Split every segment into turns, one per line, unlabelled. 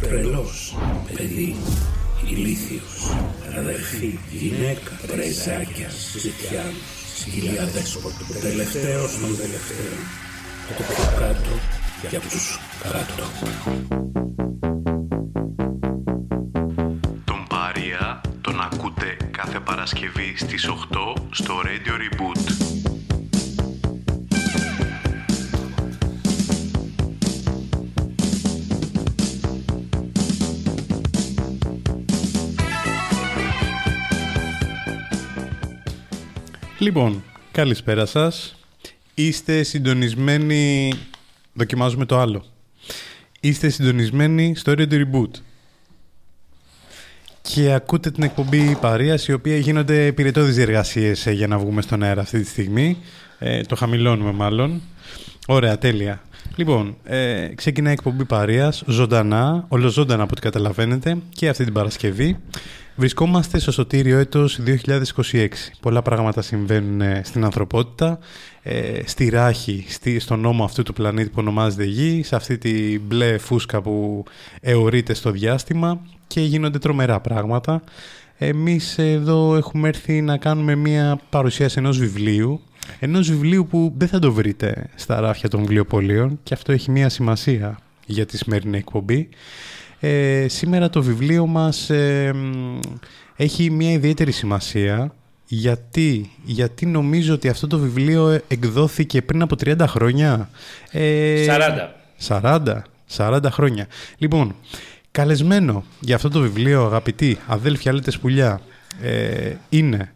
τρελός, παιδί, ηλίθιος, αδερφή, γυναίκα, πρεζάκια, ζητιά, σκυλιά δέσποτο, τελευταίος των τελευταίων, από το πιο κάτω και από τους κάτω.
Τον Παρία τον ακούτε κάθε Παρασκευή στις 8 στο Radio Reboot.
Λοιπόν, καλησπέρα σας. Είστε συντονισμένοι... Δοκιμάζουμε το άλλο. Είστε συντονισμένοι στο Radio Reboot. Και ακούτε την εκπομπή Παρίας, η οποία γίνονται πυρετώδεις διεργασίες ε, για να βγούμε στον αέρα αυτή τη στιγμή. Ε, το χαμηλώνουμε μάλλον. Ωραία, τέλεια. Λοιπόν, ε, ξεκινάει η εκπομπή Παρίας, ζωντανά, ολοζώντανα από ό,τι καταλαβαίνετε, και αυτή την Παρασκευή. Βρισκόμαστε στο σωτήριο έτος 2026. Πολλά πράγματα συμβαίνουν ε, στην ανθρωπότητα, ε, στη ράχη, στη, στον νόμο αυτού του πλανήτη που ονομάζεται Γη, σε αυτή τη μπλε φούσκα που αιωρείται στο διάστημα και γίνονται τρομερά πράγματα. Εμείς εδώ έχουμε έρθει να κάνουμε μια παρουσίαση ενός βιβλίου, ενός βιβλίου που δεν θα το βρείτε στα ράφια των βιβλιοπολίων και αυτό έχει μια σημασία για τη σημερινή εκπομπή. Ε, σήμερα το βιβλίο μας ε, έχει μια ιδιαίτερη σημασία γιατί, γιατί νομίζω ότι αυτό το βιβλίο εκδόθηκε πριν από 30 χρόνια.
Ε,
40. 40. 40 χρόνια. Λοιπόν, καλεσμένο για αυτό το βιβλίο, αγαπητοί αδέλφια λέτε πουλιά, ε, είναι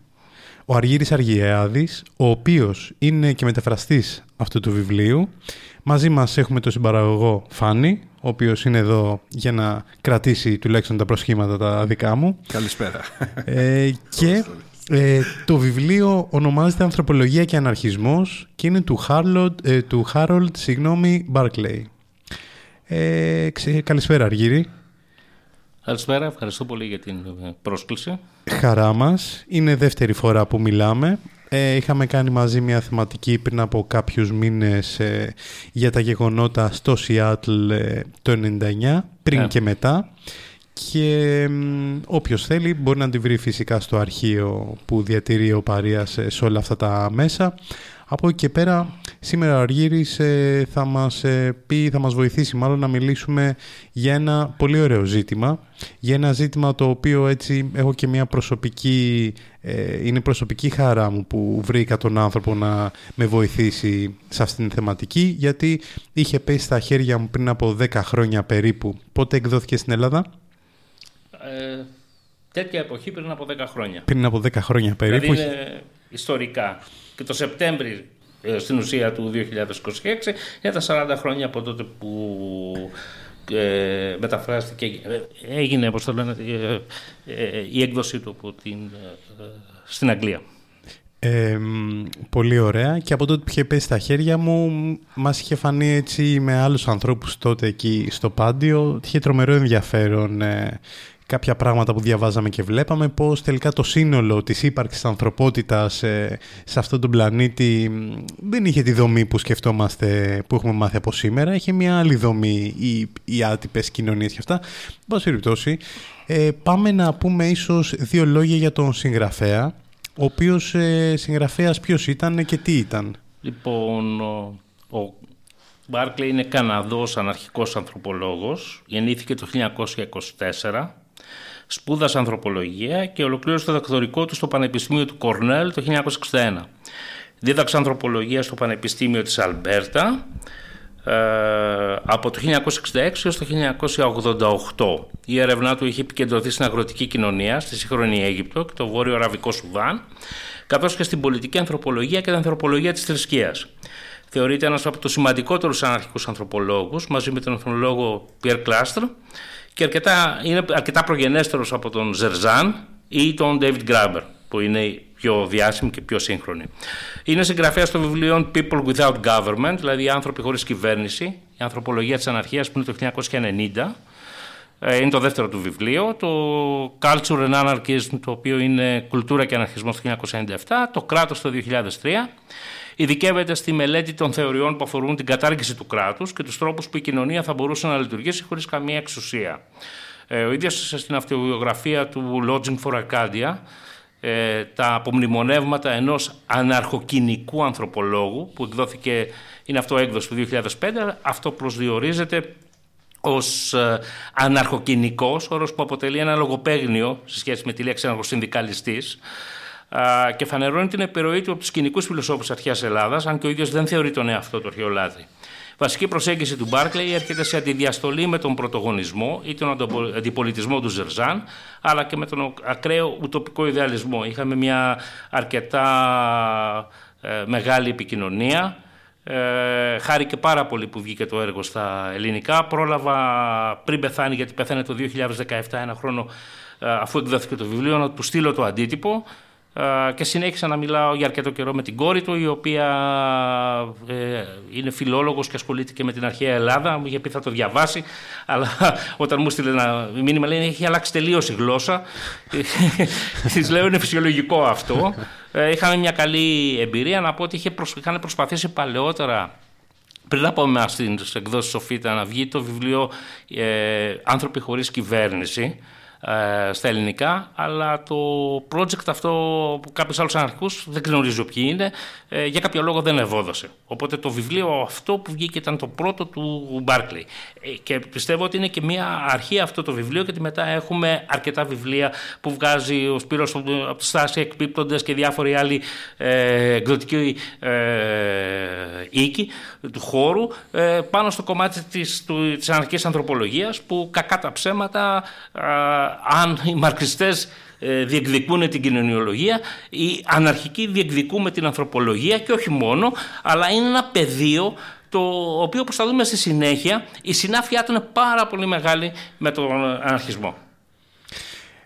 ο Αργύρης Αργιάδης, ο οποίος είναι και μεταφραστής αυτού του βιβλίου. Μαζί μας έχουμε τον συμπαραγωγό Φάνη, ο οποίος είναι εδώ για να κρατήσει τουλάχιστον τα προσχήματα τα δικά μου.
Καλησπέρα.
Ε, και ε, το βιβλίο ονομάζεται «Ανθρωπολογία και Αναρχισμός» και είναι του Harold, ε, του Harold συγγνώμη, Barclay. Ε, καλησπέρα Αργύρη.
Καλησπέρα, ευχαριστώ πολύ για την ε, πρόσκληση.
Χαρά μας. Είναι δεύτερη φορά που μιλάμε. Ε, είχαμε κάνει μαζί μια θεματική πριν από κάποιους μήνες ε, για τα γεγονότα στο Σιάτλ ε, το 99, πριν
Ναι.
και μετά. Και μ, όποιος θέλει μπορεί να τη βρει φυσικά στο αρχείο που διατηρεί ο Παρίας ε, σε όλα αυτά τα μέσα. Από εκεί και πέρα, σήμερα ο Αργύρης ε, θα μας ε, πει, θα μας βοηθήσει μάλλον να μιλήσουμε για ένα πολύ ωραίο ζήτημα. Για ένα ζήτημα το οποίο έτσι έχω και μια προσωπική, ε, είναι προσωπική χαρά μου που βρήκα τον άνθρωπο να με βοηθήσει σε αυτήν την θεματική γιατί είχε πέσει στα χέρια μου πριν από 10 χρόνια περίπου. Πότε εκδόθηκε στην Ελλάδα;
Ε, τέτοια εποχή πριν από 10 χρόνια.
Πριν από 10 χρόνια περίπου.
Δηλαδή είναι ιστορικά. Και το Σεπτέμβρη ε, στην ουσία του 2026 είναι τα 40 χρόνια από τότε που ε, μεταφράστηκε, ε, έγινε όπως το λένε, ε, ε, η έκδοσή του από την, ε, ε, στην Αγγλία.
Ε, μ, πολύ ωραία και από τότε που είχε πέσει στα χέρια μου μ, μας είχε φανεί έτσι με άλλους ανθρώπους τότε εκεί στο Πάντιο ότι είχε τρομερό ενδιαφέρον ε, κάποια πράγματα που διαβάζαμε και βλέπαμε πως τελικά το σύνολο της ύπαρξης της ανθρωπότητας ε, σε αυτόν τον πλανήτη μ, δεν είχε τη δομή που σκεφτόμαστε που έχουμε μάθει από σήμερα είχε μια άλλη δομή οι, οι άτυπες κοινωνίες και αυτά Εν πάση περιπτώσει ε, πάμε να πούμε ίσως δύο λόγια για τον συγγραφέα ο οποίος ε, συγγραφέας ποιος ήταν και τι ήταν.
Λοιπόν, ο, ο Μπάρκλεϊ είναι Καναδός αναρχικός ανθρωπολόγος. Γεννήθηκε το 1924. Σπούδασε ανθρωπολογία και ολοκλήρωσε το διδακτορικό του στο Πανεπιστήμιο του Κορνέλ το 1961. Δίδαξε ανθρωπολογία στο Πανεπιστήμιο της Αλμπέρτα ε, από το 1966 έως το 1988. Η έρευνά του είχε επικεντρωθεί στην αγροτική κοινωνία, στη σύγχρονη Αίγυπτο και το βόρειο Αραβικό Σουδάν, καθώς και στην πολιτική ανθρωπολογία και την ανθρωπολογία της θρησκείας. Θεωρείται ένας από τους σημαντικότερους αναρχικούς ανθρωπολόγους μαζί με τον εθνολόγο Πιέρ Κλάστρ και αρκετά, είναι αρκετά προγενέστερος από τον Ζερζάν ή τον David Γκράμπερ που είναι πιο διάσημοι και πιο σύγχρονοι. Είναι συγγραφέας των βιβλίων People Without Government, δηλαδή άνθρωποι χωρίς κυβέρνηση, η ανθρωπολογία της αναρχίας που είναι το 1990 ε, είναι το δεύτερο του βιβλίο, το Culture and Anarchism, το οποίο είναι κουλτούρα και αναρχισμός το 1997, το κράτος το 2003. Ειδικεύεται στη μελέτη των θεωριών που αφορούν την κατάργηση του κράτους και τους τρόπους που η κοινωνία θα μπορούσε να λειτουργήσει χωρίς καμία εξουσία. Ε, ο ίδιος στην αυτοβιογραφία του Lodging for Arcadia ε, τα απομνημονεύματα ενός αναρχοκινικού ανθρωπολόγου που εκδόθηκε, είναι αυτό έκδοση του 2005, αυτό προσδιορίζεται ως ε, αναρχοκινικός, όρος που αποτελεί ένα λογοπαίγνιο σε σχέση με τη λέξη αναρχοσυνδικαλιστής και φανερώνει την επιρροή του από τους κοινικούς φιλοσόφους αρχαίας Ελλάδας, αν και ο ίδιος δεν θεωρεί τον εαυτό του αρχαιολάδη. Βασική προσέγγιση του Μπάρκλεϊ έρχεται σε αντιδιαστολή με τον πρωτογονισμό ή τον αντιπολιτισμό του Ζερζάν, αλλά και με τον ακραίο ουτοπικό ιδεαλισμό. Είχαμε μια αρκετά ε, μεγάλη επικοινωνία ε, χάρη και πάρα πολύ που βγήκε το έργο στα ελληνικά. Πρόλαβα πριν πεθάνει, γιατί πεθάνε το 2017, ένα χρόνο ε, αφού εκδόθηκε το βιβλίο, να του στείλω το αντίτυπο ε, και συνέχισα να μιλάω για αρκετό καιρό με την κόρη του, η οποία ε, είναι φιλόλογος και ασχολείται και με την αρχαία Ελλάδα. Μου είχε πει θα το διαβάσει, αλλά όταν μου στείλε ένα μήνυμα λέει έχει αλλάξει τελείως η γλώσσα. Της λέω είναι φυσιολογικό αυτό. Ε, είχαμε μια καλή εμπειρία να πω ότι είχε είχαν προσπαθήσει παλαιότερα πριν από εμάς στην εκδόση Σοφίτα να βγει το βιβλίο ε, «Άνθρωποι χωρίς κυβέρνηση» Ε, στα ελληνικά, αλλά το project αυτό που κάποιος άλλος αναρχικούς δεν γνωρίζω ποιοι είναι, ε, για κάποιο λόγο δεν ευόδωσε. Οπότε το βιβλίο αυτό που βγήκε ήταν το πρώτο του Μπάρκλεϊ. Και πιστεύω ότι είναι και μια αρχή αυτό το βιβλίο, γιατί μετά έχουμε αρκετά βιβλία που βγάζει ο Σπύρος από τη στάση εκπίπτοντες και διάφοροι άλλοι ε, εκδοτικοί ε, οίκοι του χώρου ε, πάνω στο κομμάτι της, του, της αναρχικής ανθρωπολογίας που κακά τα ψέματα αν οι μαρξιστές ε, διεκδικούν την κοινωνιολογία, οι αναρχικοί διεκδικούμε την ανθρωπολογία και όχι μόνο, αλλά είναι ένα πεδίο το οποίο όπως θα δούμε στη συνέχεια η συνάφειά του είναι πάρα πολύ μεγάλη με τον αναρχισμό.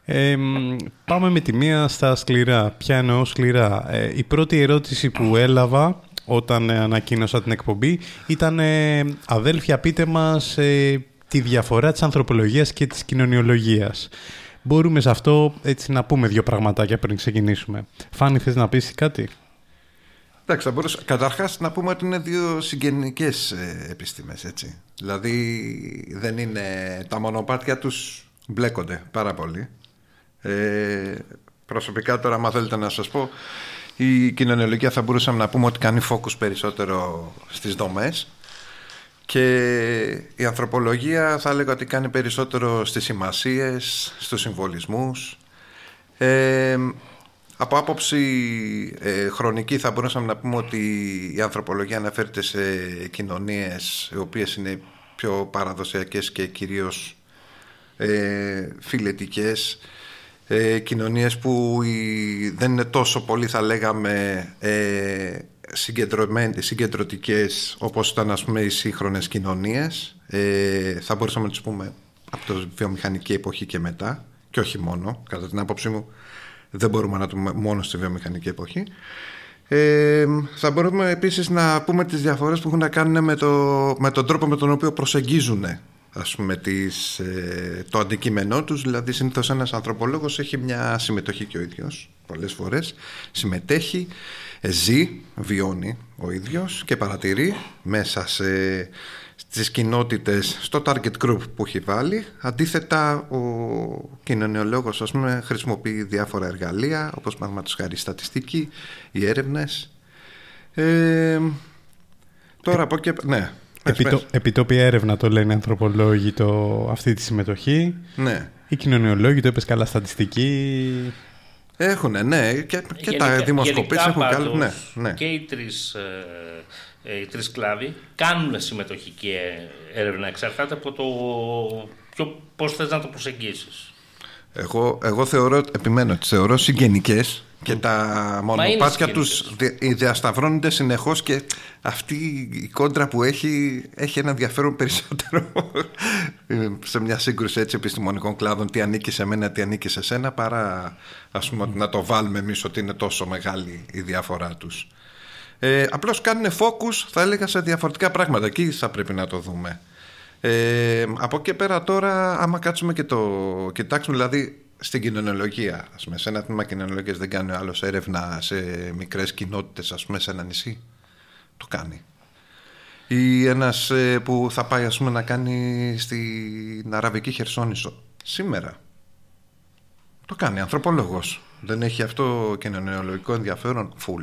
Ε, πάμε με τη μία στα σκληρά. Ποια εννοώ σκληρά; Ε, η πρώτη ερώτηση που έλαβα όταν ανακοίνωσα την εκπομπή ήταν «Αδέλφια, πείτε μας τη διαφορά της ανθρωπολογίας και της κοινωνιολογίας. Μπορούμε σε αυτό έτσι να πούμε δύο πραγματάκια πριν ξεκινήσουμε. Φάνη, θες να πεις κάτι;
Εντάξει, θα μπορούσα. Καταρχάς να πούμε ότι είναι δύο συγγενικές ε, επιστήμες, έτσι. Δηλαδή δεν είναι... Τα μονοπάτια τους μπλέκονται πάρα πολύ. Ε, προσωπικά τώρα, αν θέλετε να σας πω, η κοινωνιολογία θα μπορούσαμε να πούμε ότι κάνει focus περισσότερο στις δομές και η ανθρωπολογία θα έλεγα ότι κάνει περισσότερο στις σημασίες, στους συμβολισμούς. Ε, από άποψη ε, χρονική θα μπορούσαμε να πούμε ότι η ανθρωπολογία αναφέρεται σε κοινωνίες οι οποίες είναι πιο παραδοσιακές και κυρίως ε, φιλετικές ε, κοινωνίες που δεν είναι τόσο πολύ θα λέγαμε ε, συγκεντρωτικές όπως ήταν ας πούμε οι σύγχρονες κοινωνίες. Ε, θα μπορούσαμε να τις πούμε από τη βιομηχανική εποχή και μετά και όχι μόνο, κατά την άποψή μου. Δεν μπορούμε να το πούμε μόνο στη βιομηχανική εποχή. Ε, θα μπορούμε επίσης να πούμε τις διαφορές που έχουν να κάνουν με, το, με τον τρόπο με τον οποίο προσεγγίζουν ας πούμε, τις, ε, το αντικείμενό τους. Δηλαδή συνήθως ένας ανθρωπολόγος έχει μια συμμετοχή και ο ίδιος πολλές φορές. Συμμετέχει ζει, βιώνει ο ίδιος και παρατηρεί μέσα σε, στις κοινότητες, στο target group που έχει βάλει. Αντίθετα, ο κοινωνιολόγος ας πούμε, χρησιμοποιεί διάφορα εργαλεία, όπως παραδείγματος χάρη στατιστική, οι έρευνες. Ε, τώρα από και... Ναι.
Επιτό, επιτόπια έρευνα το λένε οι ανθρωπολόγοι το, αυτή τη συμμετοχή.
Ναι.
Οι κοινωνιολόγοι το έπες καλά στατιστική.
Έχουν, ναι. Και, και τα δημοσκοπήσεις έχουν κάνει. Ναι, ναι.
Και οι τρεις, ε, ε, οι τρεις κλάδοι κάνουν συμμετοχική έρευνα. Εξαρτάται από το ποιο, πώς θες να το προσεγγίσεις.
Εγώ, εγώ θεωρώ, επιμένω, τις θεωρώ συγγενικές και τα μονοπάτια τους διασταυρώνονται συνεχώς και αυτή η κόντρα που έχει έχει ένα ενδιαφέρον περισσότερο σε μια σύγκρουση έτσι επιστημονικών κλάδων τι ανήκει σε μένα, τι ανήκει σε σένα παρά ας πούμε να το βάλουμε εμείς ότι είναι τόσο μεγάλη η διαφορά τους. Ε, απλώς κάνουν focus θα έλεγα σε διαφορετικά πράγματα εκεί θα πρέπει να το δούμε. Ε, από εκεί πέρα τώρα άμα κάτσουμε και το κοιτάξουμε δηλαδή στην κοινωνιολογία. Ας πούμε, σε ένα τμήμα κοινωνιολογίας δεν κάνει άλλος έρευνα σε μικρές κοινότητες, ας πούμε, σε ένα νησί; Το κάνει. Ή ένας ε, που θα πάει, ας πούμε, να κάνει στην Αραβική Χερσόνησο. Σήμερα; Το κάνει. Ανθρωπολόγος. Δεν έχει αυτό κοινωνιολογικό ενδιαφέρον. Φουλ.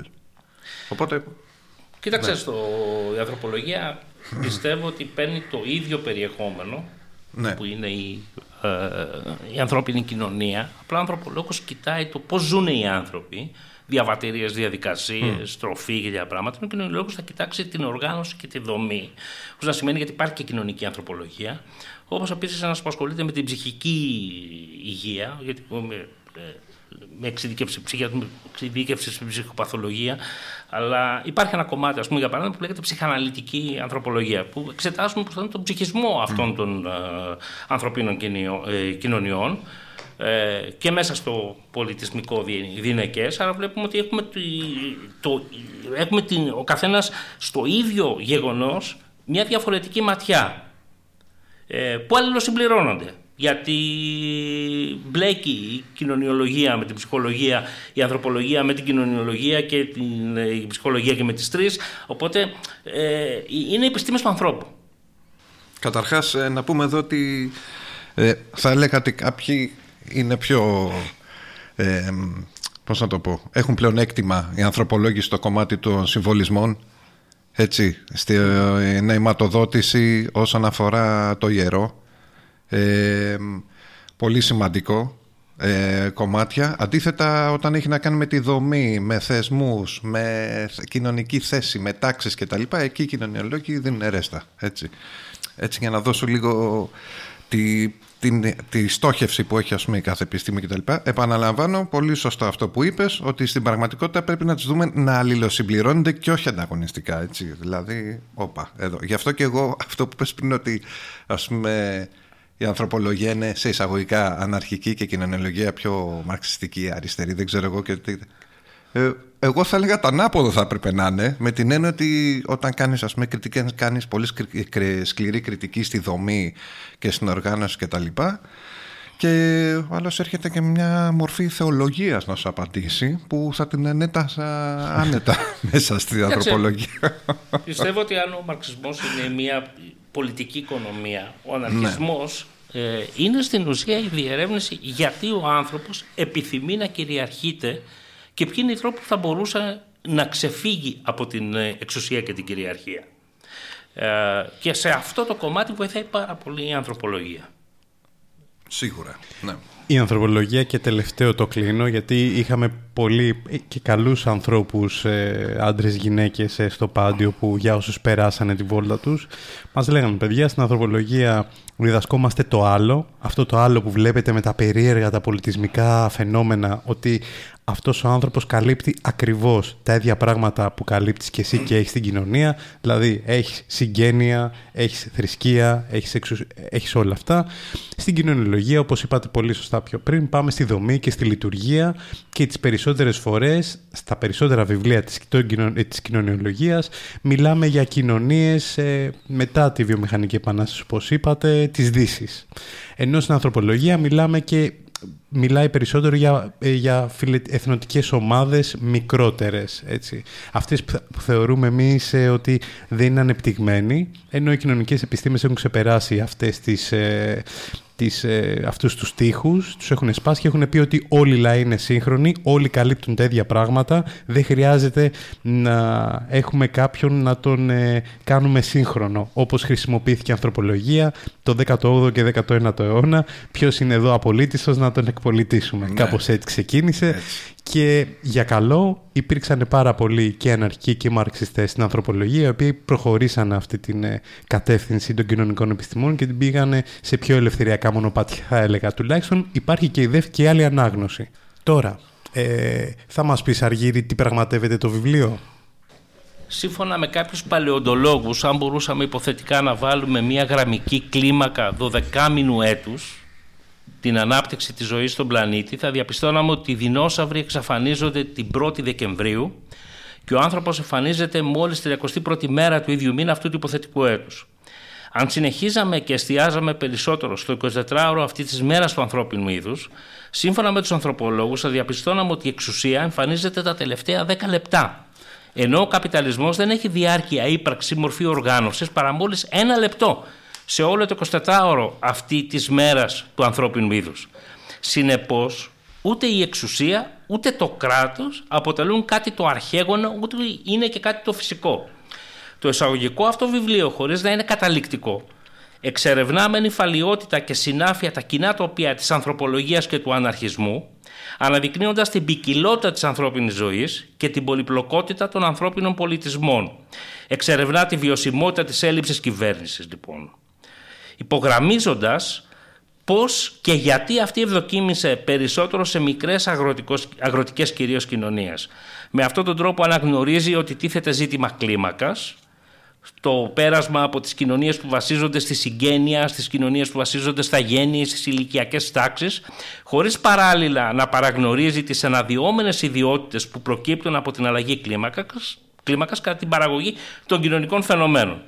Οπότε.
Κοίταξε, ναι. στο, η ανθρωπολογία πιστεύω ότι παίρνει το ίδιο περιεχόμενο ναι. που είναι η, ε, η ανθρώπινη κοινωνία. Απλά ο ανθρωπολόγος κοιτάει το πώς ζουν οι άνθρωποι, διαβατήριες, διαδικασίες, mm. τροφή και τέτοια πράγματα. Ο κοινωνιολόγος θα κοιτάξει την οργάνωση και τη δομή. Που να σημαίνει γιατί υπάρχει και κοινωνική ανθρωπολογία. Όπως επίσης ένας που ασχολείται με την ψυχική υγεία, γιατί ε, με εξειδίκευση, εξειδίκευση στην ψυχοπαθολογία, αλλά υπάρχει ένα κομμάτι, ας πούμε, για παράδειγμα, που λέγεται ψυχαναλυτική ανθρωπολογία, που εξετάζουμε προς τον ψυχισμό αυτών των ε, ανθρωπίνων ε, κοινωνιών ε, και μέσα στο πολιτισμικό διενεκές, άρα βλέπουμε ότι έχουμε, το, έχουμε την, ο καθένας στο ίδιο γεγονός μια διαφορετική ματιά, που αλληλοσυμπληρώνονται γιατί μπλέκει η κοινωνιολογία με την ψυχολογία, η ανθρωπολογία με την κοινωνιολογία και την ε, η ψυχολογία και με τις τρεις, οπότε ε, είναι επιστήμες του ανθρώπου.
Καταρχάς ε, να πούμε εδώ ότι ε, θα έλεγα ότι κάποιοι είναι πιο... Ε, πώς να το πω, έχουν πλεονέκτημα οι ανθρωπολόγοι στο κομμάτι των συμβολισμών έτσι, στη νοηματοδότηση όσον αφορά το ιερό ε, πολύ σημαντικό ε, κομμάτια. Αντίθετα όταν έχει να κάνει με τη δομή, με θεσμούς, με κοινωνική θέση, με τάξεις κτλ. Εκεί οι κοινωνιολόγοι δίνουν ρέστα. Έτσι. έτσι για να δώσω λίγο τη, την, τη στόχευση που έχει ας πούμε, η κάθε επιστήμη κτλ. Επαναλαμβάνω πολύ σωστό αυτό που είπες ότι στην πραγματικότητα πρέπει να τις δούμε να αλληλοσυμπληρώνονται και όχι ανταγωνιστικά. Έτσι. Δηλαδή, όπα, εδώ. Γι' αυτό και εγώ αυτό που πες πριν ότι ας πούμε η ανθρωπολογία είναι σε εισαγωγικά αναρχική και η κοινωνιολογία πιο μαρξιστική, αριστερή, δεν ξέρω εγώ και τι. Ε, εγώ θα έλεγα το ανάποδο θα έπρεπε να είναι, με την έννοια ότι όταν κάνεις ας πούμε κριτικές, κάνεις πολύ σκληρή κριτική στη δομή και στην οργάνωση κτλ. Και, και ο άλλος έρχεται και μια μορφή θεολογίας να σου απαντήσει που θα την ενέτασα άνετα μέσα στη ανθρωπολογία.
Πιστεύω ότι αν ο μαρξισμός είναι μια πολιτική οικονομία, ο αναρχισμός ε, είναι στην ουσία η διερεύνηση γιατί ο άνθρωπος επιθυμεί να κυριαρχείται και ποιοι είναι οι τρόποι που θα μπορούσε να ξεφύγει από την ε, εξουσία και την κυριαρχία. Ε, και σε αυτό το κομμάτι βοηθάει πάρα πολύ η ανθρωπολογία.
Σίγουρα, ναι.
Η ανθρωπολογία και τελευταίο το κλείνω γιατί είχαμε πολύ και καλούς ανθρώπους, ε, άντρες, γυναίκες ε, στο πάντιο που για όσους περάσανε τη βόλτα τους μας λέγανε παιδιά στην ανθρωπολογία διδασκόμαστε το άλλο, αυτό το άλλο που βλέπετε με τα περίεργα, τα πολιτισμικά φαινόμενα ότι αυτός ο άνθρωπος καλύπτει ακριβώς τα ίδια πράγματα που καλύπτεις και εσύ και έχεις στην κοινωνία. Δηλαδή έχεις συγγένεια, έχεις θρησκεία, έχεις, έχεις όλα αυτά. Στην κοινωνιολογία, όπως είπατε πολύ σωστά πιο πριν, πάμε στη δομή και στη λειτουργία και τις περισσότερες φορές, στα περισσότερα βιβλία της, της κοινωνιολογίας, μιλάμε για κοινωνίες ε, μετά τη βιομηχανική επανάσταση, όπως είπατε, της δύσης. Ενώ στην ανθρωπολογία μιλάμε και μιλάει περισσότερο για, ε, για εθνοτικές ομάδες μικρότερες. Έτσι. Αυτές που θεωρούμε εμείς ε, ότι δεν είναι ανεπτυγμένοι, ενώ οι κοινωνικές επιστήμες έχουν ξεπεράσει αυτές τις, ε, τις, ε, αυτούς τους τείχους, τους έχουν σπάσει και έχουν πει ότι όλοι οι λαοί είναι σύγχρονοι, όλοι καλύπτουν τα ίδια πράγματα, δεν χρειάζεται να έχουμε κάποιον να τον κάνουμε σύγχρονο, όπως χρησιμοποιήθηκε η ανθρωπολογία το 18ο και 19ο αιώνα. Ποιος είναι εδώ απολύτιστος να τον εκπολιτήσουμε.
Ναι.
Κάπως έτσι ξεκίνησε.
Έτσι.
Και για καλό υπήρξαν πάρα πολλοί και αναρχικοί και μαρξιστές στην ανθρωπολογία οι οποίοι προχωρήσαν αυτή την ε, κατεύθυνση των κοινωνικών επιστημών και την πήγανε σε πιο ελευθεριακά μονοπάτια θα έλεγα. Τουλάχιστον υπάρχει και η δεύτερη και η άλλη ανάγνωση. Τώρα, ε, θα μας πεις Αργύρη τι πραγματεύεται το βιβλίο;
Σύμφωνα με κάποιους παλαιοντολόγους, αν μπορούσαμε υποθετικά να βάλουμε μια γραμμική κλίμακα 12 μήνου έτους, την ανάπτυξη της ζωής στον πλανήτη, θα διαπιστώναμε ότι οι δεινόσαυροι εξαφανίζονται την 1η Δεκεμβρίου και ο άνθρωπος εμφανίζεται μόλις την 21η μέρα του ίδιου μήνα αυτού του υποθετικού έτους. Αν συνεχίζαμε και εστιάζαμε περισσότερο στο 24ωρο αυτή της μέρας του ανθρώπινου είδους, σύμφωνα με τους ανθρωπολόγους, θα διαπιστώναμε ότι η εξουσία εμφανίζεται τα τελευταία 10 λεπτά. Ενώ ο καπιταλισμός δεν έχει διάρκεια ύπαρξη μορφή οργάνωσης παρά μόλις ένα λεπτό σε όλο το 24ωρο αυτή της μέρας του ανθρώπινου είδους. Συνεπώς, ούτε η εξουσία ούτε το κράτος αποτελούν κάτι το αρχαίγωνο, ούτε είναι και κάτι το φυσικό. Το εισαγωγικό αυτό βιβλίο, χωρίς να είναι καταληκτικό, εξερευνά με νυφαλιότητα και συνάφεια τα κοινά τοπία της ανθρωπολογίας και του αναρχισμού, αναδεικνύοντας την ποικιλότητα της ανθρώπινης ζωής και την πολυπλοκότητα των ανθρώπινων πολιτισμών. Εξερευνά τη βιωσιμότητα της έλλειψης κυβέρνησης, λοιπόν. Υπογραμμίζοντας πώς και γιατί αυτή ευδοκίμησε περισσότερο σε μικρές αγροτικos, αγροτικές κυρίως κοινωνίες. Με αυτόν τον τρόπο αναγνωρίζει ότι τίθεται ζήτημα κλίμακας, το πέρασμα από τις κοινωνίες που βασίζονται στη συγγένεια, στις κοινωνίες που βασίζονται στα γέννη, στις ηλικιακές τάξεις, χωρίς παράλληλα να παραγνωρίζει τις αναδυόμενες ιδιότητες που προκύπτουν από την αλλαγή κλίμακας, κλίμακας κατά την παραγωγή των κοινωνικών φαινομένων.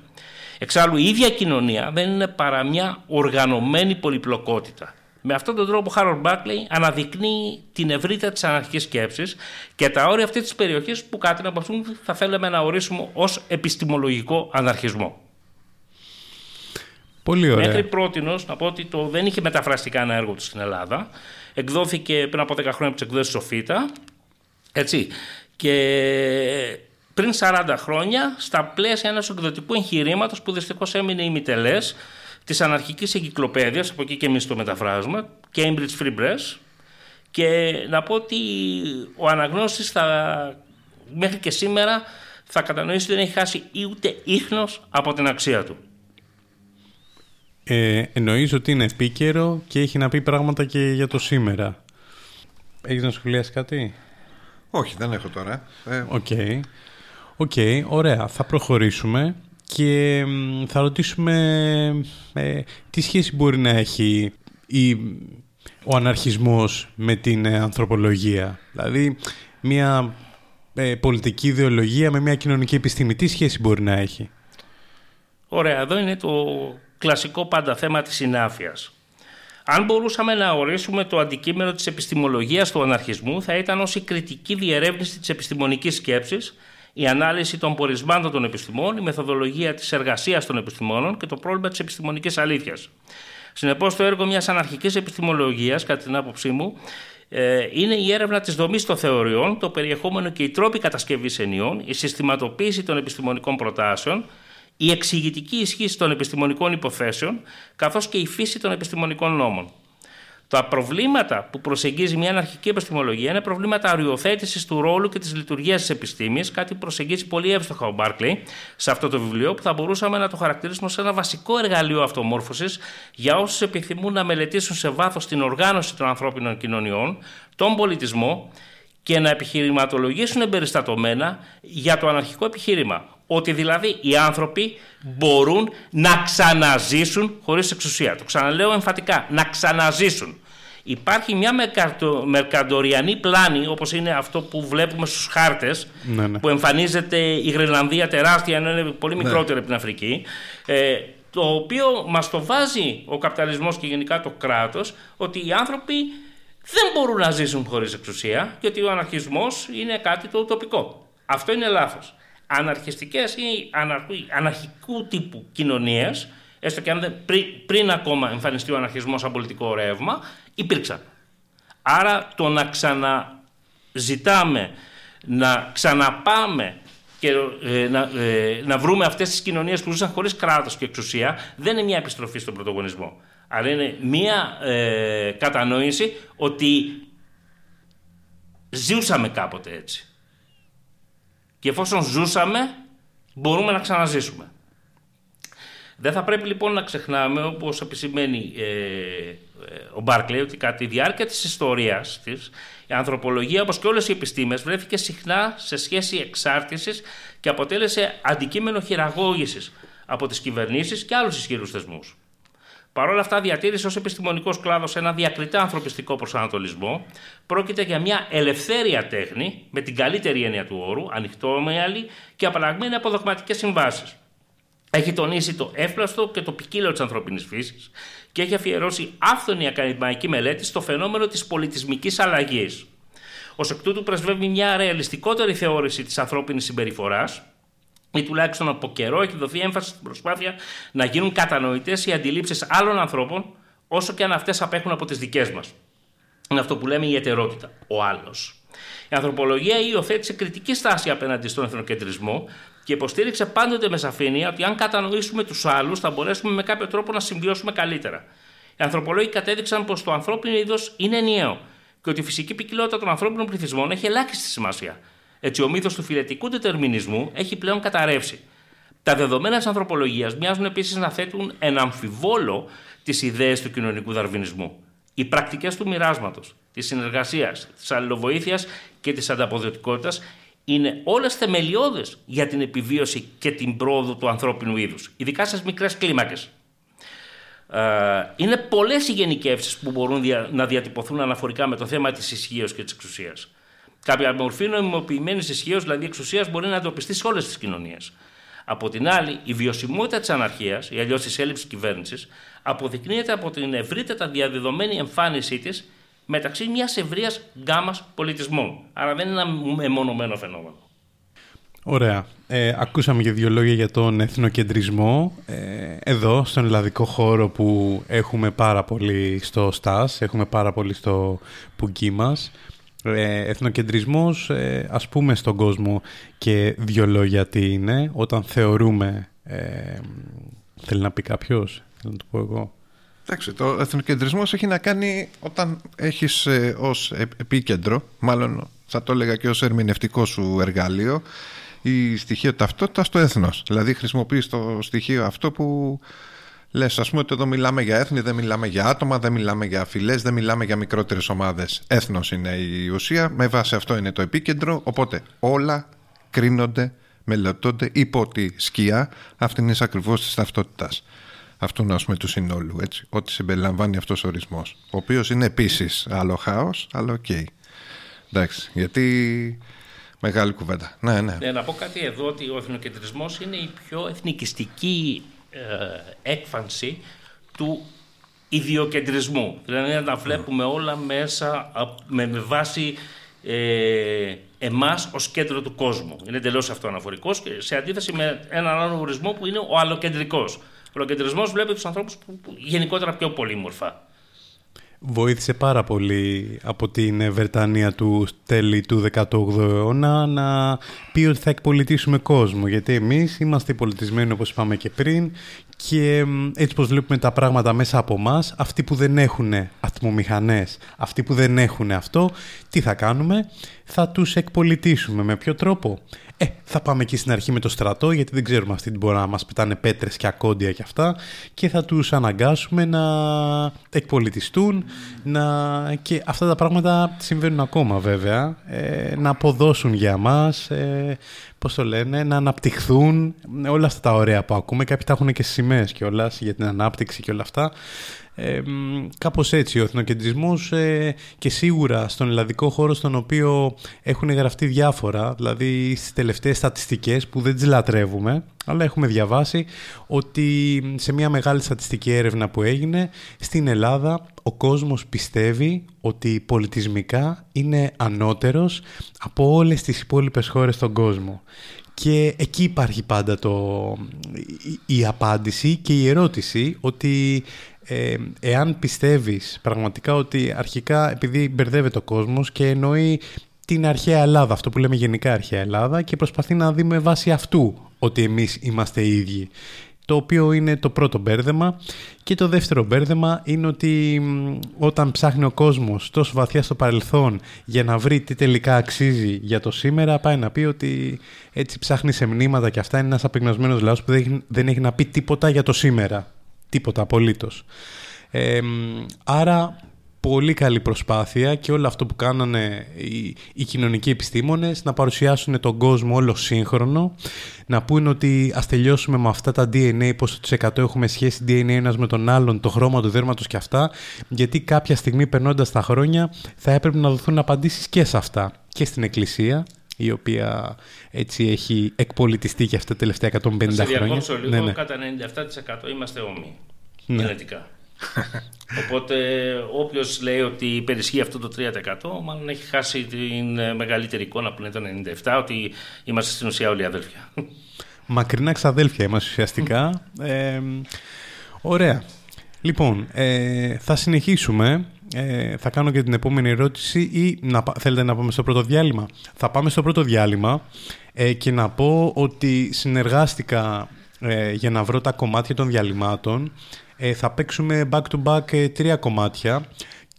Εξάλλου η ίδια κοινωνία δεν είναι παρά μια οργανωμένη πολυπλοκότητα. Με αυτόν τον τρόπο ο Χάρολ Μπάκλεϊ αναδεικνύει την ευρύτητα της αναρχικής σκέψης και τα όρια αυτής της περιοχής που κάτι να αυτού θα θέλαμε να ορίσουμε ως επιστημολογικό αναρχισμό.
Πολύ ωραία.
Μέχρι πρότινος, να πω ότι το δεν είχε μεταφραστικά ένα έργο του στην Ελλάδα. Εκδόθηκε πριν από 10 χρόνια από τις εκδόσεις Σοφίτα. Έτσι. Και πριν 40 χρόνια, στα πλαίσια ενός εκδοτικού εγχειρήματος που δυστυχώς έμεινε ημιτελές της αναρχικής εγκυκλοπαίδειας, από εκεί και εμείς το μεταφράζουμε, Cambridge Free Press. Και να πω ότι ο αναγνώστης θα, μέχρι και σήμερα θα κατανοήσει ότι δεν έχει χάσει ούτε ίχνος από την αξία του.
Ε, εννοείς ότι είναι επίκαιρο και έχει να πει πράγματα και για το σήμερα. Έχεις να σχολιάσεις κάτι;
Όχι, δεν έχω τώρα. Ε,
Οκ. Οκ, ωραία. Θα προχωρήσουμε και μ, θα ρωτήσουμε ε, τι σχέση μπορεί να έχει η, ο αναρχισμός με την ε, ανθρωπολογία. Δηλαδή, μια ε, πολιτική ιδεολογία με μια κοινωνική επιστήμη. Τι σχέση μπορεί να έχει;
Ωραία, εδώ είναι το κλασικό πάντα θέμα της συνάφειας. Αν μπορούσαμε να ορίσουμε το αντικείμενο της επιστημολογίας του αναρχισμού θα ήταν ως η κριτική διερεύνηση της επιστημονικής σκέψης, η ανάλυση των πορισμάτων των επιστημών, η μεθοδολογία της εργασίας των επιστημόνων και το πρόβλημα της επιστημονικής αλήθειας. Συνεπώς το έργο μιας αναρχικής επιστημολογίας, κατά την άποψή μου, ε, είναι η έρευνα της δομής των θεωριών, το περιεχόμενο και οι τρόποι κατασκευής ενιών, η συστηματοποίηση των επιστημονικών προτάσεων, η εξηγητική ισχύ των επιστημονικών υποθέσεων, καθώς και η φύση των επιστημονικών νόμων. Τα προβλήματα που προσεγγίζει μια αναρχική επιστημολογία είναι προβλήματα αριοθέτηση του ρόλου και της λειτουργίας της επιστήμης, κάτι που προσεγγίζει πολύ εύστοχα ο Μπάρκλey σε αυτό το βιβλίο, που θα μπορούσαμε να το χαρακτηρίσουμε σε ένα βασικό εργαλείο αυτομόρφωσης για όσους επιθυμούν να μελετήσουν σε βάθος την οργάνωση των ανθρώπινων κοινωνιών, τον πολιτισμό και να επιχειρηματολογήσουν εμπεριστατωμένα για το αναρχικό επιχείρημα. Ότι δηλαδή οι άνθρωποι μπορούν να ξαναζήσουν χωρίς εξουσία. Το ξαναλέω εμφατικά, να ξαναζήσουν. Υπάρχει μια μερκαντο, μερκαντοριανή πλάνη, όπως είναι αυτό που βλέπουμε στους χάρτες,
Ναι, ναι.
που εμφανίζεται η Γρενλανδία τεράστια, ενώ είναι πολύ μικρότερη από την Αφρική, ε, το οποίο μας το βάζει ο καπιταλισμός και γενικά το κράτος, ότι οι άνθρωποι δεν μπορούν να ζήσουν χωρίς εξουσία και ότι ο αναρχισμός είναι κάτι το τοπικό. Αυτό είναι λάθος. Αναρχιστικές ή αναρχικού, αναρχικού τύπου κοινωνίες, έστω και αν δεν, πριν, πριν ακόμα εμφανιστεί ο αναρχισμός σαν πολιτικό ρεύμα, υπήρξαν. Άρα το να ξαναζητάμε, να ξαναπάμε και ε, να, ε, να βρούμε αυτές τις κοινωνίες που ζούσαν χωρίς κράτος και εξουσία δεν είναι μια επιστροφή στον πρωτογονισμό. Αλλά είναι μια ε, κατανόηση ότι ζούσαμε κάποτε έτσι. Και εφόσον ζούσαμε, μπορούμε να ξαναζήσουμε. Δεν θα πρέπει λοιπόν να ξεχνάμε, όπως επισημαίνει ε, ε, ο Μπάρκλεϊ, ότι κατά τη διάρκεια της ιστορίας της, η ανθρωπολογία, όπως και όλες οι επιστήμες, βρέθηκε συχνά σε σχέση εξάρτησης και αποτέλεσε αντικείμενο χειραγώγησης από τις κυβερνήσεις και άλλους ισχυρούς θεσμούς. Παρ' όλα αυτά, διατήρησε ως επιστημονικός κλάδος ένα διακριτά ανθρωπιστικό προσανατολισμό. Πρόκειται για μια ελευθέρια τέχνη, με την καλύτερη έννοια του όρου, ανοιχτόμυαλη και απαλλαγμένη από δογματικές συμβάσεις. Έχει τονίσει το εύπλαστο και το ποικίλο της ανθρώπινη φύσης και έχει αφιερώσει άφθονη ακαδημαϊκή μελέτη στο φαινόμενο της πολιτισμικής αλλαγής. Ω εκ τούτου, πρεσβεύει μια ρεαλιστικότερη θεώρηση της ανθρώπινης συμπεριφοράς, ή τουλάχιστον από καιρό έχει δοθεί έμφαση στην προσπάθεια να γίνουν κατανοητές οι αντιλήψεις άλλων ανθρώπων, όσο και αν αυτές απέχουν από τις δικές μας. Είναι αυτό που λέμε η ετερότητα, ο άλλος. Η ανθρωπολογία υιοθέτησε κριτική στάση απέναντι στον εθνοκεντρισμό και υποστήριξε πάντοτε με σαφήνεια ότι αν κατανοήσουμε τους άλλους, θα μπορέσουμε με κάποιο τρόπο να συμβιώσουμε καλύτερα. Οι ανθρωπολόγοι κατέδειξαν πως το ανθρώπινο είδος είναι ενιαίο και ότι η φυσική ποικιλότητα των ανθρώπινων πληθυσμών έχει ελάχιστη σημασία. Έτσι, ο μύθος του φιλετικού δετερμινισμού έχει πλέον καταρρεύσει. Τα δεδομένα της ανθρωπολογίας μοιάζουν επίσης να θέτουν ένα αμφιβόλο τις ιδέες του κοινωνικού δαρβινισμού. Οι πρακτικές του μοιράσματος, της συνεργασίας, της αλληλοβοήθειας και της ανταποδοτικότητας είναι όλες θεμελιώδες για την επιβίωση και την πρόοδο του ανθρώπινου είδους, ειδικά σε μικρές κλίμακες. Ε, είναι πολλές οι γενικεύσεις που μπορούν να διατυπωθούν αναφορικά με το θέμα της ισχύως και της εξουσίας. Κάποια μορφή νομιμοποιημένης ισχύως, δηλαδή εξουσίας, μπορεί να εντοπιστεί σε όλες τις κοινωνίες. Από την άλλη, η βιωσιμότητα της αναρχίας, ή αλλιώς της έλλειψης κυβέρνησης, αποδεικνύεται από την ευρύτερα διαδεδομένη εμφάνισή της μεταξύ μιας ευρείας γκάμα πολιτισμών. Άρα δεν είναι ένα μεμονωμένο φαινόμενο.
Ωραία. Ε, ακούσαμε και δύο λόγια για τον εθνοκεντρισμό. Ε, εδώ, στον ελλαδικό χώρο που έχουμε πάρα πολύ στο ΣΤΑΣ, έχουμε πάρα πολύ στο Πουγκί μας ε, εθνοκεντρισμός, ε, ας πούμε στον κόσμο και δύο λόγια τι είναι, όταν θεωρούμε... Ε, θέλει να πει κάποιος, θέλω να το πω εγώ.
Εντάξει, το εθνοκεντρισμός έχει να κάνει όταν έχεις ε, ως επίκεντρο, μάλλον θα το έλεγα και ως ερμηνευτικό σου εργάλειο, η στοιχείο ταυτότητας στο έθνος. Δηλαδή χρησιμοποιείς το στοιχείο αυτό που Λες ας πούμε ότι εδώ μιλάμε για έθνη, δεν μιλάμε για άτομα, δεν μιλάμε για φυλές, δεν μιλάμε για μικρότερες ομάδες. Έθνος είναι η ουσία, με βάση αυτό είναι το επίκεντρο, οπότε όλα κρίνονται, μελετώνται υπό τη σκιά αυτήν ακριβώς της ταυτότητας αυτού να πούμε του συνόλου, έτσι, ό,τι συμπεριλαμβάνει αυτός ο ορισμός, ο οποίος είναι επίσης άλλο χάος, αλλά οκ. Okay. Εντάξει, γιατί μεγάλη κουβέντα. Ναι, ναι.
ναι. Να πω κάτι εδώ ότι ο εθνοκεντρισμός είναι η πιο εθνικιστική ε, έκφανση του ιδιοκεντρισμού. Δηλαδή να τα βλέπουμε όλα μέσα με, βάση ε, εμάς ως κέντρο του κόσμου. Είναι τελείως αυτό αναφορικός και σε αντίθεση με έναν άλλο ορισμό που είναι ο αλλοκεντρικός. Ο αλλοκεντρισμός βλέπει τους ανθρώπους που, που γενικότερα πιο πολύμορφα
βοήθησε πάρα πολύ από την Βρετανία του τέλη του 18ου αιώνα να πει ότι θα εκπολιτήσουμε κόσμο. Γιατί εμείς είμαστε πολιτισμένοι όπως είπαμε και πριν και έτσι πως βλέπουμε τα πράγματα μέσα από εμάς, αυτοί που δεν έχουν ατμομηχανές, αυτοί που δεν έχουν αυτό, τι θα κάνουμε, θα τους εκπολιτήσουμε. Με ποιο τρόπο; Ε, θα πάμε εκεί στην αρχή με το στρατό, γιατί δεν ξέρουμε αυτοί τι μπορεί να μας πετάνε πέτρες και ακόντια και αυτά και θα τους αναγκάσουμε να εκπολιτιστούν να... και αυτά τα πράγματα συμβαίνουν ακόμα βέβαια, ε, να αποδώσουν για μας, ε, πώς το λένε, να αναπτυχθούν όλα αυτά τα ωραία που ακούμε. Κάποιοι τα έχουν και σημαίες κιόλας για την ανάπτυξη και όλα αυτά. Ε, κάπως έτσι ο εθνοκεντρισμός ε, και σίγουρα στον ελλαδικό χώρο στον οποίο έχουν γραφτεί διάφορα, δηλαδή στις τελευταίες στατιστικές που δεν τις λατρεύουμε, αλλά έχουμε διαβάσει ότι σε μια μεγάλη στατιστική έρευνα που έγινε στην Ελλάδα ο κόσμος πιστεύει ότι πολιτισμικά είναι ανώτερος από όλες τις υπόλοιπες χώρες στον κόσμο. Και εκεί υπάρχει πάντα το, η, απάντηση και η ερώτηση ότι ε, εάν πιστεύεις πραγματικά ότι αρχικά επειδή μπερδεύεται ο κόσμος και εννοεί την αρχαία Ελλάδα, αυτό που λέμε γενικά αρχαία Ελλάδα και προσπαθεί να δει με βάση αυτού ότι εμείς είμαστε οι ίδιοι. Το οποίο είναι το πρώτο μπέρδεμα και το δεύτερο μπέρδεμα είναι ότι όταν ψάχνει ο κόσμος τόσο βαθιά στο παρελθόν για να βρει τι τελικά αξίζει για το σήμερα πάει να πει ότι έτσι ψάχνει σε μνήματα και αυτά είναι ένας απεγνωσμένος λαός που δεν έχει να πει τίποτα για το σήμερα. Τίποτα απολύτως. Ε, άρα πολύ καλή προσπάθεια και όλο αυτό που κάνανε οι, οι κοινωνικοί επιστήμονες να παρουσιάσουν τον κόσμο όλο σύγχρονο, να πούνε ότι ας τελειώσουμε με αυτά τα DNA, πόσο τους 100 έχουμε σχέση DNA ένας με τον άλλον, το χρώμα τους δέρματος και αυτά, γιατί κάποια στιγμή περνώντας τα χρόνια θα έπρεπε να δοθούν απαντήσεις και σε αυτά και στην Εκκλησία η οποία έτσι έχει εκπολιτιστεί και αυτά τα τελευταία 150 χρόνια. Σε
λίγο, ναι, ναι. κατά 97% είμαστε όμοιοι, ναι. γενετικά. Οπότε όποιος λέει ότι υπερισχύει αυτό το 3% μάλλον έχει χάσει την μεγαλύτερη εικόνα που είναι το 97% ότι είμαστε στην ουσία όλοι αδέλφια.
Μακρινά ξαδέλφια είμαστε ουσιαστικά. Ε, ωραία. Λοιπόν, ε, θα συνεχίσουμε. Ε, θα κάνω και την επόμενη ερώτηση ή να, θέλετε να πάμε στο πρώτο διάλειμμα; Θα πάμε στο πρώτο διάλειμμα ε, και να πω ότι συνεργάστηκα ε, για να βρω τα κομμάτια των διαλυμάτων ε, θα παίξουμε back-to-back ε, τρία κομμάτια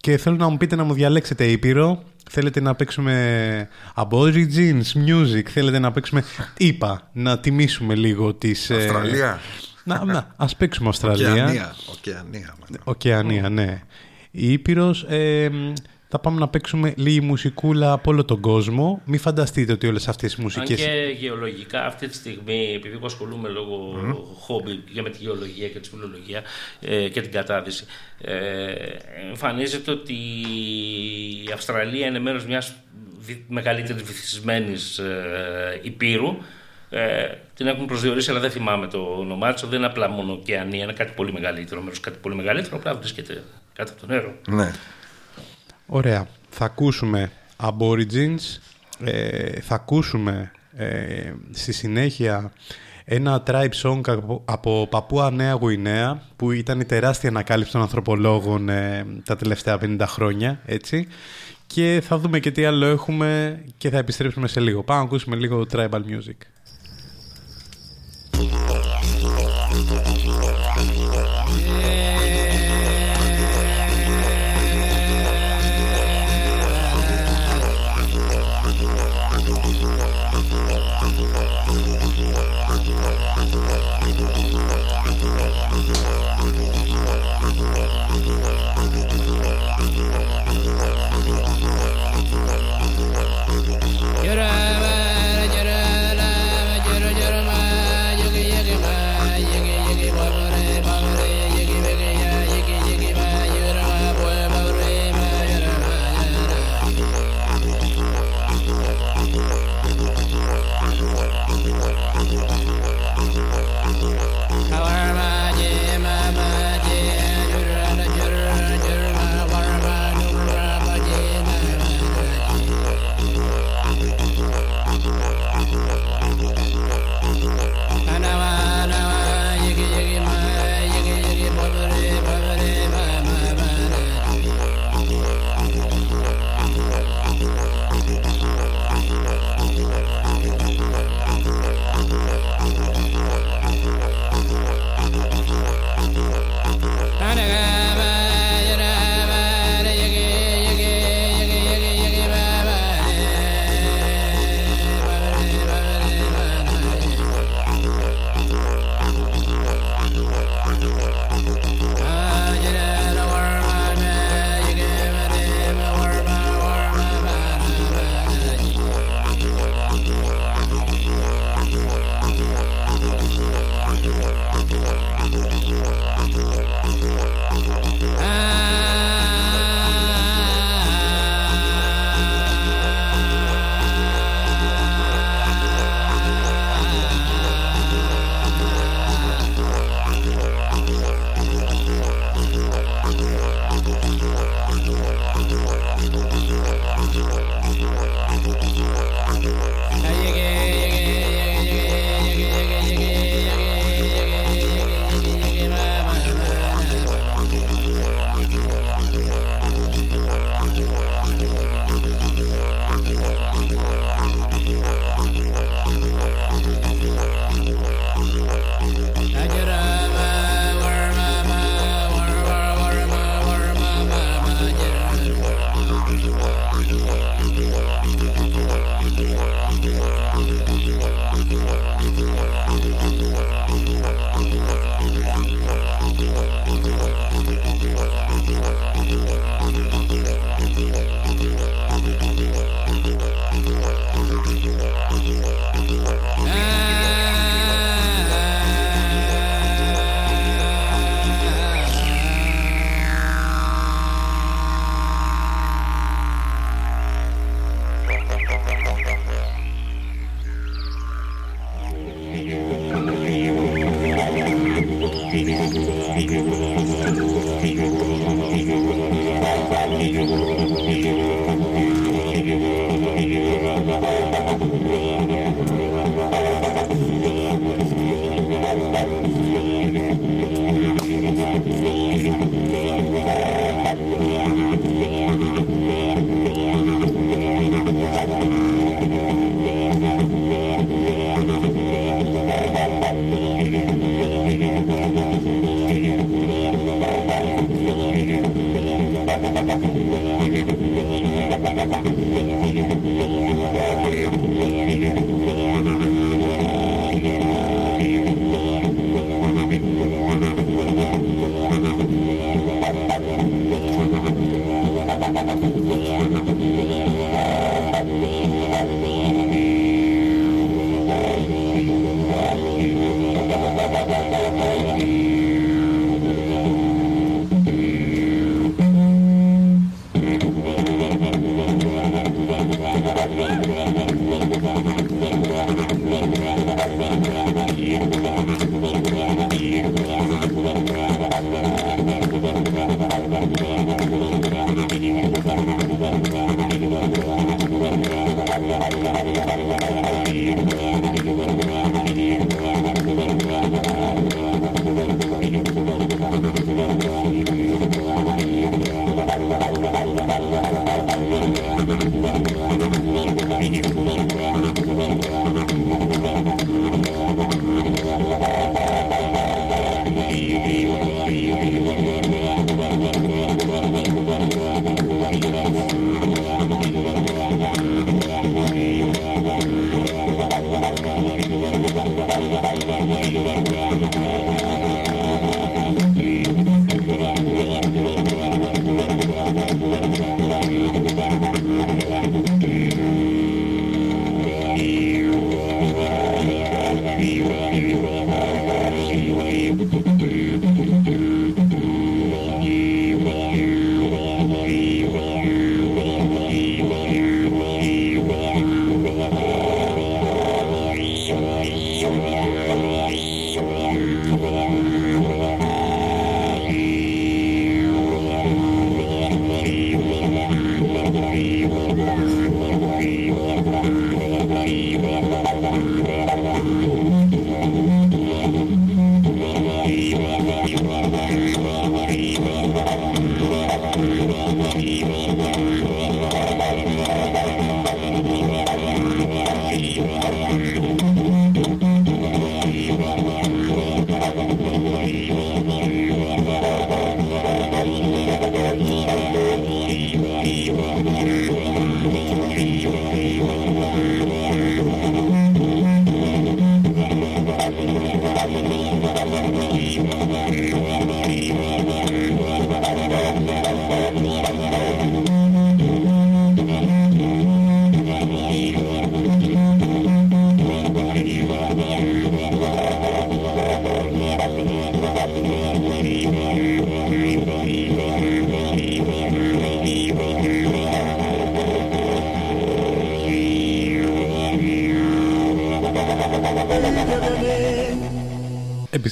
και θέλω να μου πείτε να μου διαλέξετε Ήπειρο. Θέλετε να παίξουμε Aborigines Music. Θέλετε να παίξουμε Είπα, να τιμήσουμε λίγο τις...
Ε, Αυστραλία.
να, να, ας παίξουμε Αυστραλία.
Οκεανία. Οκεανία,
Οκεανία ναι. Η Ήπειρος... Ε, θα πάμε να παίξουμε λίγη μουσικούλα από όλο τον κόσμο. Μην φανταστείτε ότι όλες αυτές οι μουσικές...
Αν και γεωλογικά αυτή τη στιγμή, επειδή εγώ ασχολούμαι λόγω mm. χόμπι για με τη γεωλογία και τη φιλολογία ε, και την κατάδυση, ε, εμφανίζεται ότι η Αυστραλία είναι μέρος μιας μεγαλύτερης βυθισμένης ε, υπήρου ε, την έχουν προσδιορίσει, αλλά δεν θυμάμαι το όνομά της. Δεν είναι απλά μόνο ωκεανία, είναι κάτι πολύ μεγαλύτερο. Μέρος κάτι πολύ μεγαλύτερο, απλά βρίσκεται κάτω από το νερό.
Ναι.
Ωραία. Θα ακούσουμε Aborigines, ε, θα ακούσουμε ε, στη συνέχεια ένα tribe song από, από Παππούα Νέα Γουινέα που ήταν η τεράστια ανακάλυψη των ανθρωπολόγων ε, τα τελευταία 50 χρόνια, έτσι. Και θα δούμε και τι άλλο έχουμε και θα επιστρέψουμε σε λίγο. Πάμε να ακούσουμε λίγο tribal music. tudo bem.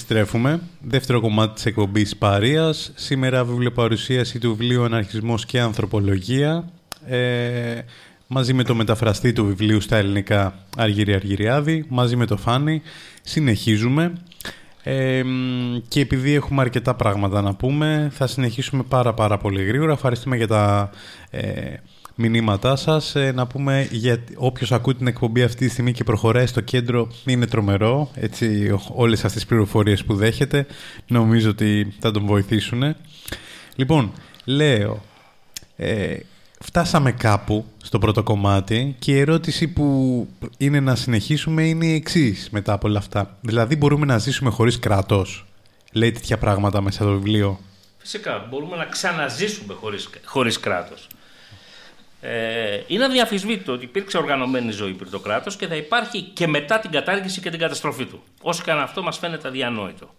Επιστρέφουμε. Δεύτερο κομμάτι της εκπομπής Παρίας. Σήμερα βιβλιοπαρουσίαση του βιβλίου «Αναρχισμός και Ανθρωπολογία». Ε, μαζί με το μεταφραστή του βιβλίου στα ελληνικά Αργύρι Αργυριάδη, μαζί με το Φάνη. Συνεχίζουμε. Ε, και επειδή έχουμε αρκετά πράγματα να πούμε, θα συνεχίσουμε πάρα πάρα πολύ γρήγορα. Ευχαριστούμε για τα ε, μηνύματά σας. Ε, να πούμε για όποιος ακούει την εκπομπή αυτή τη στιγμή και προχωράει στο κέντρο είναι τρομερό. Έτσι, όλες αυτές τις πληροφορίες που δέχεται νομίζω ότι θα τον βοηθήσουν. Λοιπόν, λέω, ε, φτάσαμε κάπου στο πρώτο κομμάτι και η ερώτηση που είναι να συνεχίσουμε είναι η εξής μετά από όλα αυτά. Δηλαδή μπορούμε να ζήσουμε χωρίς κράτος. Λέει τέτοια πράγματα μέσα στο βιβλίο;
Φυσικά, μπορούμε να ξαναζήσουμε χωρίς, χωρίς κράτος. Ε, είναι αδιαφυσβήτητο ότι υπήρξε οργανωμένη ζωή πριν το κράτος και θα υπάρχει και μετά την κατάργηση και την καταστροφή του. Όσο και αν αυτό μας φαίνεται αδιανόητο.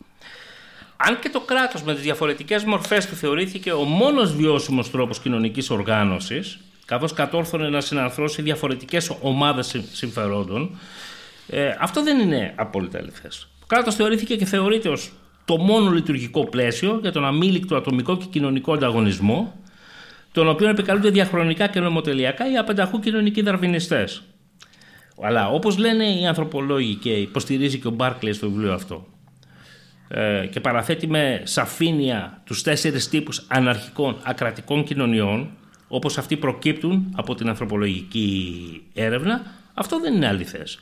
Αν και το κράτος με τις διαφορετικές μορφές του θεωρήθηκε ο μόνος βιώσιμος τρόπος κοινωνικής οργάνωσης, καθώς κατόρθωνε να συναρθρώσει διαφορετικές ομάδες συμφερόντων, ε, αυτό δεν είναι απόλυτα αληθές. Το κράτος θεωρήθηκε και θεωρείται ως το μόνο λειτουργικό πλαίσιο για τον αμήλικτο ατομικό και κοινωνικό ανταγωνισμό τον οποίο επικαλούνται διαχρονικά και νομοτελειακά οι απενταχού κοινωνικοί δαρβινιστές. Αλλά όπως λένε οι ανθρωπολόγοι και υποστηρίζει και ο Μπάρκλε στο βιβλίο αυτό, ε, και παραθέτει με σαφήνεια τους τέσσερις τύπους αναρχικών ακρατικών κοινωνιών, όπως αυτοί προκύπτουν από την ανθρωπολογική έρευνα, αυτό δεν είναι αληθές.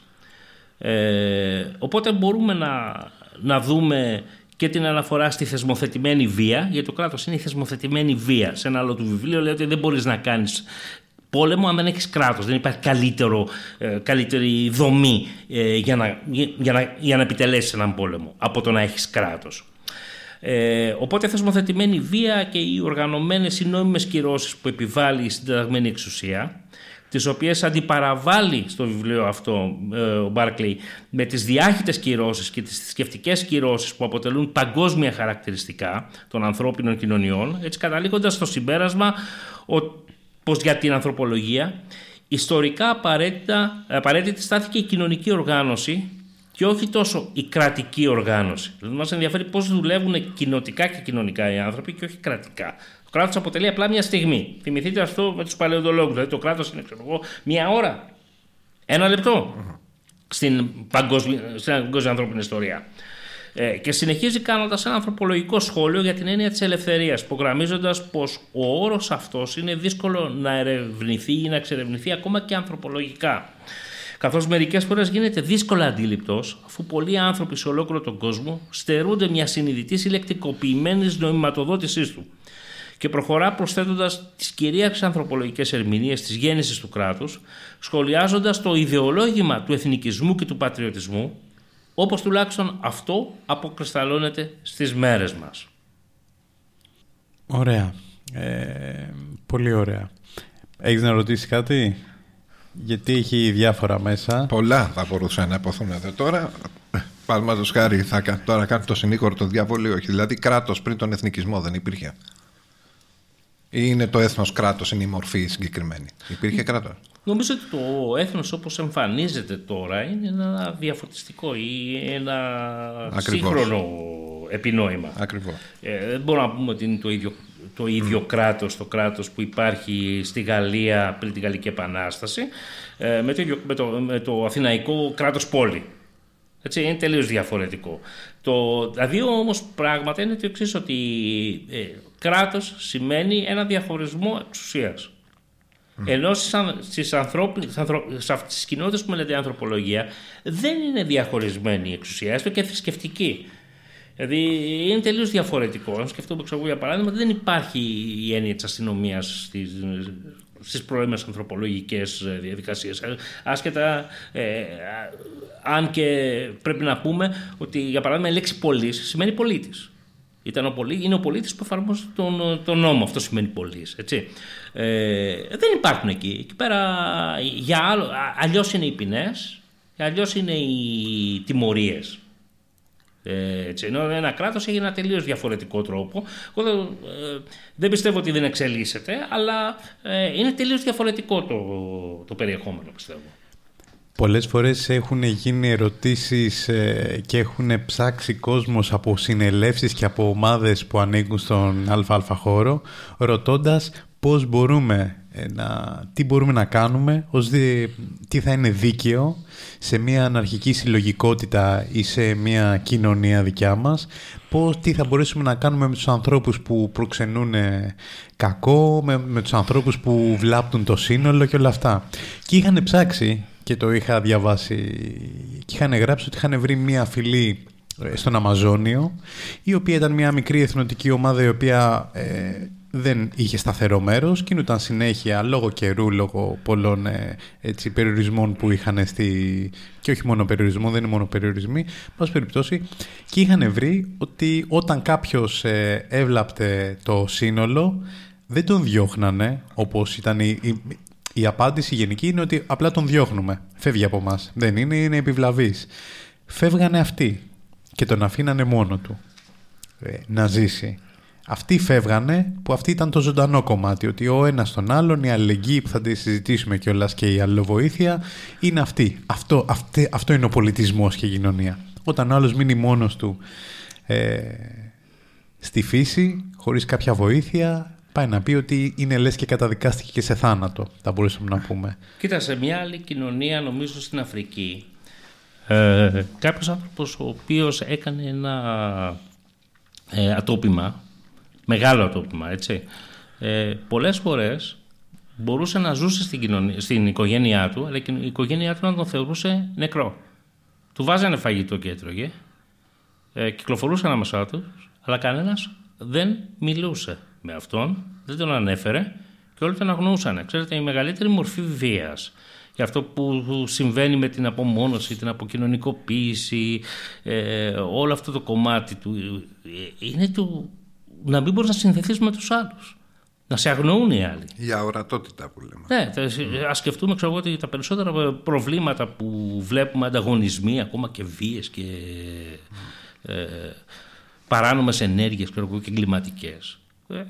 Ε, οπότε μπορούμε να, να δούμε και την αναφορά στη θεσμοθετημένη βία, γιατί το κράτος είναι η θεσμοθετημένη βία. Σε ένα άλλο του βιβλίο λέει ότι δεν μπορείς να κάνεις πόλεμο αν δεν έχεις κράτος. Δεν υπάρχει καλύτερο, ε, καλύτερη δομή ε, για, να, για, να, για να επιτελέσεις έναν πόλεμο από το να έχεις κράτος. Ε, οπότε θεσμοθετημένη βία και οι οργανωμένες ή νόμιμες κυρώσεις που επιβάλλει η συνταγμένη εξουσία τις οποίες αντιπαραβάλλει στο βιβλίο αυτό ε, ο Μπάρκλεϊ με τις διάχυτες κυρώσεις και τις θρησκευτικές κυρώσεις που αποτελούν παγκόσμια χαρακτηριστικά των ανθρώπινων κοινωνιών, έτσι καταλήγοντας στο συμπέρασμα ο, πως για την ανθρωπολογία ιστορικά απαραίτητα, απαραίτητη στάθηκε η κοινωνική οργάνωση και όχι τόσο η κρατική οργάνωση. Δηλαδή, μας ενδιαφέρει πώς δουλεύουν κοινοτικά και κοινωνικά οι άνθρωποι και όχι κρατικά κράτος αποτελεί απλά μια στιγμή. Θυμηθείτε αυτό με τους παλαιοντολόγους. Δηλαδή το κράτος είναι, ξέρω εγώ, μια ώρα. Ένα λεπτό στην παγκόσμια, στην παγκόσμια ανθρώπινη ιστορία. Ε, και συνεχίζει κάνοντας ένα ανθρωπολογικό σχόλιο για την έννοια της ελευθερίας, υπογραμμίζοντας πως ο όρος αυτός είναι δύσκολο να ερευνηθεί ή να εξερευνηθεί ακόμα και ανθρωπολογικά. Καθώς μερικές φορές γίνεται δύσκολα αντίληπτος, αφού πολλοί άνθρωποι σε ολόκληρο τον κόσμο στερούνται μιας συνειδητής συλλεκτικοποιημένης νοηματοδότησή του και προχωρά προσθέτοντας τις κυρίαρχες ανθρωπολογικές ερμηνείες της γέννησης του κράτους, σχολιάζοντας το ιδεολόγημα του εθνικισμού και του πατριωτισμού, όπως τουλάχιστον αυτό αποκρισταλώνεται στις μέρες μας.
Ωραία. Ε, πολύ ωραία. Έχεις να ρωτήσεις κάτι; Γιατί έχει διάφορα μέσα.
Πολλά θα μπορούσαν να υποθούν εδώ τώρα. Παραδείγματο χάρη, θα τώρα κάνει το συνήγορο το διάβολο όχι. Δηλαδή, κράτος πριν τον εθνικισμό δεν υπήρχε. Ή είναι το έθνος κράτος, είναι η μορφή συγκεκριμένη. Υπήρχε κράτος.
Νομίζω ότι το έθνος όπως εμφανίζεται τώρα είναι ένα διαφωτιστικό ή ένα Ακριβώς. σύγχρονο επινόημα.
Ακριβώς.
Ε, δεν μπορούμε να πούμε ότι είναι το ίδιο, το ίδιο κράτος, το κράτος που υπάρχει στη Γαλλία πριν την Γαλλική Επανάσταση ε, με, το ίδιο, με, το, με το αθηναϊκό κράτος πόλη. Έτσι, είναι τελείως διαφορετικό. Το, τα δύο όμως πράγματα είναι το εξής ότι ε, κράτος σημαίνει ένα διαχωρισμό εξουσίας. Ενώ στις, ανθρώπινες, στις κοινότητες που μελετεί ανθρωπολογία δεν είναι διαχωρισμένη η εξουσία, έστω και θρησκευτική. Δηλαδή είναι τελείως διαφορετικό. Αν σκεφτούμε ξέρω, για παράδειγμα, δεν υπάρχει η έννοια της αστυνομίας στις στις πρώιμες ανθρωπολογικές ε, διαδικασίες. Ε, άσχετα, ε, αν και πρέπει να πούμε ότι για παράδειγμα η λέξη πολίς σημαίνει πολίτης. Ήταν ο πολί, είναι ο πολίτης που εφαρμόζει τον, τον νόμο, αυτό σημαίνει πολίς. Έτσι. Ε, δεν υπάρχουν εκεί. Εκεί πέρα για άλλο, αλλιώς είναι οι ποινές, αλλιώς είναι οι τιμωρίες. Ε, έτσι, ενώ ένα κράτος έχει ένα τελείως διαφορετικό τρόπο. Εγώ ε, δεν πιστεύω ότι δεν εξελίσσεται, αλλά ε, είναι τελείως διαφορετικό το, το περιεχόμενο, πιστεύω.
Πολλές φορές έχουν γίνει ερωτήσεις και έχουν ψάξει κόσμος από συνελεύσεις και από ομάδες που ανήκουν στον ΑΑ χώρο ρωτώντας πώς μπορούμε να, τι μπορούμε να κάνουμε, ως τι θα είναι δίκαιο σε μια αναρχική συλλογικότητα ή σε μια κοινωνία δικιά μας, πώς, τι θα μπορέσουμε να κάνουμε με τους ανθρώπους που προξενούν κακό, με, με τους ανθρώπους που βλάπτουν το σύνολο και όλα αυτά. Και είχαν ψάξει, και το είχα διαβάσει, και είχαν γράψει ότι είχαν βρει μια φυλή ε, στον Αμαζόνιο, η οποία ήταν μια μικρή εθνοτική ομάδα η οποία ε, δεν είχε σταθερό μέρος, κινούταν συνέχεια λόγω καιρού, λόγω πολλών ε, έτσι, περιορισμών που είχαν στη... και όχι μόνο περιορισμό, δεν είναι μόνο περιορισμοί, πάση περιπτώσει, και είχαν βρει ότι όταν κάποιος ε, έβλαπτε το σύνολο, δεν τον διώχνανε, όπως ήταν η, η, απάντηση γενική είναι ότι απλά τον διώχνουμε, φεύγει από μας, δεν είναι, είναι επιβλαβής. Φεύγανε αυτοί και τον αφήνανε μόνο του ε, να ζήσει. Αυτοί φεύγανε, που αυτή ήταν το ζωντανό κομμάτι, ότι ο ένας τον άλλον, η αλληλεγγύη που θα τη συζητήσουμε κιόλας και η αλληλοβοήθεια είναι αυτή. Αυτό, αυτή, αυτό είναι ο πολιτισμός και η κοινωνία. Όταν ο άλλος μείνει μόνος του ε, στη φύση, χωρίς κάποια βοήθεια, πάει να πει ότι είναι λες και καταδικάστηκε και σε θάνατο, θα μπορούσαμε να πούμε.
Κοίτα, σε μια άλλη κοινωνία, νομίζω στην Αφρική, ε, κάποιος άνθρωπος ο οποίος έκανε ένα ε, ατόπιμα Μεγάλο ατόπιμα, έτσι. Ε, πολλές φορές μπορούσε να ζούσε στην, κοινωνία, στην οικογένειά του, αλλά η οικογένειά του να τον θεωρούσε νεκρό. Του βάζανε φαγητό και έτρωγε, ε, κυκλοφορούσε ανάμεσά τους, αλλά κανένας δεν μιλούσε με αυτόν, δεν τον ανέφερε και όλοι τον αγνοούσαν. Ξέρετε, η μεγαλύτερη μορφή βίας για αυτό που συμβαίνει με την απομόνωση, την αποκοινωνικοποίηση, ε, όλο αυτό το κομμάτι του, ε, είναι του να μην μπορείς να συνθεθεί με τους άλλους. Να σε αγνοούν οι άλλοι.
Η αορατότητα που λέμε.
Ναι, ας σκεφτούμε ξέρω, ότι τα περισσότερα προβλήματα που βλέπουμε, ανταγωνισμοί, ακόμα και βίες και mm. ε, παράνομες ενέργειες και εγκληματικές. Ε,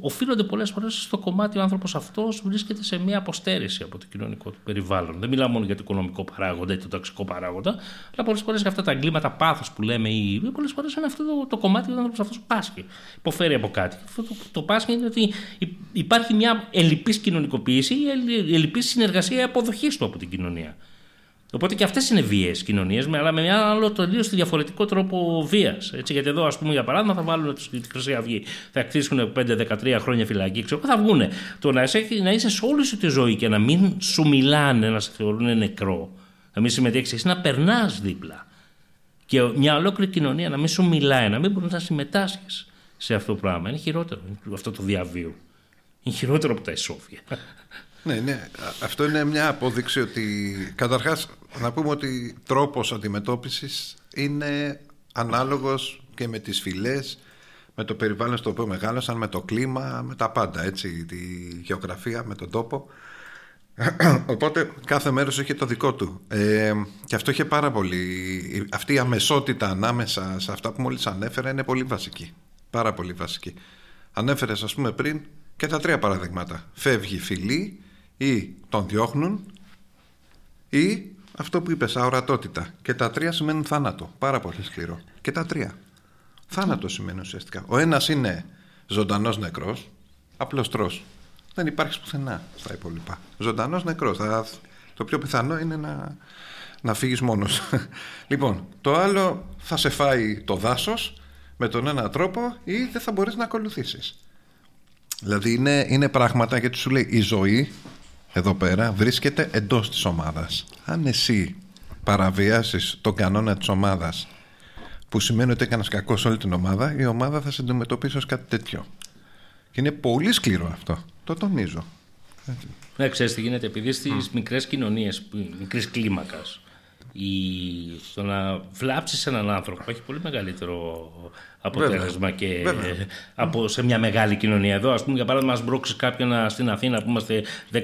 οφείλονται πολλές φορές στο κομμάτι ο άνθρωπος αυτός βρίσκεται σε μια αποστέρηση από το κοινωνικό του περιβάλλον. Δεν μιλάω μόνο για το οικονομικό παράγοντα ή το ταξικό παράγοντα, αλλά πολλές φορές για αυτά τα εγκλήματα πάθο που λέμε ή πολλές φορές είναι αυτό το, το κομμάτι ο άνθρωπος αυτός πάσχει. Υποφέρει από κάτι. Αυτό το, το πάσχει είναι ότι υπάρχει μια ελλειπής κοινωνικοποίηση ή ελλειπής συνεργασία ή αποδοχής του από την κοινωνία. Οπότε και αυτές είναι βίαιες κοινωνίες, αλλά με ένα άλλο τελείως διαφορετικό τρόπο βίας. Γιατί εδώ, ας πούμε, για παράδειγμα, θα βάλουν τη Χρυσή Αυγή, θα κτίσουν 5-13 χρόνια φυλακή, ξέρω, θα βγουν. Το να είσαι, να είσαι σε όλη σου τη ζωή και να μην σου μιλάνε, να σε θεωρούν νεκρό, να μην συμμετέχεις, εσύ να περνάς δίπλα. Και μια ολόκληρη κοινωνία να μην σου μιλάει, να μην μπορείς να συμμετάσχεις σε αυτό το πράγμα. Είναι χειρότερο αυτό το διαβίου. Είναι χειρότερο από τα εσόφια.
Ναι, ναι. Αυτό είναι μια απόδειξη ότι καταρχάς να πούμε ότι τρόπος αντιμετώπισης είναι ανάλογος και με τις φυλές, με το περιβάλλον στο οποίο μεγάλωσαν, με το κλίμα, με τα πάντα, έτσι, τη γεωγραφία, με τον τόπο. Οπότε κάθε μέρος έχει το δικό του. Ε, και αυτό είχε πάρα πολύ... Αυτή η αμεσότητα ανάμεσα σε αυτά που μόλις ανέφερα είναι πολύ βασική. Πάρα πολύ βασική. Ανέφερες ας πούμε πριν και τα τρία παραδείγματα. Φεύγει φυλή ή τον διώχνουν ή αυτό που είπες, αορατότητα. Και τα τρία σημαίνουν θάνατο. Πάρα πολύ σκληρό. Και τα τρία. Θάνατο σημαίνει ουσιαστικά. Ο ένας είναι ζωντανός νεκρός, απλώς τρως. Δεν υπάρχει πουθενά στα υπόλοιπα. Ζωντανός νεκρός. Το πιο πιθανό είναι να, να φύγεις μόνος. λοιπόν, το άλλο θα σε φάει το δάσος με τον ένα τρόπο ή δεν θα μπορείς να ακολουθήσεις. Δηλαδή είναι, είναι πράγματα γιατί σου λέει η ζωή εδώ πέρα βρίσκεται εντός της ομάδας. Αν εσύ παραβιάσεις τον κανόνα της ομάδας που σημαίνει ότι έκανες κακό σε όλη την ομάδα, η ομάδα θα σε αντιμετωπίσει ως κάτι τέτοιο. Και είναι πολύ σκληρό αυτό. Το τονίζω.
Ναι, ξέρεις τι γίνεται, επειδή στις mm. μικρές κοινωνίες, μικρής κλίμακας, η... το να βλάψεις έναν άνθρωπο έχει πολύ μεγαλύτερο αποτέλεσμα και από σε μια μεγάλη κοινωνία. Εδώ, ας πούμε, για παράδειγμα, μα μπρόξει κάποιον στην Αθήνα που είμαστε 5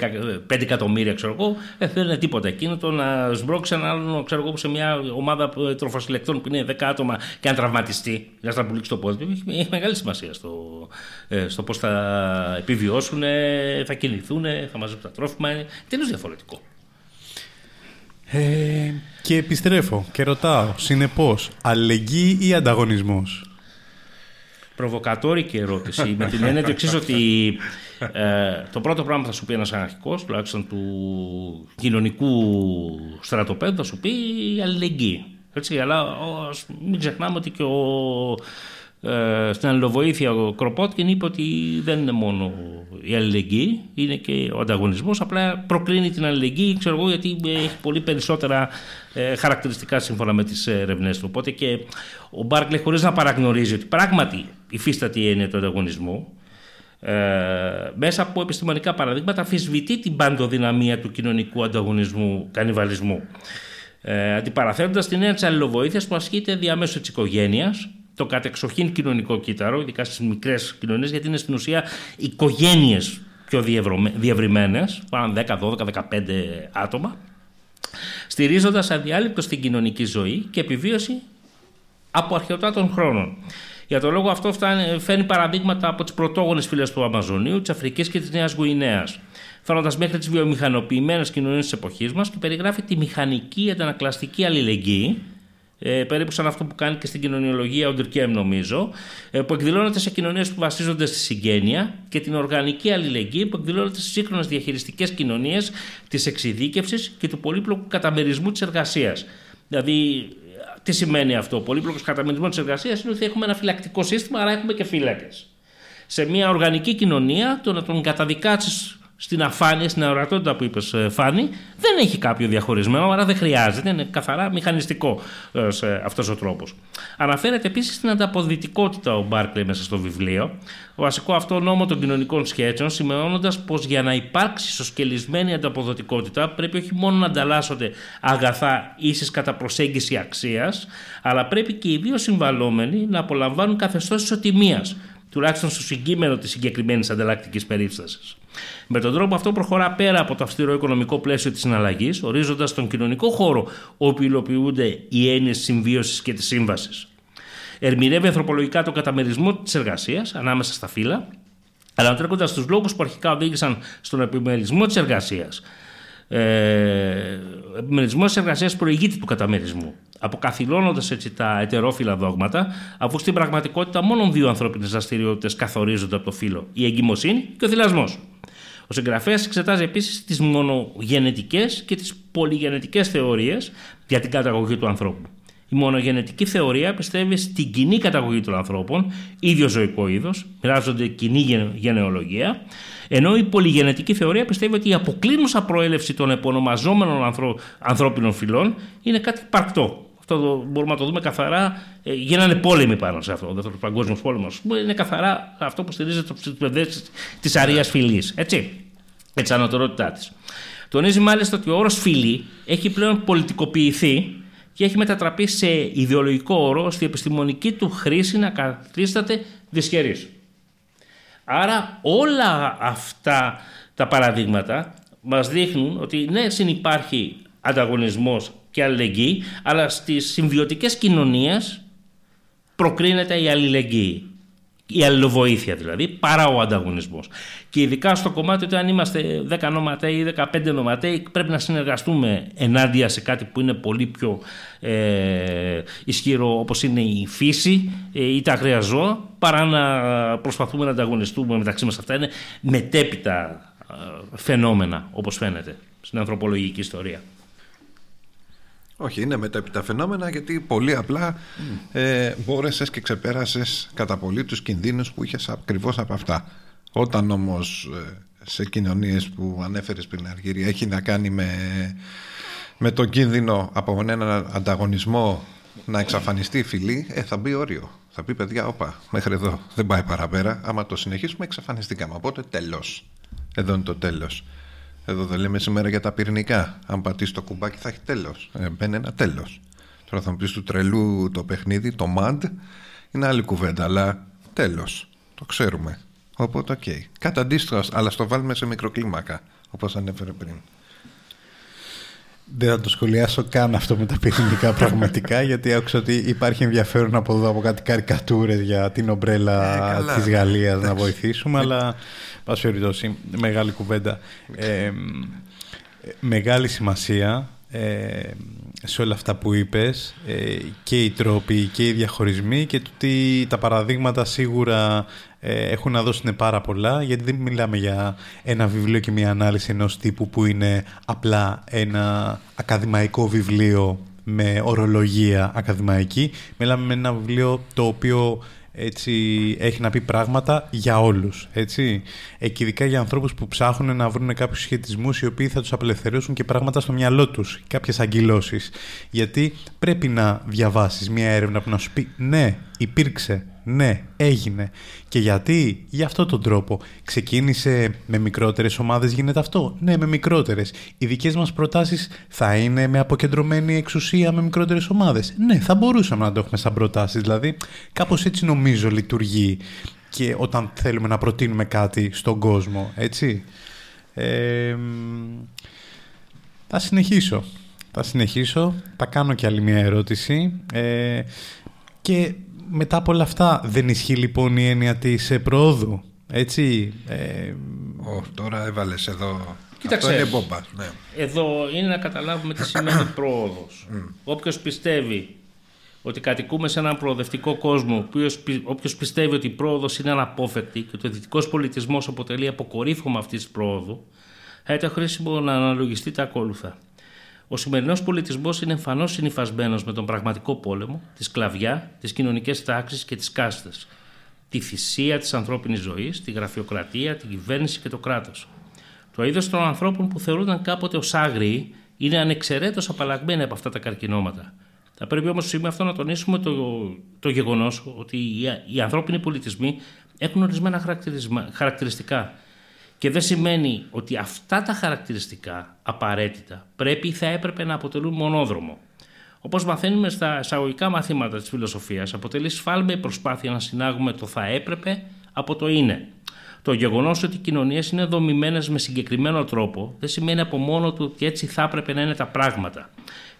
εκατομμύρια, ξέρω εγώ, ε, δεν είναι τίποτα. Εκείνο το να σμπρώξεις έναν άλλον, ξέρω εγώ, σε μια ομάδα ε, τροφοσυλλεκτών που είναι 10 άτομα και αν τραυματιστεί, να στραμπουλήξει το πόδι έχει μεγάλη σημασία στο, ε, στο πώς θα επιβιώσουν, θα κινηθούν, θα μαζέψουν τα τρόφιμα. Είναι τελείως διαφορετικό.
Ε, και επιστρέφω και ρωτάω, συνεπώς, αλληλεγγύη ή ανταγωνισμός;
Προβοκατόρικη ερώτηση με την έννοια του εξής ότι ε, το πρώτο πράγμα που θα σου πει ένας αναρχικό, τουλάχιστον του κοινωνικού στρατοπέδου, θα σου πει η αλληλεγγύη. Έτσι, αλλά μην ξεχνάμε ότι και ο ε, στην αλληλοβοήθεια ο Κροπότκιν είπε ότι δεν είναι μόνο η αλληλεγγύη, είναι και ο ανταγωνισμός. Απλά προκρίνει την αλληλεγγύη, ξέρω εγώ, γιατί έχει πολύ περισσότερα ε, χαρακτηριστικά σύμφωνα με τις ερευνές του. Οπότε και ο Μπάρκλε, χωρίς να παραγνωρίζει ότι πράγματι υφίσταται η έννοια του ανταγωνισμού, ε, μέσα από επιστημονικά παραδείγματα αφισβητεί την παντοδυναμία του κοινωνικού ανταγωνισμού, κανιβαλισμού. Ε, Αντιπαραθέτοντας την έννοια της αλληλοβοήθειας που ασκείται διαμέσου της οικογένειας, το κατεξοχήν κοινωνικό κύτταρο, ειδικά στις μικρές κοινωνίες, γιατί είναι στην ουσία οικογένειες πιο διευρυμένες, πάνω 10, 12, 15 άτομα, στηρίζοντας αδιάλειπτο στην κοινωνική ζωή και επιβίωση από αρχαιοτά των χρόνων. Για τον λόγο αυτό φέρνει παραδείγματα από τις πρωτόγονες φυλές του Αμαζονίου, της Αφρικής και της Νέας Γουινέας, φτάνοντα μέχρι τις βιομηχανοποιημένες κοινωνίες της εποχής μας και περιγράφει τη μηχανική αντανακλαστική αλληλεγγύη ε, περίπου σαν αυτό που κάνει και στην κοινωνιολογία ο Ντουρκέμ νομίζω, ε, που εκδηλώνεται σε κοινωνίες που βασίζονται στη συγγένεια και την οργανική αλληλεγγύη που εκδηλώνεται στι σύγχρονες διαχειριστικές κοινωνίες της εξειδίκευσης και του πολύπλοκου καταμερισμού της εργασίας. Δηλαδή, τι σημαίνει αυτό, ο πολύπλοκος καταμερισμός της εργασίας είναι ότι έχουμε ένα φυλακτικό σύστημα, άρα έχουμε και φύλακες. Σε μια οργανική κοινωνία, το να τον καταδικάσεις στην αφάνεια, στην αορατότητα που είπες, ε, Φάνη, δεν έχει κάποιο διαχωρισμένο, άρα δεν χρειάζεται. Είναι καθαρά μηχανιστικό ε, αυτός ο τρόπος. Αναφέρεται επίσης στην ανταποδυτικότητα ο Μπάρκλεϊ μέσα στο βιβλίο, ο βασικό αυτό νόμο των κοινωνικών σχέσεων, σημειώνοντας πως για να υπάρξει σοσκελισμένη ανταποδοτικότητα πρέπει όχι μόνο να ανταλλάσσονται αγαθά ίσης κατά προσέγγιση αξίας, αλλά πρέπει και οι δύο συμβαλόμενοι να απολαμβάνουν καθεστώς ισοτιμία, τουλάχιστον στο συγκείμενο της συγκεκριμένης ανταλλακτικής περίσταση. Με τον τρόπο αυτό προχωρά πέρα από το αυστηρό οικονομικό πλαίσιο της συναλλαγής, ορίζοντας τον κοινωνικό χώρο όπου υλοποιούνται οι έννοιες τη συμβίωσης και της σύμβασης. Ερμηνεύει ανθρωπολογικά τον καταμερισμό της εργασίας ανάμεσα στα φύλλα, ανατρέχοντας τους λόγους που αρχικά οδήγησαν στον επιμερισμό της εργασίας. Ε, ο επιμερισμός της εργασίας προηγείται του καταμερισμού, αποκαθιλώνοντας έτσι τα ετερόφυλλα δόγματα, αφού στην πραγματικότητα μόνο δύο ανθρώπινες δραστηριότητες καθορίζονται από το φύλλο, η εγκυμοσύνη και ο θυλασμός. Ο συγγραφέας εξετάζει επίσης τις μονογενετικές και τις πολυγενετικές θεωρίες για την καταγωγή του ανθρώπου. Η μονογενετική θεωρία πιστεύει στην κοινή καταγωγή των ανθρώπων, ίδιο ζωικό είδος, μοιράζονται κοινή γενεολογία, ενώ η πολυγενετική θεωρία πιστεύει ότι η αποκλίνουσα προέλευση των επωνομαζόμενων ανθρώπινων φυλών είναι κάτι παρκτό. Αυτό μπορούμε να το δούμε καθαρά. Ε, γίνανε πόλεμοι πάνω σε αυτό. Ο δεύτερος παγκόσμιος πόλεμος είναι καθαρά αυτό που στηρίζεται στις παιδεύσει της αρίας φυλής. Έτσι. Έτσι, ανωτερότητά της. Τονίζει μάλιστα ότι ο όρος φυλή έχει πλέον πολιτικοποιηθεί και έχει μετατραπεί σε ιδεολογικό όρο ώστε η επιστημονική του χρήση να καθίσταται δυσχερής. Άρα όλα αυτά τα παραδείγματα μας δείχνουν ότι ναι, συνυπάρχει ανταγωνισμός και αλληλεγγύη, αλλά στις συμβιωτικές κοινωνίες προκρίνεται η αλληλεγγύη. Η αλληλοβοήθεια δηλαδή, παρά ο ανταγωνισμός. Και ειδικά στο κομμάτι ότι αν είμαστε 10 νοματέοι ή 15 νοματέοι πρέπει να συνεργαστούμε ενάντια σε κάτι που είναι πολύ πιο ε, ισχυρό όπως είναι η φύση ε, ή τα αγραία ζώα παρά να προσπαθούμε να ανταγωνιστούμε μεταξύ μας. Αυτά είναι μετέπειτα ε, φαινόμενα όπως φαίνεται στην ανθρωπολογική ιστορία.
Όχι, είναι μετέπειτα φαινόμενα γιατί πολύ απλά mm. ε, μπόρεσες και ξεπέρασες κατά πολύ τους κινδύνους που είχες ακριβώς από αυτά. Όταν όμως ε, σε κοινωνίες που ανέφερες πριν Αργύρη έχει να κάνει με, με τον κίνδυνο από έναν ανταγωνισμό να εξαφανιστεί η φυλή, ε, θα μπει όριο. Θα πει παιδιά, όπα, μέχρι εδώ δεν πάει παραπέρα. Άμα το συνεχίσουμε, εξαφανιστήκαμε. Οπότε τέλος. Εδώ είναι το τέλος. Εδώ δεν λέμε σήμερα για τα πυρηνικά. Αν πατήσεις το κουμπάκι, θα έχει τέλος. Ε, μπαίνει ένα τέλος. Τώρα θα μου πεις του τρελού το παιχνίδι, το MAD, είναι άλλη κουβέντα, αλλά τέλος. Το ξέρουμε. Οπότε, οκ. Okay. Κατά αντίστοιχο, αλλά στο βάλουμε σε μικροκλίμακα, όπως ανέφερε πριν.
Δεν θα το σχολιάσω καν αυτό με τα πυρηνικά πραγματικά, γιατί άκουσα ότι υπάρχει ενδιαφέρον από εδώ από κάτι καρικατούρες για την ομπρέλα ε, της Γαλλίας να βοηθήσουμε, αλλά πάση περιπτώσει, μεγάλη κουβέντα. Ε, μεγάλη σημασία ε, σε όλα αυτά που είπες ε, και οι τρόποι και οι διαχωρισμοί και το ότι τα παραδείγματα σίγουρα ε, έχουν να δώσουν πάρα πολλά γιατί δεν μιλάμε για ένα βιβλίο και μια ανάλυση ενός τύπου που είναι απλά ένα ακαδημαϊκό βιβλίο με ορολογία ακαδημαϊκή. Μιλάμε με ένα βιβλίο το οποίο έτσι, έχει να πει πράγματα για όλους. Έτσι. Και ειδικά για ανθρώπους που ψάχνουν να βρουν κάποιους σχετισμούς οι οποίοι θα τους απελευθερώσουν και πράγματα στο μυαλό τους, κάποιες αγκυλώσεις. Γιατί πρέπει να διαβάσεις μια έρευνα που να σου πει ναι, υπήρξε, ναι, έγινε. Και γιατί, για αυτόν τον τρόπο. Ξεκίνησε με μικρότερες ομάδες, γίνεται αυτό; Ναι, με μικρότερες. Οι δικές μας προτάσεις θα είναι με αποκεντρωμένη εξουσία με μικρότερες ομάδες; Ναι, θα μπορούσαμε να το έχουμε σαν προτάσεις. Δηλαδή, κάπως έτσι νομίζω λειτουργεί και όταν θέλουμε να προτείνουμε κάτι στον κόσμο, έτσι. Ε, θα συνεχίσω. Θα συνεχίσω. Θα κάνω και άλλη μια ερώτηση. Ε, και μετά από όλα αυτά δεν ισχύει λοιπόν η έννοια της ε, προόδου. Έτσι; Ε...
τώρα έβαλες εδώ...
Κοίταξε,
Αυτό είναι μπόμπα, ναι.
εδώ είναι να καταλάβουμε τι σημαίνει πρόοδος. Mm. Όποιος πιστεύει ότι κατοικούμε σε έναν προοδευτικό κόσμο, όποιος πιστεύει ότι η πρόοδος είναι αναπόφευκτη και ότι ο δυτικός πολιτισμός αποτελεί αποκορύφωμα αυτής της πρόοδου, θα ήταν χρήσιμο να αναλογιστεί τα ακόλουθα. Ο σημερινός πολιτισμός είναι εμφανώς συνυφασμένος με τον πραγματικό πόλεμο, τη σκλαβιά, τις κοινωνικές τάξεις και τις κάστες, τη θυσία της ανθρώπινης ζωής, τη γραφειοκρατία, την κυβέρνηση και το κράτος. Το είδος των ανθρώπων που θεωρούνταν κάποτε ως άγριοι είναι ανεξαιρέτως απαλλαγμένοι από αυτά τα καρκινώματα. Θα πρέπει όμως σήμερα αυτό να τονίσουμε το, το γεγονός ότι οι, οι ανθρώπινοι πολιτισμοί έχουν ορισμένα χαρακτηριστικά και δεν σημαίνει ότι αυτά τα χαρακτηριστικά απαραίτητα πρέπει ή θα έπρεπε να αποτελούν μονόδρομο. Όπως μαθαίνουμε στα εισαγωγικά μαθήματα της φιλοσοφίας, αποτελεί σφάλμα η προσπάθεια να συνάγουμε το θα έπρεπε από το είναι. Το γεγονός ότι οι κοινωνίες είναι δομημένες με συγκεκριμένο τρόπο δεν σημαίνει από μόνο του ότι έτσι θα έπρεπε να είναι τα πράγματα.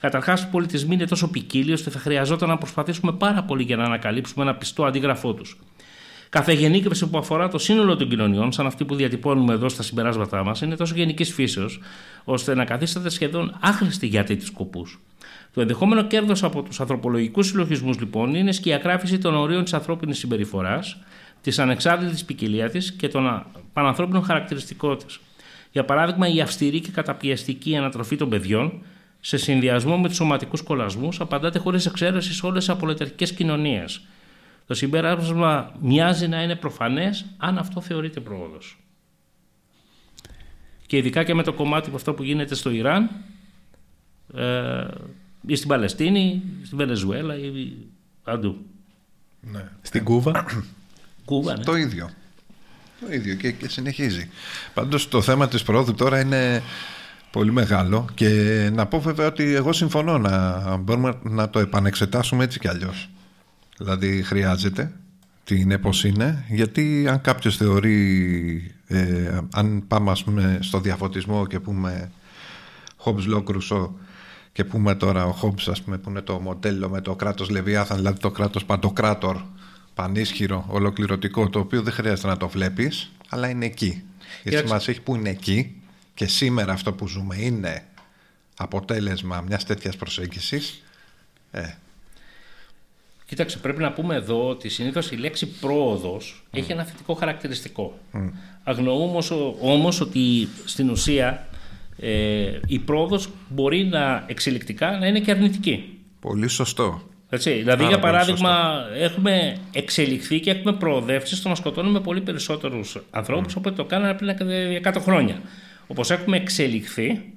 Καταρχάς, οι πολιτισμοί είναι τόσο ποικίλοι ώστε θα χρειαζόταν να προσπαθήσουμε πάρα πολύ για να ανακαλύψουμε ένα πιστό αντίγραφό τους. Κάθε γενίκευση που αφορά το σύνολο των κοινωνιών, σαν αυτή που διατυπώνουμε εδώ στα συμπεράσματά μας, είναι τόσο γενικής φύσεως, ώστε να καθίσταται σχεδόν άχρηστη για τέτοιου σκοπούς. Το ενδεχόμενο κέρδος από τους ανθρωπολογικούς συλλογισμούς, λοιπόν, είναι σκιαγράφηση των ορίων της ανθρώπινης συμπεριφοράς, της ανεξάρτητης ποικιλία της και των πανανθρώπινων χαρακτηριστικών τη. Για παράδειγμα, η αυστηρή και καταπιεστική ανατροφή των παιδιών, σε συνδυασμό με τους σωματικούς κολασμούς, απαντάται χωρίς εξαίρεση σε όλες τις απολετερικές κοινωνίες το συμπέρασμα μοιάζει να είναι προφανές αν αυτό θεωρείται πρόοδος. Και ειδικά και με το κομμάτι που αυτό που γίνεται στο Ιράν ε, ή στην Παλαιστίνη, στη Βενεζουέλα ή αντού.
Ναι. Στην Κούβα.
Κούβα ναι.
Το ίδιο. Το ίδιο και, και συνεχίζει. Πάντως το θέμα της πρόοδου τώρα είναι πολύ μεγάλο και να πω βέβαια ότι εγώ συμφωνώ να μπορούμε να το επανεξετάσουμε έτσι κι αλλιώς. Δηλαδή χρειάζεται τι είναι πως είναι γιατί αν κάποιος θεωρεί ε, αν πάμε ας πούμε στο διαφωτισμό και πούμε Hobbes Law Rousseau και πούμε τώρα ο Hobbes ας πούμε που είναι το μοντέλο με το κράτος Λεβιάθαν δηλαδή το κράτος παντοκράτορ πανίσχυρο, ολοκληρωτικό το οποίο δεν χρειάζεται να το βλέπεις αλλά είναι εκεί. Γιατί μας έχει που είναι εκεί και σήμερα αυτό που ζούμε είναι αποτέλεσμα μιας τέτοιας προσέγγισης. Ε,
Κοίταξε, πρέπει να πούμε εδώ ότι συνήθως η λέξη πρόοδος έχει ένα θετικό χαρακτηριστικό. Mm. Αγνοούμε όμως ότι στην ουσία ε, η πρόοδος μπορεί να εξελικτικά να είναι και αρνητική.
Πολύ σωστό.
Έτσι, δηλαδή,
Πάρα
για
πολύ
παράδειγμα, έχουμε εξελιχθεί και έχουμε προοδεύσει στο να σκοτώνουμε πολύ περισσότερους ανθρώπους από ό,τι το κάναμε πριν 100 χρόνια. Όπως έχουμε εξελιχθεί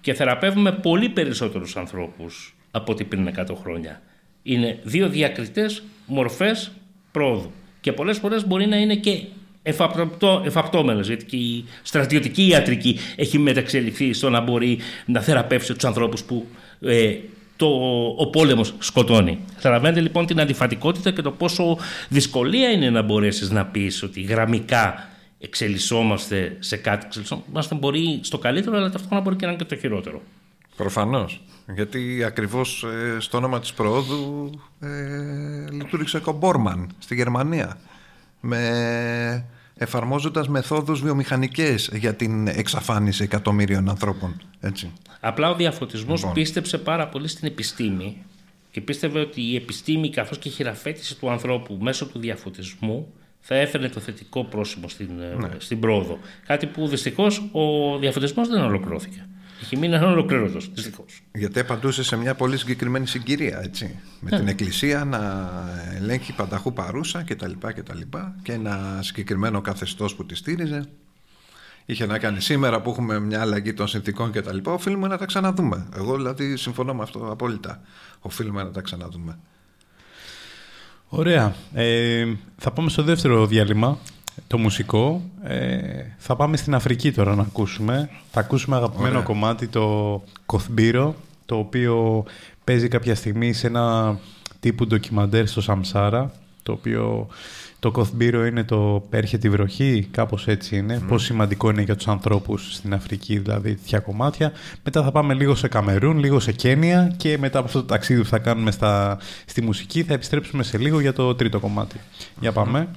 και θεραπεύουμε πολύ περισσότερους ανθρώπους από ό,τι πριν 100 χρόνια. Είναι δύο διακριτές μορφές πρόοδου. Και πολλές φορές μπορεί να είναι και εφαπτώμενο, γιατί και η στρατιωτική ιατρική έχει μεταξελιχθεί στο να μπορεί να θεραπεύσει τους ανθρώπους που ε, το, ο πόλεμος σκοτώνει. Καταλαβαίνετε λοιπόν την αντιφατικότητα και το πόσο δυσκολία είναι να μπορέσεις να πεις ότι γραμμικά εξελισσόμαστε σε κάτι. Εξελισσόμαστε μπορεί στο καλύτερο, αλλά ταυτόχρονα μπορεί και να είναι και το χειρότερο.
Προφανώς. Γιατί ακριβώς ε, στο όνομα της προόδου ε, λειτουργήσε ο Μπόρμαν στη Γερμανία. Με εφαρμόζοντας μεθόδους βιομηχανικές για την εξαφάνιση εκατομμύριων ανθρώπων. Έτσι.
Απλά ο διαφωτισμός
Λοιπόν.
πίστεψε πάρα πολύ στην επιστήμη και πίστευε ότι η επιστήμη καθώς και η χειραφέτηση του ανθρώπου μέσω του διαφωτισμού θα έφερε το θετικό πρόσημο στην, ε,
Ναι.
στην πρόοδο. Κάτι που δυστυχώς ο διαφωτισμός δεν ολοκληρώθηκε. Έχει μείνει ανολοκλήρωτος, δυστυχώς.
Γιατί απαντούσε σε μια πολύ συγκεκριμένη συγκυρία, έτσι. Με την εκκλησία να ελέγχει πανταχού παρούσα κτλ. Και, τα λοιπά, και ένα συγκεκριμένο καθεστώς που τη στήριζε. Είχε να κάνει σήμερα που έχουμε μια αλλαγή των συνθήκων κτλ. Οφείλουμε να τα ξαναδούμε. Εγώ δηλαδή συμφωνώ με αυτό απόλυτα. Οφείλουμε να τα ξαναδούμε.
Ωραία. Ε, θα πάμε στο δεύτερο διάλειμμα, το μουσικό. Ε, θα πάμε στην Αφρική τώρα να ακούσουμε. Θα ακούσουμε αγαπημένο
Ωραία.
κομμάτι το Κοθμπύρο, το οποίο παίζει κάποια στιγμή σε ένα τύπου ντοκιμαντέρ στο Σαμσάρα, το οποίο το Κοθμπύρο είναι το «Έρχεται η βροχή», κάπως έτσι είναι. Πόσο σημαντικό είναι για τους ανθρώπους στην Αφρική, δηλαδή τέτοια κομμάτια. Μετά θα πάμε λίγο σε Καμερούν, λίγο σε Κένια και μετά από αυτό το ταξίδι που θα κάνουμε στα, στη μουσική θα επιστρέψουμε σε λίγο για το τρίτο κομμάτι. Για πάμε.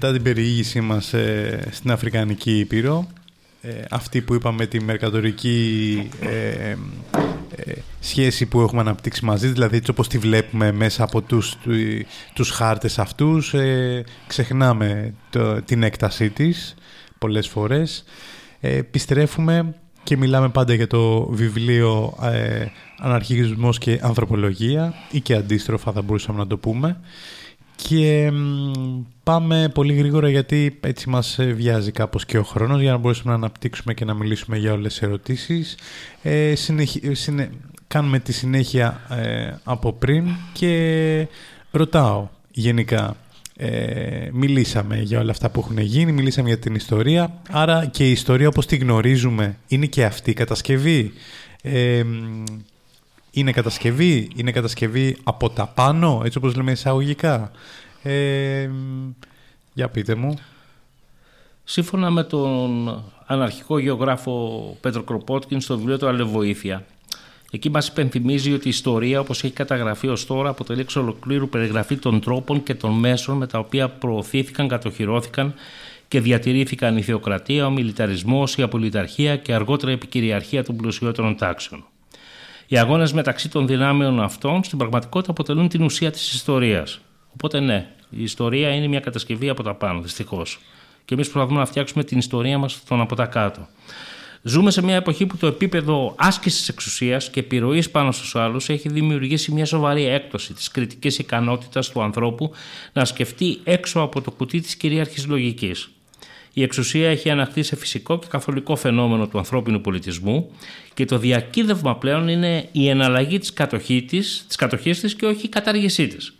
Μετά την περιήγησή μας ε, στην Αφρικανική Ήπειρο, ε, αυτή που είπαμε τη μερκατορική ε, σχέση που έχουμε αναπτύξει μαζί, δηλαδή έτσι όπως τη βλέπουμε μέσα από τους, του, τους χάρτες αυτούς, ξεχνάμε το, την έκτασή της πολλές φορές. επιστρέφουμε και μιλάμε πάντα για το βιβλίο ε, «Αναρχισμός και Ανθρωπολογία» ή και αντίστροφα θα μπορούσαμε να το πούμε. Και πάμε πολύ γρήγορα γιατί έτσι μας ε, βιάζει κάπως και ο χρόνος για να μπορέσουμε να αναπτύξουμε και να μιλήσουμε για όλες τις ερωτήσεις. Ε, συνε... Κάνουμε τη συνέχεια ε, από πριν και ρωτάω γενικά. Ε, μιλήσαμε για όλα αυτά που έχουν γίνει, μιλήσαμε για την ιστορία, άρα και η ιστορία όπως τη γνωρίζουμε είναι και αυτή η κατασκευή. Ε, είναι κατασκευή, είναι κατασκευή από τα πάνω, έτσι όπως λέμε εισαγωγικά. Ε, Για πείτε μου.
Σύμφωνα με τον αναρχικό γεωγράφο Πέτρο Κροπότκιν στο βιβλίο του Αλεβοήθεια, εκεί μας υπενθυμίζει ότι η ιστορία όπως έχει καταγραφεί ως τώρα αποτελεί εξ ολοκλήρου περιγραφή των τρόπων και των μέσων με τα οποία προωθήθηκαν, κατοχυρώθηκαν και διατηρήθηκαν η θεοκρατία, ο μιλιταρισμός, η απολυταρχία και αργότερα η επικυριαρχία των πλουσιότερων τάξεων. Οι αγώνες μεταξύ των δυνάμεων αυτών στην πραγματικότητα αποτελούν την ουσία της ιστορίας. Οπότε ναι, η ιστορία είναι μια κατασκευή από τα πάνω, δυστυχώς. Και εμείς προσπαθούμε να φτιάξουμε την ιστορία μας τον από τα κάτω. Ζούμε σε μια εποχή που το επίπεδο άσκησης εξουσίας και επιρροής πάνω στους άλλους έχει δημιουργήσει μια σοβαρή έκπτωση της κριτικής ικανότητας του ανθρώπου να σκεφτεί έξω από το κουτί της κυρίαρχης λογικής. Η εξουσία έχει αναχθεί σε φυσικό και καθολικό φαινόμενο του ανθρώπινου πολιτισμού και το διακύδευμα πλέον είναι η εναλλαγή της κατοχής της, της, κατοχής της και όχι η κατάργησή της.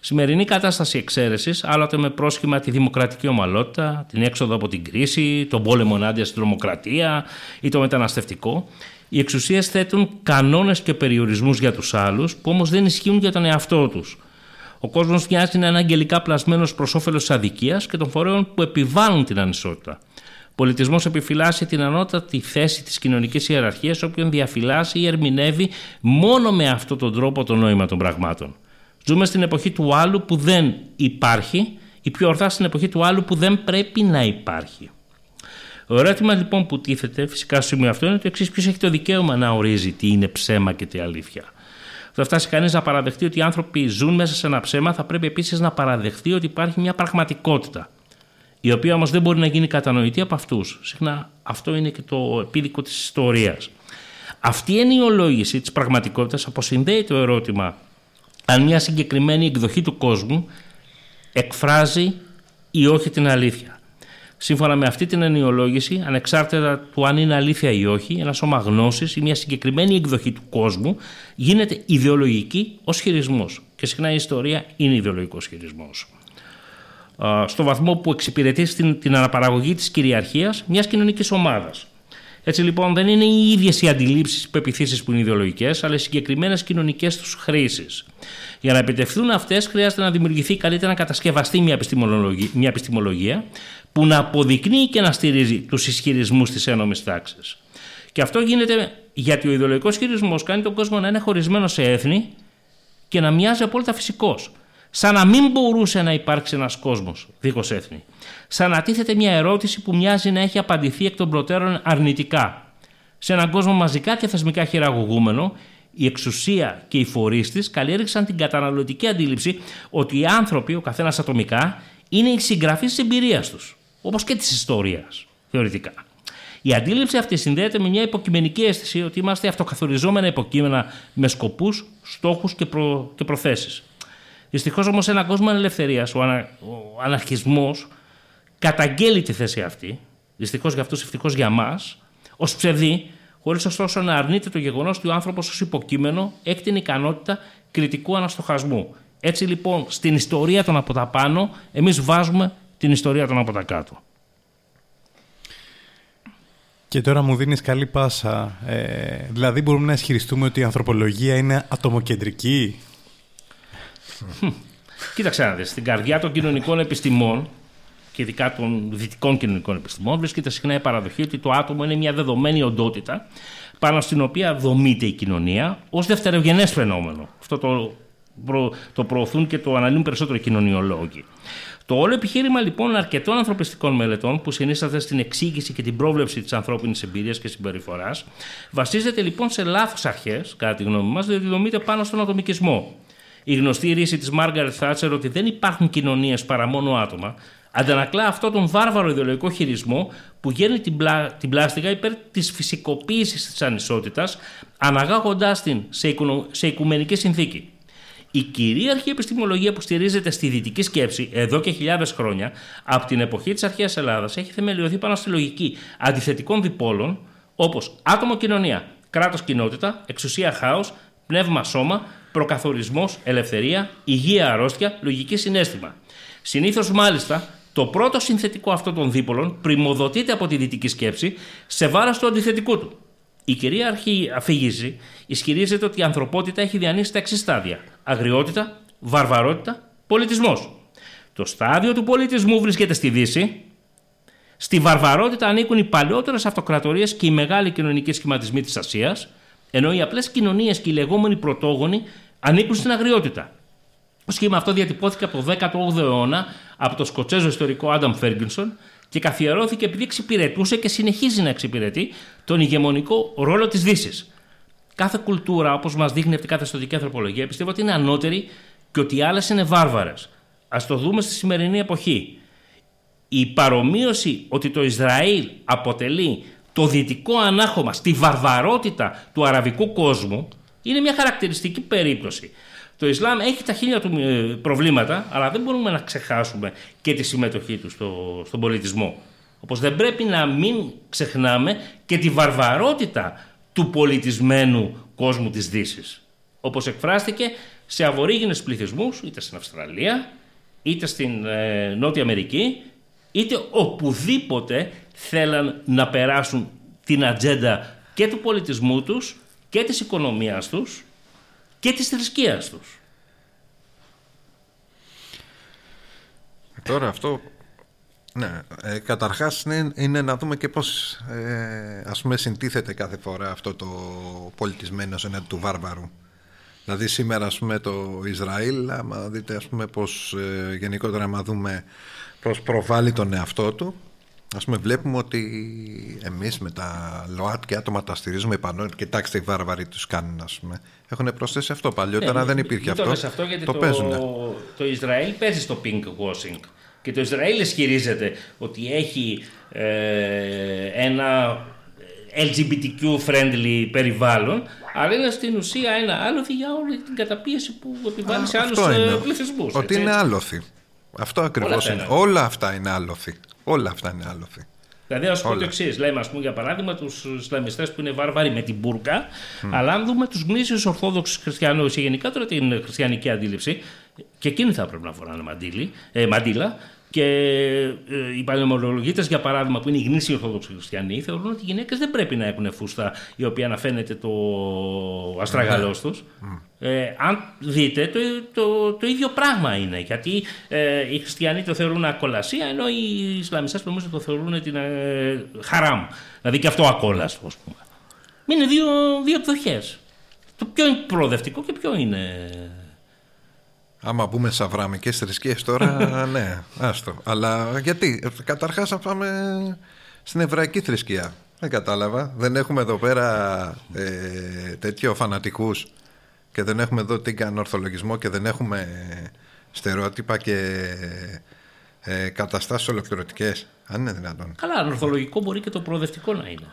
Σημερινή κατάσταση εξαίρεσης, άλλοτε με πρόσχημα τη δημοκρατική ομαλότητα, την έξοδο από την κρίση, τον πόλεμο ενάντια στην τρομοκρατία ή το μεταναστευτικό, οι εξουσίες θέτουν κανόνες και περιορισμούς για τους άλλους που όμως δεν ισχύουν για τον εαυτό τους. Ο κόσμος μοιάζει να είναι αγγελικά πλασμένος προς όφελος της αδικίας και των φορέων που επιβάλλουν την ανισότητα. Ο πολιτισμός επιφυλάσσει την ανώτατη θέση της κοινωνικής ιεραρχίας, όποιον διαφυλάσσει ή ερμηνεύει μόνο με αυτόν τον τρόπο το νόημα των πραγμάτων. Ζούμε στην εποχή του άλλου που δεν υπάρχει, ή πιο ορθά στην εποχή του άλλου που δεν πρέπει να υπάρχει. Το ερώτημα λοιπόν που τίθεται φυσικά στο σημείο αυτό είναι το εξής: Ποιος έχει το δικαίωμα να ορίζει τι είναι ψέμα και τι αλήθεια; Θα φτάσει κανείς να παραδεχτεί ότι οι άνθρωποι ζουν μέσα σε ένα ψέμα, θα πρέπει επίσης να παραδεχτεί ότι υπάρχει μια πραγματικότητα. Η οποία όμως δεν μπορεί να γίνει κατανοητή από αυτούς. Συχνά αυτό είναι και το επίδικο της ιστορίας. Αυτή η ενοιολόγηση της πραγματικότητας αποσυνδέει το ερώτημα αν μια συγκεκριμένη εκδοχή του κόσμου εκφράζει ή όχι την αλήθεια. Σύμφωνα με αυτή την ενοιολόγηση, ανεξάρτητα του αν είναι αλήθεια ή όχι, ένα σώμα γνώσης ή μια συγκεκριμένη εκδοχή του κόσμου γίνεται ιδεολογική ω χειρισμό. Και συχνά η ιστορία είναι ιδεολογικός χειρισμό. Στο βαθμό που εξυπηρετεί στην, την αναπαραγωγή της κυριαρχίας μιας κοινωνικής ομάδας. Έτσι λοιπόν δεν είναι οι ίδιες οι αντιλήψεις, οι πεπιθήσεις που είναι ιδεολογικές, αλλά οι συγκεκριμένες κοινωνικές τους χρήσεις. Για να επιτευχθούν αυτές, χρειάζεται να δημιουργηθεί καλύτερα να κατασκευαστεί μια επιστημολογία, μια επιστημολογία που να αποδεικνύει και να στηρίζει τους ισχυρισμούς της ένωμης τάξης. Και αυτό γίνεται γιατί ο ιδεολογικός χειρισμό κάνει τον κόσμο να είναι χωρισμένο σε έθνη και να μοιάζει απόλυτα φυσικός. Σαν να μην μπορούσε να υπάρξει ένας κόσμος δίχως έθνη. Σαν να τίθεται μια ερώτηση που μοιάζει να έχει απαντηθεί εκ των προτέρων αρνητικά. Σε έναν κόσμο μαζικά και θεσμικά χειραγωγούμενο, η εξουσία και οι φορείς της καλλιέργησαν την καταναλωτική αντίληψη ότι οι άνθρωποι, ο καθένας ατομικά, είναι η συγγραφή της εμπειρίας τους, όπως και της ιστορίας, θεωρητικά. Η αντίληψη αυτή συνδέεται με μια υποκειμενική αίσθηση ότι είμαστε αυτοκαθοριζόμενα υποκείμενα με σκοπούς, στόχους και, προ... και προθέσεις. Δυστυχώς όμως, σε έναν κόσμο ελευθερία, ο, ανα... ο αναρχισμός καταγγέλει τη θέση αυτή, δυστυχώς για αυτούς, ευτυχώς για εμά, ως ψευδή, χωρίς ωστόσο να αρνείται το γεγονός ότι ο άνθρωπος ως υποκείμενο έχει την ικανότητα κριτικού αναστοχασμού. Έτσι λοιπόν, στην ιστορία των από τα πάνω, εμείς βάζουμε την ιστορία των από τα κάτω.
Και τώρα μου δίνεις καλή πάσα. Ε, δηλαδή μπορούμε να ισχυριστούμε ότι η ανθρωπολογία είναι ατομοκεντρική;
Κοίταξε να δεις, στην καρδιά των κοινωνικών επιστημών και ειδικά των δυτικών κοινωνικών επιστημών βρίσκεται συχνά η παραδοχή ότι το άτομο είναι μια δεδομένη οντότητα πάνω στην οποία δομείται η κοινωνία ως δευτερογενές φαινόμενο. Αυτό το, το προωθούν και το αναλύουν περισσότερο οι κοινωνιολόγοι. Το όλο επιχείρημα λοιπόν αρκετών ανθρωπιστικών μελετών που συνίσταται στην εξήγηση και την πρόβλεψη της ανθρώπινης εμπειρίας και συμπεριφοράς βασίζεται λοιπόν σε λάθος αρχές, κατά τη γνώμη μας, διότι δομείται πάνω στον ατομικισμό. Η γνωστή ρίση της Μάργαρετ Θάτσερ ότι δεν υπάρχουν κοινωνίες παρά μόνο άτομα, αντανακλά αυτό τον βάρβαρο ιδεολογικό χειρισμό που γέρνει την, πλά, την πλάστιγα υπέρ της φυσικοποίησης της ανισότητας, αναγάγοντάς την σε, οικονο, σε οικουμενική συνθήκη. Η κυρίαρχη επιστημολογία που στηρίζεται στη δυτική σκέψη εδώ και χιλιάδες χρόνια, από την εποχή της αρχαίας Ελλάδας, έχει θεμελιωθεί πάνω στη λογική αντιθετικών διπόλων όπως άτομο-κοινωνία, κράτο-κοινότητα, εξουσία-χάο, πνεύμα-σώμα, προκαθορισμός, ελευθερία, υγεία-αρρώστια, λογική συνέστημα. Συνήθως μάλιστα το πρώτο συνθετικό αυτών των δίπολων πρημοδοτείται από τη δυτική σκέψη σε βάρος του αντιθετικού του. Η κυρίαρχη αφήγηση ισχυρίζεται ότι η ανθρωπότητα έχει διανύσει τα εξής στάδια: αγριότητα, βαρβαρότητα, πολιτισμός. Το στάδιο του πολιτισμού βρίσκεται στη Δύση. Στη βαρβαρότητα ανήκουν οι παλαιότερες αυτοκρατορίες και οι μεγάλοι κοινωνικοί σχηματισμοί της Ασίας, ενώ οι απλές κοινωνίες και οι λεγόμενοι πρωτόγονοι ανήκουν στην αγριότητα. Το σχήμα αυτό διατυπώθηκε από το 18ο αιώνα από τον Σκοτσέζο ιστορικό Άνταμ Φέργκινσον και καθιερώθηκε επειδή εξυπηρετούσε και συνεχίζει να εξυπηρετεί τον ηγεμονικό ρόλο της Δύσης. Κάθε κουλτούρα, όπως μας δείχνει αυτή η καθεστωτική ανθρωπολογία, πιστεύω ότι είναι ανώτερη και ότι οι άλλες είναι βάρβαρες. Α το δούμε στη σημερινή εποχή. Η παρομοίωση ότι το Ισραήλ αποτελεί το δυτικό ανάχωμα στη βαρβαρότητα του αραβικού κόσμου είναι μια χαρακτηριστική περίπτωση. Το Ισλάμ έχει τα χίλια του ε, προβλήματα, αλλά δεν μπορούμε να ξεχάσουμε και τη συμμετοχή του στο, στον πολιτισμό. Όπως δεν πρέπει να μην ξεχνάμε και τη βαρβαρότητα του πολιτισμένου κόσμου της δύσης. Όπως εκφράστηκε σε αβορήγινες πληθυσμούς, είτε στην Αυστραλία, είτε στην ε, Νότια Αμερική, είτε οπουδήποτε θέλαν να περάσουν την ατζέντα και του πολιτισμού τους και της οικονομίας τους και της θρησκείας τους.
Τώρα αυτό, ναι, ε, καταρχάς είναι, είναι, να δούμε και πώς ε, ας πούμε συντίθεται κάθε φορά αυτό το πολιτισμένο εναντί του βάρβαρου. Δηλαδή σήμερα ας πούμε το Ισραήλ, άμα δείτε ας πούμε πώς ε, γενικότερα άμα δούμε πώς προβάλλει τον εαυτό του, ας πούμε βλέπουμε ότι εμείς με τα ΛΟΑΤ και άτομα τα στηρίζουμε πάνω, κοιτάξτε οι βάρβαροι τους κάνουν ας πούμε. Έχουν προσθέσει αυτό παλιότερα,
Ναι,
δεν υπήρχε
μην το
αυτό.
λες αυτό γιατί
το,
το,
παίζουν.
το Ισραήλ παίζει στο pink washing. Και το Ισραήλ ισχυρίζεται ότι έχει ε, ένα LGBTQ friendly περιβάλλον, αλλά είναι στην ουσία ένα άλοθη για όλη την καταπίεση που επιβάλλει σε άλλους
Αυτό
ε,
είναι.
πληθυσμούς.
Ότι
έτσι.
είναι άλοθη. Αυτό ακριβώς
αυτά
είναι.
είναι.
Όλα αυτά είναι άλοθη. Όλα αυτά είναι άλοθη.
Δηλαδή, ας πούμε
Όλα.
το εξής. Λέμε, ας πούμε, για παράδειγμα, τους Ισλαμιστές που είναι βάρβαροι με την μπουρκα, αλλά αν δούμε τους γνήσιους Ορθόδοξους Χριστιανούς ή γενικότερα την χριστιανική αντίληψη, και εκείνοι θα πρέπει να φοράνε μαντήλι, ε, μαντήλα. Και ε, οι παλαιομολογίτε, για παράδειγμα, που είναι οι γνήσιοι Ορθόδοξοι Χριστιανοί, θεωρούν ότι οι γυναίκες δεν πρέπει να έχουν φούστα η οποία να φαίνεται το αστραγαλός τους. Ε, αν δείτε, το, το, το ίδιο πράγμα είναι. Γιατί ε, οι χριστιανοί το θεωρούν ακολασία, ενώ οι Ισλαμιστές νομίζω το θεωρούν την ε, χαράμ. Δηλαδή και αυτό ακόλαστο, ας πούμε. Είναι δύο, δύο εκδοχές. Το ποιο είναι προοδευτικό και ποιο είναι.
Άμα πούμε σε αβραμικές θρησκείες τώρα, ναι, άστο. Αλλά γιατί, ε, καταρχάς να πάμε στην εβραϊκή θρησκεία. Δεν κατάλαβα. Δεν έχουμε εδώ πέρα ε, τέτοιο φανατικούς και δεν έχουμε εδώ τίγκαν ορθολογισμό και δεν έχουμε στερεότυπα και ε, καταστάσεις ολοκληρωτικές. Αν είναι δυνατόν.
Καλά, ορθολογικό μπορεί και το προοδευτικό να είναι.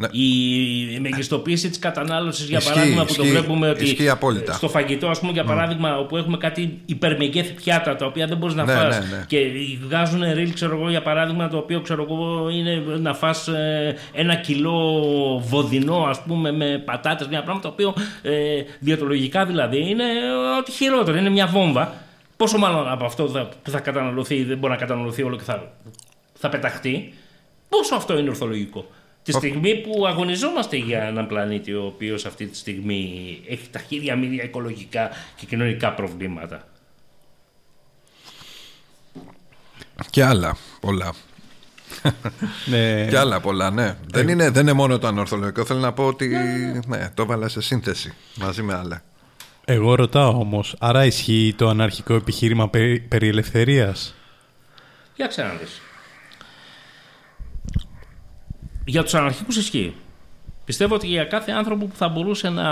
Ναι.
Η μεγιστοποίηση της κατανάλωσης, για
Ισχύει,
παράδειγμα, που το
ισχύει,
βλέπουμε ότι.
ισχύει απόλυτα.
Στο φαγητό, ας πούμε, για παράδειγμα, όπου έχουμε κάτι υπερμεγέθη πιάτα τα οποία δεν μπορείς να
Ναι,
φας
ναι, ναι.
και βγάζουν ρίλ, ξέρω εγώ, για παράδειγμα, το οποίο ξέρω εγώ είναι να φας ε, ένα κιλό βοδινό, ας πούμε, με πατάτες, μια πράγμα το οποίο ε, διατολογικά δηλαδή είναι ό,τι χειρότερο, είναι μια βόμβα. Πόσο μάλλον από αυτό θα- που θα καταναλωθεί, δεν μπορεί να καταναλωθεί όλο και θα, θα πεταχτεί. Πόσο αυτό είναι ορθολογικό. Τη στιγμή που αγωνιζόμαστε για έναν πλανήτη ο οποίος αυτή τη στιγμή έχει τα χίλια μίλια οικολογικά και κοινωνικά προβλήματα.
Και άλλα πολλά.
Ναι,
Και άλλα πολλά, ναι. Δεν, είναι, δεν είναι μόνο το ανορθολογικό. Θέλω να πω ότι ναι, το έβαλα σε σύνθεση μαζί με άλλα.
Εγώ ρωτάω όμως, άρα ισχύει το αναρχικό επιχείρημα περί, περί ελευθερίας;
Για ξαναδείς. Για τους αναρχικούς ισχύει. Πιστεύω ότι για κάθε άνθρωπο που θα μπορούσε να,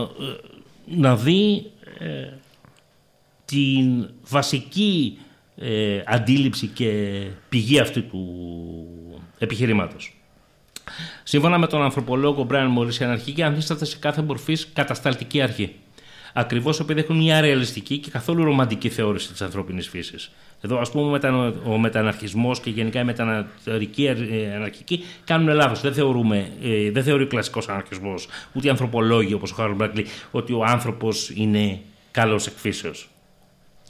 ε, να δει ε, την βασική ε, αντίληψη και πηγή αυτού του επιχειρήματος. Σύμφωνα με τον ανθρωπολόγο Μπράιν Μόρι, η αναρχική αντίσταται σε κάθε μορφής κατασταλτική αρχή. Ακριβώς επειδή έχουν μια ρεαλιστική και καθόλου ρομαντική θεώρηση της ανθρώπινης φύσης. Εδώ, ας πούμε, ο μετα- ο μεταναρχισμός και γενικά η μεταναρχική ε, αναρχική κάνουν λάθος. Δεν, θεωρούμε, ε, δεν θεωρεί ο κλασικός αναρχισμός, ούτε οι ανθρωπολόγοι όπως ο Χάρολ Μπράκλι, ότι ο άνθρωπος είναι καλός εκφύσεως.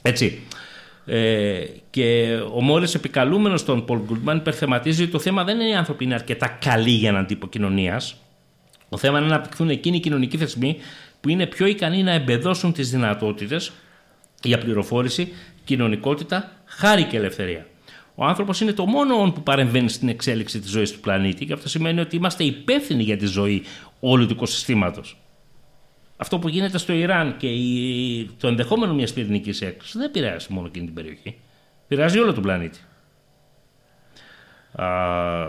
Έτσι. Ε, και ο μόλις επικαλούμενος τον Πολ Γκούλμαν υπερθεματίζει ότι το θέμα δεν είναι οι άνθρωποι είναι αρκετά καλοί για έναν τύπο κοινωνίας. Το θέμα είναι να απτυχθούν εκείνοι οι κοινωνικοί θεσμοί που είναι πιο ικανοί να εμπεδώσουν τις δυνατότητες για πληροφόρηση, κοινωνικότητα, χάρη και ελευθερία. Ο άνθρωπος είναι το μόνο που παρεμβαίνει στην εξέλιξη της ζωής του πλανήτη και αυτό σημαίνει ότι είμαστε υπεύθυνοι για τη ζωή όλου του οικοσυστήματος. Αυτό που γίνεται στο Ιράν και η... το ενδεχόμενο μια πυρηνική έκρηξη δεν επηρεάζει μόνο εκείνη την περιοχή. Επηρεάζει όλο τον πλανήτη. Α,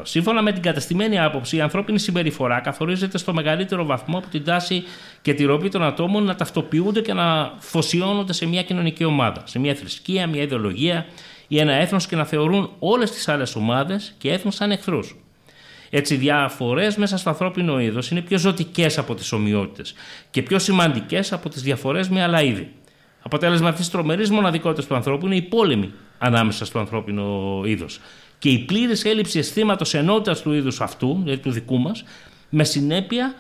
σύμφωνα με την καταστημένη άποψη, η ανθρώπινη συμπεριφορά καθορίζεται στο μεγαλύτερο βαθμό από την τάση και τη ροπή των ατόμων να ταυτοποιούνται και να φωσιώνονται σε μια κοινωνική ομάδα, σε μια θρησκεία, μια ιδεολογία ή ένα έθνος και να θεωρούν όλες τις άλλες ομάδες και έθνο σαν εχθρούς. Έτσι, οι διαφορές μέσα στο ανθρώπινο είδος είναι πιο ζωτικές από τις ομοιότητες και πιο σημαντικές από τις διαφορές με άλλα είδη. Αποτέλεσμα αυτής της τρομερής μοναδικότητας του ανθρώπου είναι η πόλεμη ανάμεσα στο ανθρώπινο είδος. Και η πλήρης έλλειψη αισθήματος ενότητας του είδους αυτού, δηλαδή του δικού μας, με συνέπεια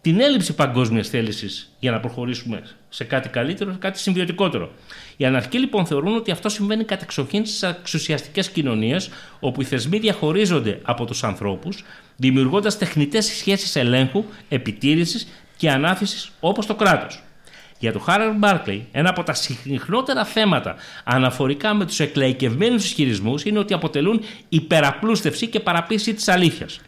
την έλλειψη παγκόσμιας θέλησης για να προχωρήσουμε σε κάτι καλύτερο, σε κάτι συμβιωτικότερο. Οι αναρχικοί λοιπόν θεωρούν ότι αυτό συμβαίνει κατεξοχήν στις εξουσιαστικέ κοινωνίες, όπου οι θεσμοί διαχωρίζονται από τους ανθρώπους, δημιουργώντας τεχνητές σχέσεις ελέγχου, επιτήρησης και ανάθεσης όπως το κράτος. Για τον Χάρερ Μπάρκλεϊ, ένα από τα συχνότερα θέματα αναφορικά με τους εκλαϊκευμένους ισχυρισμούς είναι ότι αποτελούν υπεραπλούστευση και παραπίση της αλήθειας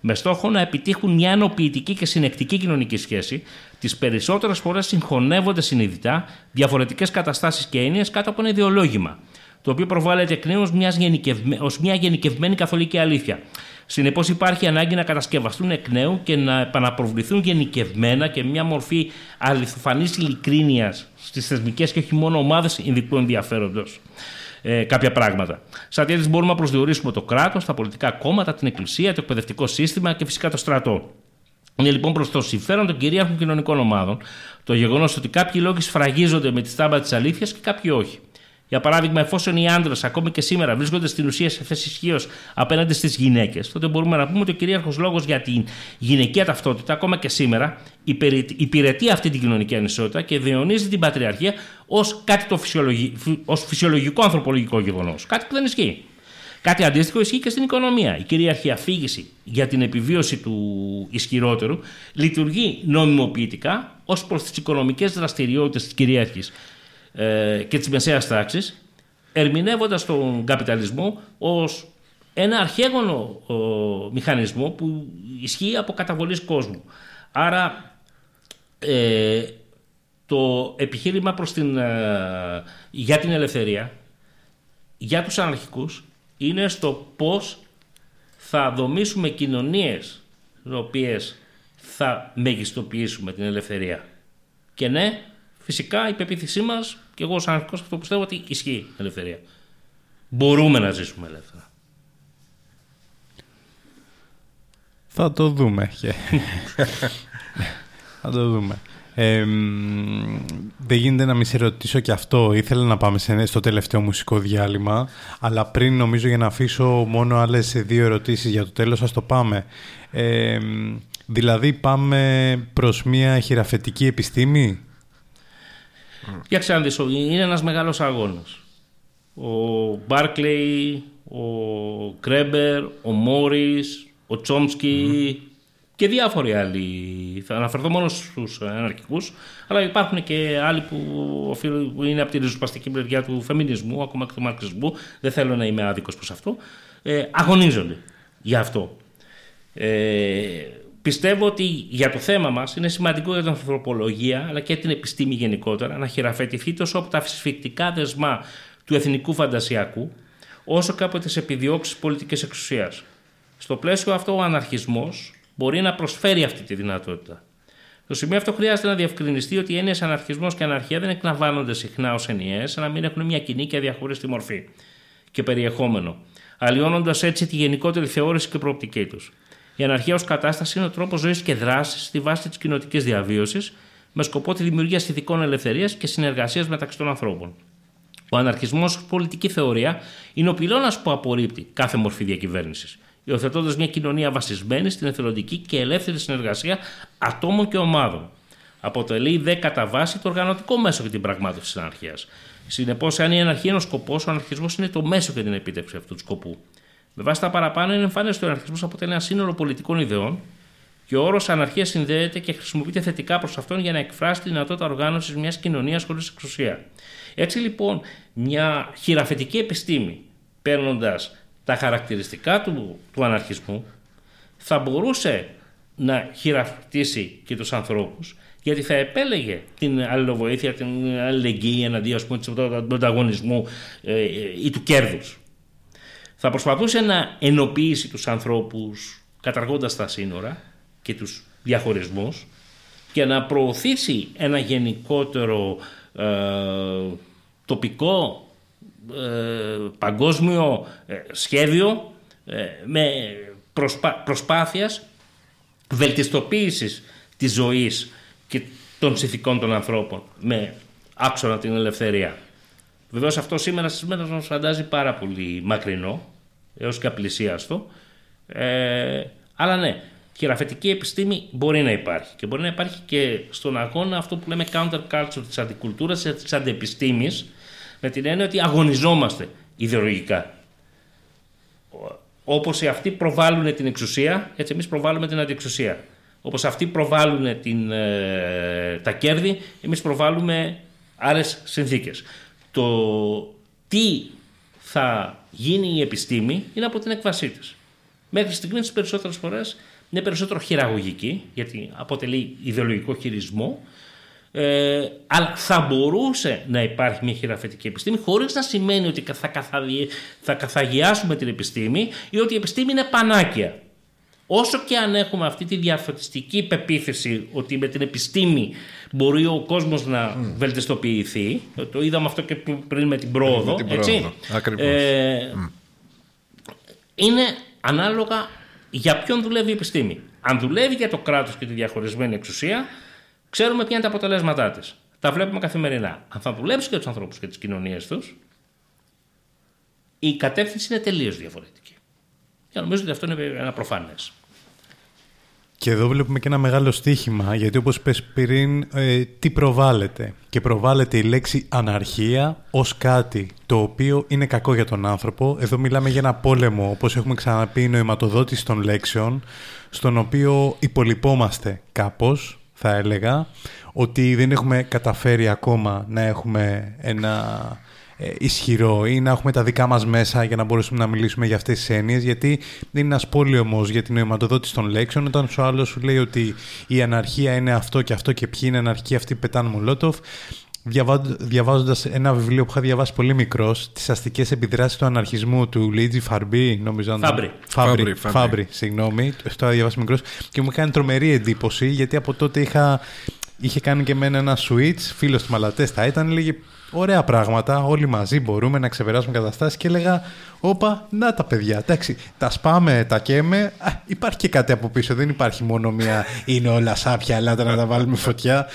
με στόχο να επιτύχουν μια ενοποιητική και συνεκτική κοινωνική σχέση, τις περισσότερες φορές συγχωνεύονται συνειδητά διαφορετικές καταστάσεις και έννοιες κάτω από ένα ιδεολόγημα, το οποίο προβάλλεται εκ νέου ως μια γενικευμένη καθολική αλήθεια. Συνεπώς, υπάρχει ανάγκη να κατασκευαστούν εκ νέου και να επαναπροβληθούν γενικευμένα και μια μορφή αληθοφανής ειλικρίνειας στις θεσμικές και όχι μόνο ομάδες ειδικού ενδιαφέροντος ε, κάποια πράγματα. Σαν αντίθεση, μπορούμε να προσδιορίσουμε το κράτος, τα πολιτικά κόμματα, την εκκλησία, το εκπαιδευτικό σύστημα και φυσικά το στρατό. Είναι λοιπόν προς το συμφέρον των κυρίαρχων κοινωνικών ομάδων το γεγονός ότι κάποιοι λόγοι σφραγίζονται με τη στάμπα της αλήθειας και κάποιοι όχι. Για παράδειγμα, εφόσον οι άντρες ακόμη και σήμερα βρίσκονται στην ουσία σε θέση ισχύως απέναντι στις γυναίκες, τότε μπορούμε να πούμε ότι ο κυρίαρχος λόγος για την γυναικεία ταυτότητα, ακόμα και σήμερα, υπηρετεί αυτή την κοινωνική ανισότητα και διαιωνίζει την πατριαρχία ως κάτι το ως φυσιολογικό ανθρωπολογικό γεγονός. Κάτι που δεν ισχύει. Κάτι αντίστοιχο ισχύει και στην οικονομία. Η κυρίαρχη αφήγηση για την επιβίωση του ισχυρότερου λειτουργεί νομιμοποιητικά ως προς τις οικονομικές δραστηριότητες της κυρίαρχη ε, και της μεσαίας τάξης ερμηνεύοντας τον καπιταλισμό ως ένα αρχαίγωνο μηχανισμό που ισχύει από καταβολής κόσμου. Άρα ε, το επιχείρημα προς την, ε, για την ελευθερία για τους αναρχικούς είναι στο πώς θα δομήσουμε κοινωνίες οι οποίες θα μεγιστοποιήσουμε την ελευθερία. Και ναι, φυσικά η πεποίθησή μας και εγώ, σαν αρχικό, αυτό πιστεύω ότι ισχύει η ελευθερία. Μπορούμε να ζήσουμε ελεύθερα.
Θα το δούμε. Θα το δούμε. Ε, δεν γίνεται να μην σε ρωτήσω και αυτό. Ήθελα να πάμε στο τελευταίο μουσικό διάλειμμα, αλλά πριν νομίζω για να αφήσω μόνο άλλες δύο ερωτήσεις για το τέλος, ας το πάμε. Ε, δηλαδή πάμε προς μια χειραφετική επιστήμη;
Για ξαναδείς, είναι ένας μεγάλος αγώνας. Ο Μπάρκλεϊ, ο Κρέμπερ, ο Μόρις, ο Τσόμσκι και διάφοροι άλλοι. Θα αναφερθώ μόνο στους αναρχικούς, αλλά υπάρχουν και άλλοι που, που είναι από τη ριζοσπαστική πλευριά του φεμινισμού, ακόμα και του μαρξισμού, δεν θέλω να είμαι άδικος προς αυτό, ε, αγωνίζονται για αυτό. Ε, Πιστεύω ότι για το θέμα μας είναι σημαντικό για την ανθρωπολογία αλλά και την επιστήμη γενικότερα να χειραφετηθεί τόσο από τα φυσικτικά δεσμά του εθνικού φαντασιακού όσο και από τις επιδιώξεις πολιτικής εξουσίας. Στο πλαίσιο αυτό ο αναρχισμός μπορεί να προσφέρει αυτή τη δυνατότητα. Στο σημείο αυτό χρειάζεται να διευκρινιστεί ότι οι έννοιες αναρχισμός και αναρχία δεν εκλαμβάνονται συχνά ως ενιαίες, να μην έχουν μια κοινή και αδιαχωριστή μορφή και περιεχόμενο, αλλοιώνοντας έτσι τη γενικότερη θεώρηση και προοπτική τους. Η αναρχία ως κατάσταση είναι ο τρόπος ζωής και δράσης στη βάση της κοινωτική διαβίωσης, με σκοπό τη δημιουργία συνθηκών ελευθερίας και συνεργασίας μεταξύ των ανθρώπων. Ο αναρχισμός ως πολιτική θεωρία είναι ο πυλώνας που απορρίπτει κάθε μορφή διακυβέρνησης, υιοθετώντας μια κοινωνία βασισμένη στην εθελοντική και ελεύθερη συνεργασία ατόμων και ομάδων. Αποτελεί δε κατά βάση το οργανωτικό μέσο για την πραγμάτωση της αναρχίας. Συνεπώς, αν η αναρχία είναι ο σκοπός, ο αναρχισμός είναι το μέσο για την επίτευξη αυτού του σκοπού. Με βάση τα παραπάνω, είναι εμφανέ ότι ο αναρχισμό αποτελεί ένα σύνολο πολιτικών ιδεών Και ο όρος αναρχίας συνδέεται και χρησιμοποιείται θετικά προς αυτόν για να εκφράσει τη δυνατότητα οργάνωσης μιας κοινωνίας χωρίς εξουσία. Έτσι λοιπόν, μια χειραφετική επιστήμη, παίρνοντας τα χαρακτηριστικά του, του αναρχισμού, θα μπορούσε να χειραφτήσει και τους ανθρώπους γιατί θα επέλεγε την αλληλοβοήθεια, την αλληλεγγύη εναντίον του ανταγωνισμού ε, ή του κέρδους. Θα προσπαθούσε να ενοποιήσει τους ανθρώπους καταργώντας τα σύνορα και τους διαχωρισμούς και να προωθήσει ένα γενικότερο ε, τοπικό ε, παγκόσμιο σχέδιο με προσπά, προσπάθειας βελτιστοποίησης της ζωής και των συνθηκών των ανθρώπων με άξονα την ελευθερία. Βεβαίως αυτό σήμερα στις μέρες μας φαντάζει πάρα πολύ μακρινό έως και απλησίαστο ε, αλλά ναι, χειραφετική επιστήμη μπορεί να υπάρχει και μπορεί να υπάρχει και στον αγώνα αυτό που λέμε counterculture της αντικουλτούρας, της αντιεπιστήμης με την έννοια ότι αγωνιζόμαστε ιδεολογικά. Όπως οι αυτοί προβάλλουν την εξουσία, έτσι εμείς προβάλλουμε την αντιεξουσία. Όπως αυτοί προβάλλουν την, ε, τα κέρδη, εμείς προβάλλουμε άλλες συνθήκες. Το τι θα γίνει η επιστήμη είναι από την εκβασή της. Μέχρι στιγμής τις περισσότερες φορές είναι περισσότερο χειραγωγική, γιατί αποτελεί ιδεολογικό χειρισμό, ε, αλλά θα μπορούσε να υπάρχει μια χειραφετική επιστήμη χωρίς να σημαίνει ότι θα, θα καθαγιάσουμε την επιστήμη ή ότι η επιστήμη είναι πανάκια. Όσο και αν έχουμε αυτή τη διαφωτιστική πεποίθηση ότι με την επιστήμη μπορεί ο κόσμος να mm. βελτιστοποιηθεί, το είδαμε αυτό και πριν με την πρόοδο, με την έτσι, ε, είναι ανάλογα για ποιον δουλεύει η επιστήμη. Αν δουλεύει για το κράτος και τη διαχωρισμένη εξουσία, ξέρουμε ποια είναι τα αποτελέσματά της. Τα βλέπουμε καθημερινά. Αν θα δουλέψει για τους ανθρώπους και τις κοινωνίες τους, η κατεύθυνση είναι τελείως διαφορετική. Και νομίζω ότι αυτό είναι ένα προφανές.
Και εδώ βλέπουμε και ένα μεγάλο στίχημα, γιατί όπως πες πριν, ε, τι προβάλλεται. Και προβάλλεται η λέξη αναρχία ως κάτι το οποίο είναι κακό για τον άνθρωπο. Εδώ μιλάμε για ένα πόλεμο, όπως έχουμε ξαναπεί, νοηματοδότηση των λέξεων, στον οποίο υπολοιπόμαστε κάπως, θα έλεγα, ότι δεν έχουμε καταφέρει ακόμα να έχουμε ένα ε, ισχυρό ή να έχουμε τα δικά μας μέσα για να μπορέσουμε να μιλήσουμε για αυτές τις έννοιες γιατί δεν είναι ένας πόλεμος για την νοηματοδότηση των λέξεων όταν ο άλλο σου λέει ότι η αναρχία είναι αυτό και αυτό και ποιοι είναι αναρχία αυτοί πετάνε μολότοφ διαβάζοντας ένα βιβλίο που είχα διαβάσει πολύ μικρός, τις αστικές επιδράσεις του αναρχισμού του Λίτζι Φαρμπί, νομίζω.
Φάμπρι.
Φάμπρι, Φάμπρι, συγγνώμη. Το είχα διαβάσει μικρός και μου έκανε τρομερή εντύπωση γιατί από τότε είχα, είχε κάνει και εμένα ένα switch. Φίλος του Μαλατέστα ήταν, λέγε ωραία πράγματα, όλοι μαζί μπορούμε να ξεπεράσουμε καταστάσεις και έλεγα, όπα, να τα παιδιά, εντάξει, τα σπάμε, τα καίμε, α, υπάρχει και κάτι από πίσω, δεν υπάρχει μόνο μία, είναι όλα σάπια, ελάτε να τα βάλουμε φωτιά.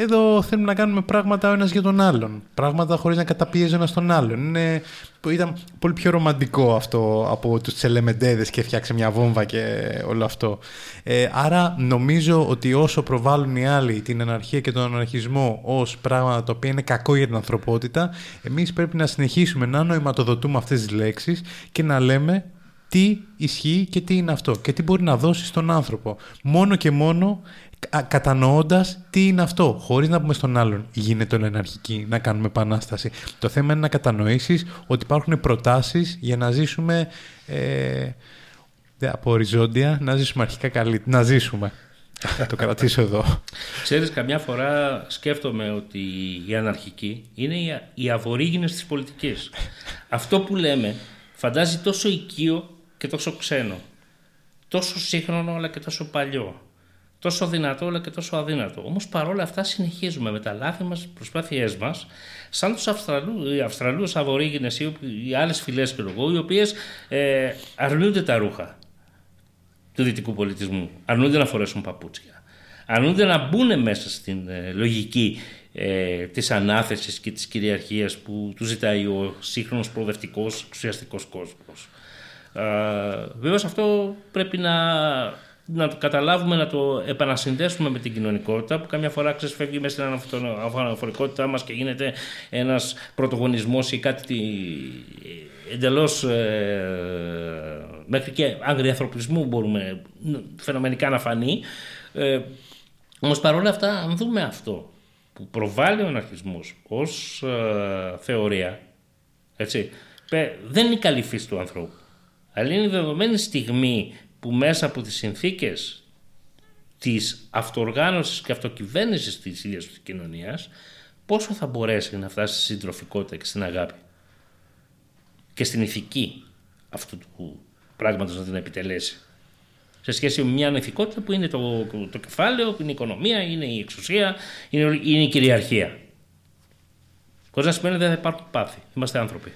Εδώ θέλουμε να κάνουμε πράγματα ο ένας για τον άλλον. Πράγματα χωρίς να καταπιέζει ο ένας τον άλλον. Είναι, ήταν πολύ πιο ρομαντικό αυτό από τους τσελεμεντέδες και φτιάξε μια βόμβα και όλο αυτό. Ε, άρα νομίζω ότι όσο προβάλλουν οι άλλοι την αναρχία και τον αναρχισμό ως πράγματα τα οποία είναι κακό για την ανθρωπότητα, εμείς πρέπει να συνεχίσουμε να νοηματοδοτούμε αυτές τις λέξεις και να λέμε τι ισχύει και τι είναι αυτό και τι μπορεί να δώσει στον άνθρωπο. Μόνο και μόνο κατανοώντας τι είναι αυτό, χωρίς να πούμε στον άλλον γίνεται όλο εναρχική, να κάνουμε επανάσταση. Το θέμα είναι να κατανοήσεις ότι υπάρχουν προτάσεις για να ζήσουμε. Ε, από οριζόντια, να ζήσουμε αρχικά καλύτερα. Να ζήσουμε. το κρατήσω εδώ.
Ξέρεις, καμιά φορά σκέφτομαι ότι οι αναρχικοί είναι οι αβορήγινες της πολιτικής. Αυτό που λέμε φαντάζει τόσο οικείο και τόσο ξένο. Τόσο σύγχρονο αλλά και τόσο παλιό τόσο δυνατό αλλά και τόσο αδύνατο. Όμως παρόλα αυτά συνεχίζουμε με τα λάθη μας, προσπάθειές μας, σαν τους Αυστραλού, οι Αυστραλούς Αβορήγινες ή οι άλλες φυλές και λογό, οι οποίες ε, αρνούνται τα ρούχα του δυτικού πολιτισμού, αρνούνται να φορέσουν παπούτσια, αρνούνται να μπουν μέσα στην ε, λογική ε, της ανάθεσης και της κυριαρχίας που του ζητάει ο σύγχρονος προοδευτικός, εξουσιαστικός κόσμος. Ε, βέβαια αυτό πρέπει να να το καταλάβουμε, να το επανασυνδέσουμε με την κοινωνικότητα που καμιά φορά ξεσφεύγει μέσα στην αναφορικότητά μας και γίνεται ένας πρωτογονισμός ή κάτι εντελώς ε, μέχρι και αγριανθρωπισμού μπορούμε φαινομενικά να φανεί. Ε, όμως παρόλα αυτά αν δούμε αυτό που προβάλλει ο αναρχισμός ως ε, θεωρία έτσι, δεν είναι η καλή φύση του ανθρώπου αλλά είναι η δεδομένη στιγμή που μέσα από τις συνθήκες της αυτοοργάνωσης και αυτοκυβέρνησης της ίδιας της κοινωνίας πόσο θα μπορέσει να φτάσει στη συντροφικότητα και στην αγάπη και στην ηθική αυτού του πράγματος να την επιτελέσει. Σε σχέση με μια ανηθικότητα που είναι το, το κεφάλαιο, που είναι η οικονομία, είναι η εξουσία, είναι, είναι η κυριαρχία. Χωρίς να σημαίνει ότι δεν θα υπάρχουν πάθη. Είμαστε άνθρωποι.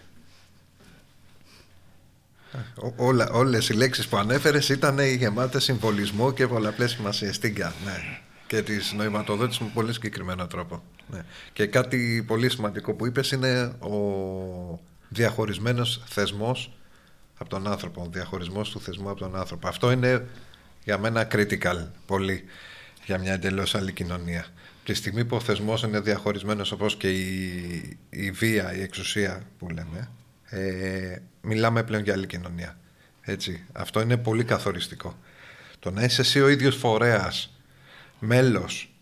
Όλα, όλες οι λέξεις που ανέφερες ήταν γεμάτες συμβολισμό και πολλαπλές σημασίες. Τίγκα, ναι. Και τις νοηματοδότησες με πολύ συγκεκριμένο τρόπο. Ναι. Και κάτι πολύ σημαντικό που είπες είναι ο διαχωρισμένος θεσμός από τον άνθρωπο. Ο διαχωρισμός του θεσμού από τον άνθρωπο. Αυτό είναι για μένα critical πολύ για μια εντελώς άλλη κοινωνία. Τη στιγμή που ο θεσμός είναι διαχωρισμένος όπως και η, η βία, η εξουσία που λέμε, ε, μιλάμε πλέον για άλλη κοινωνία. Έτσι. Αυτό είναι πολύ καθοριστικό. Το να είσαι εσύ ο ίδιος φορέας, μέλος,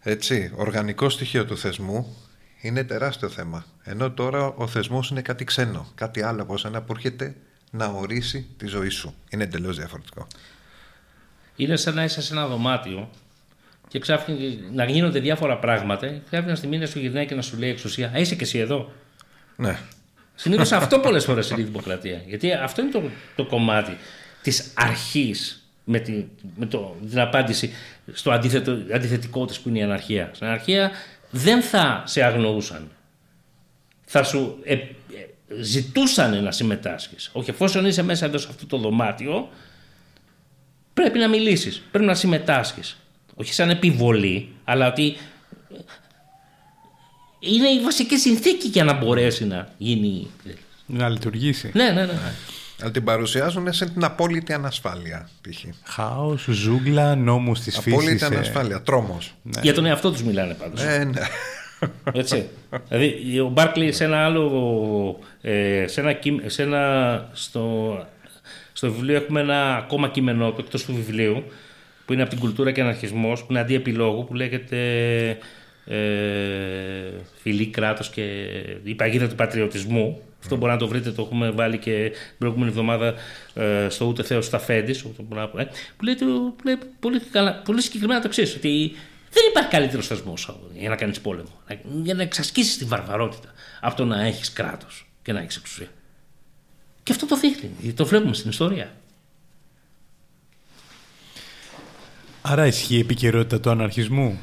έτσι, οργανικό στοιχείο του θεσμού, είναι τεράστιο θέμα. Ενώ τώρα ο θεσμός είναι κάτι ξένο, κάτι άλλο από ένα που έρχεται να ορίσει τη ζωή σου. Είναι εντελώς διαφορετικό.
Είναι σαν να είσαι σε ένα δωμάτιο και ξάφνη να γίνονται διάφορα πράγματα. Κάποια στιγμή να σου γυρνάει και να σου λέει εξουσία, Α, είσαι και εσύ εδώ.
Ναι.
Συνήθως αυτό πολλές φορές είναι η δημοκρατία. Γιατί αυτό είναι το, το κομμάτι της αρχής με, τη, με το, την απάντηση στο αντίθετο, αντιθετικό της που είναι η αναρχία. Στην αναρχία δεν θα σε αγνοούσαν. Θα σου ε, ε, ζητούσαν να συμμετάσχεις. Όχι, εφόσον είσαι μέσα εδώ σε αυτό το δωμάτιο, πρέπει να μιλήσεις, πρέπει να συμμετάσχεις. Όχι σαν επιβολή, αλλά ότι είναι η βασική συνθήκη για να μπορέσει να γίνει.
Να λειτουργήσει.
Ναι, ναι, ναι.
Αλλά την παρουσιάζουν σε την απόλυτη ανασφάλεια.
Χάος, ζούγκλα, νόμους της φύσης.
Απόλυτη ε. ανασφάλεια, τρόμος.
Ναι. Για τον εαυτό τους μιλάνε πάντως.
Ε, ναι.
Έτσι. δηλαδή, ο Μπάρκλι σε ένα άλλο. Ε, σε ένα, σε ένα, στο, στο βιβλίο έχουμε ένα ακόμα κείμενο εκτός του βιβλίου που είναι από την κουλτούρα και αναρχισμός, που είναι αντί επιλόγου, που λέγεται ε, φιλή κράτος και η παγίδα του πατριωτισμού. Αυτό μπορεί να το βρείτε, το έχουμε βάλει και την προηγούμενη εβδομάδα ε, στο Ούτε Θεός στα Φέντης, ε, που λέει, που λέει πολύ, καλά, πολύ συγκεκριμένα το εξή ότι δεν υπάρχει καλύτερος θεσμός για να κάνεις πόλεμο. Για να εξασκήσεις τη βαρβαρότητα από το να έχεις κράτος και να έχεις εξουσία. Και αυτό το δείχνει. Το βλέπουμε στην ιστορία.
Άρα ισχύει η επικαιρότητα του αναρχισμού;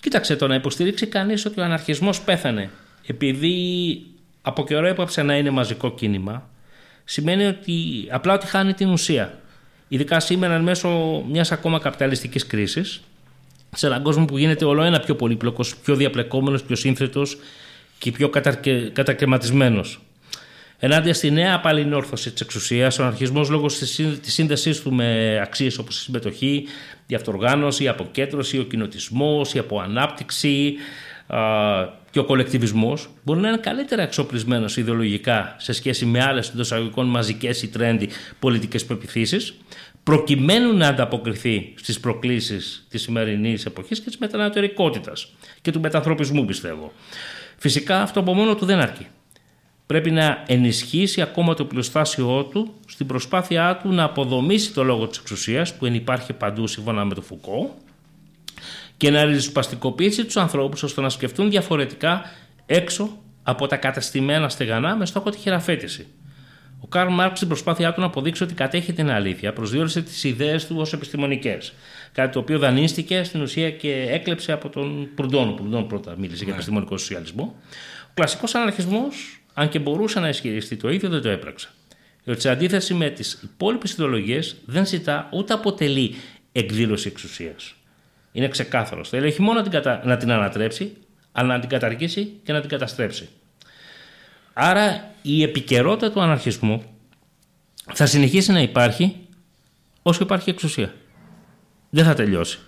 Κοίταξε το να υποστηρίξει κανείς ότι ο αναρχισμός πέθανε επειδή από καιρό έπαψε να είναι μαζικό κίνημα σημαίνει ότι απλά ότι χάνει την ουσία. Ειδικά σήμερα μέσω μιας ακόμα καπιταλιστικής κρίσης σε έναν κόσμο που γίνεται όλο ένα πιο πολύπλοκος, πιο διαπλεκόμενος, πιο σύνθετος και πιο κατακρεματισμένος. Ενάντια στη νέα απαλινόρθωση της εξουσίας, ο αναρχισμό λόγω της σύνδεσής του με αξίες όπως η συμμετοχή, η αυτοργάνωση, η αποκέντρωση, ο κοινοτισμός, η αποανάπτυξη και ο κολεκτιβισμός μπορεί να είναι καλύτερα εξοπλισμένος ιδεολογικά σε σχέση με άλλες εντός αγωγικών μαζικές ή τρέντι πολιτικές πεπιθήσεις, προκειμένου να ανταποκριθεί στις προκλήσεις της σημερινής εποχής και της μετανατερικότητα και του μετανθρωπισμού, πιστεύω. Φυσικά αυτό από μόνο του δεν αρκεί πρέπει να ενισχύσει ακόμα το πλουστάσιό του στην προσπάθειά του να αποδομήσει το λόγο της εξουσίας που υπάρχει παντού σύμφωνα με το Φουκώ και να ριζοσπαστικοποιήσει τους ανθρώπους ώστε να σκεφτούν διαφορετικά έξω από τα καταστημένα στεγανά μες στόχο τη χειραφέτηση. Ο Καρλ Μάρξ στην προσπάθειά του να αποδείξει ότι κατέχει την αλήθεια προσδιορίσε τις ιδέες του ως επιστημονικές. Κάτι το οποίο δανείστηκε στην ουσία και έκλεψε από τον Προυντόν. Ο Προυντόν πρώτα μίλησε για ναι. επιστημονικό σοσιαλισμό. Ο κλασικός αναρχισμός αν και μπορούσε να ισχυριστεί το ίδιο, δεν το έπραξε. Διότι σε αντίθεση με τις υπόλοιπες ιδεολογίες, δεν ζητά ούτε αποτελεί εκδήλωση εξουσίας. Είναι ξεκάθαρο. Θέλει όχι μόνο να την, κατα... να την ανατρέψει, αλλά να την καταργήσει και να την καταστρέψει. Άρα η επικαιρότητα του αναρχισμού θα συνεχίσει να υπάρχει όσο υπάρχει εξουσία. Δεν θα τελειώσει.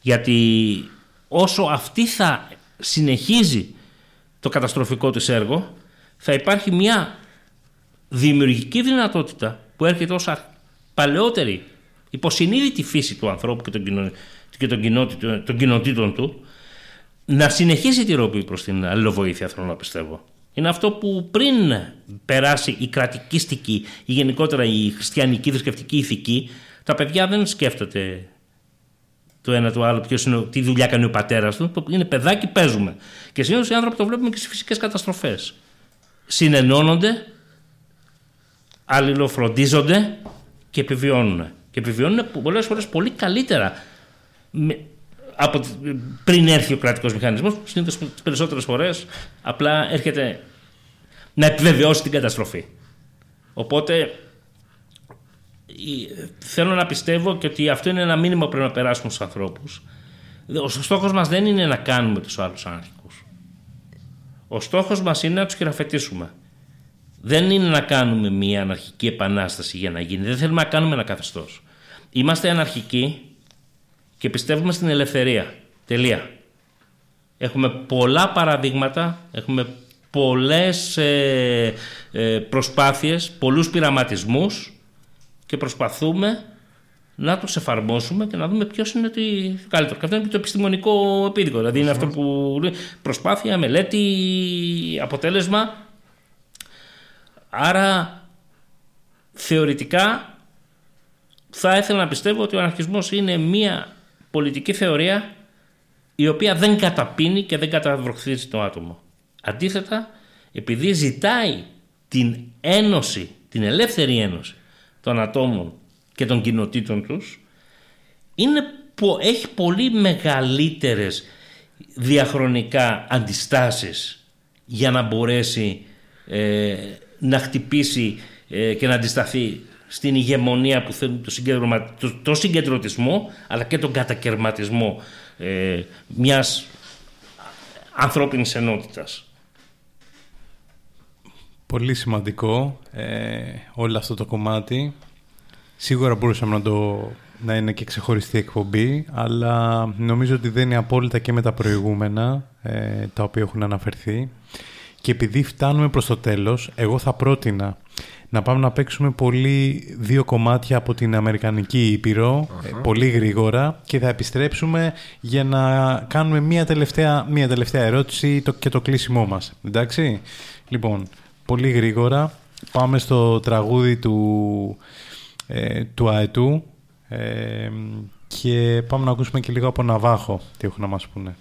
Γιατί όσο αυτή θα συνεχίζει το καταστροφικό της έργο, θα υπάρχει μια δημιουργική δυνατότητα που έρχεται ως παλαιότερη υποσυνείδητη φύση του ανθρώπου και των, κοινο... και των, κοινοτήτων του να συνεχίσει τη ρόπη προς την αλληλοβοήθεια θέλω να πιστεύω. Είναι αυτό που πριν περάσει η κρατικίστικη ή γενικότερα η χριστιανική θρησκευτική ηθική τα παιδιά δεν σκέφτονται το ένα το άλλο, ποιος είναι, τι δουλειά κάνει ο πατέρας του. Είναι παιδάκι, παίζουμε. Και συνήθως οι άνθρωποι το βλέπουμε και στις φυσικές καταστροφές. Συνενώνονται, αλληλοφροντίζονται και επιβιώνουν. Και επιβιώνουν πολλές φορές πολύ καλύτερα από πριν έρθει ο κρατικός μηχανισμός. Συνήθως τις περισσότερες φορές απλά έρχεται να επιβεβαιώσει την καταστροφή. Οπότε θέλω να πιστεύω και ότι αυτό είναι ένα μήνυμα που πρέπει να περάσουμε στους ανθρώπους. Ο στόχος μας δεν είναι να κάνουμε τους άλλους αναρχικούς. Ο στόχος μας είναι να τους χειραφετήσουμε. Δεν είναι να κάνουμε μια αναρχική επανάσταση για να γίνει. Δεν θέλουμε να κάνουμε ένα καθεστώς. Είμαστε αναρχικοί και πιστεύουμε στην ελευθερία. Τελεία. Έχουμε πολλά παραδείγματα, έχουμε πολλές ε, ε, προσπάθειες, πολλούς πειραματισμούς και προσπαθούμε να τους εφαρμόσουμε και να δούμε ποιος είναι το καλύτερο. Και αυτό είναι και το επιστημονικό επίδικο. Δηλαδή είναι αυτό που προσπάθεια, μελέτη, αποτέλεσμα. Άρα θεωρητικά θα ήθελα να πιστεύω ότι ο αναρχισμός είναι μια πολιτική θεωρία η οποία δεν καταπίνει και δεν καταβροχθίζει το άτομο. Αντίθετα, επειδή ζητάει την ένωση, την ελεύθερη ένωση των ατόμων και των κοινοτήτων τους είναι, έχει πολύ μεγαλύτερες διαχρονικά αντιστάσεις για να μπορέσει ε, να χτυπήσει ε, και να αντισταθεί στην ηγεμονία που θέλει το, συγκεντρωμα... το, συγκεντρωτισμό αλλά και τον κατακαιρματισμό ε, μιας ανθρώπινης ενότητας.
Πολύ σημαντικό ε, όλο αυτό το κομμάτι. Σίγουρα μπορούσαμε να, το, να είναι και ξεχωριστή εκπομπή, αλλά νομίζω ότι δεν είναι απόλυτα και με τα προηγούμενα, ε, τα οποία έχουν αναφερθεί. Και επειδή φτάνουμε προς το τέλος, εγώ θα πρότεινα να πάμε να παίξουμε πολύ δύο κομμάτια από την Αμερικανική ε, πολύ γρήγορα και θα επιστρέψουμε για να κάνουμε μία τελευταία, μία τελευταία ερώτηση και το κλείσιμό μας. Εντάξει, λοιπόν, πολύ γρήγορα. Πάμε στο τραγούδι του, ε, του Αετού ε, και πάμε να ακούσουμε και λίγο από Ναβάχο τι έχουν να μας πούνε.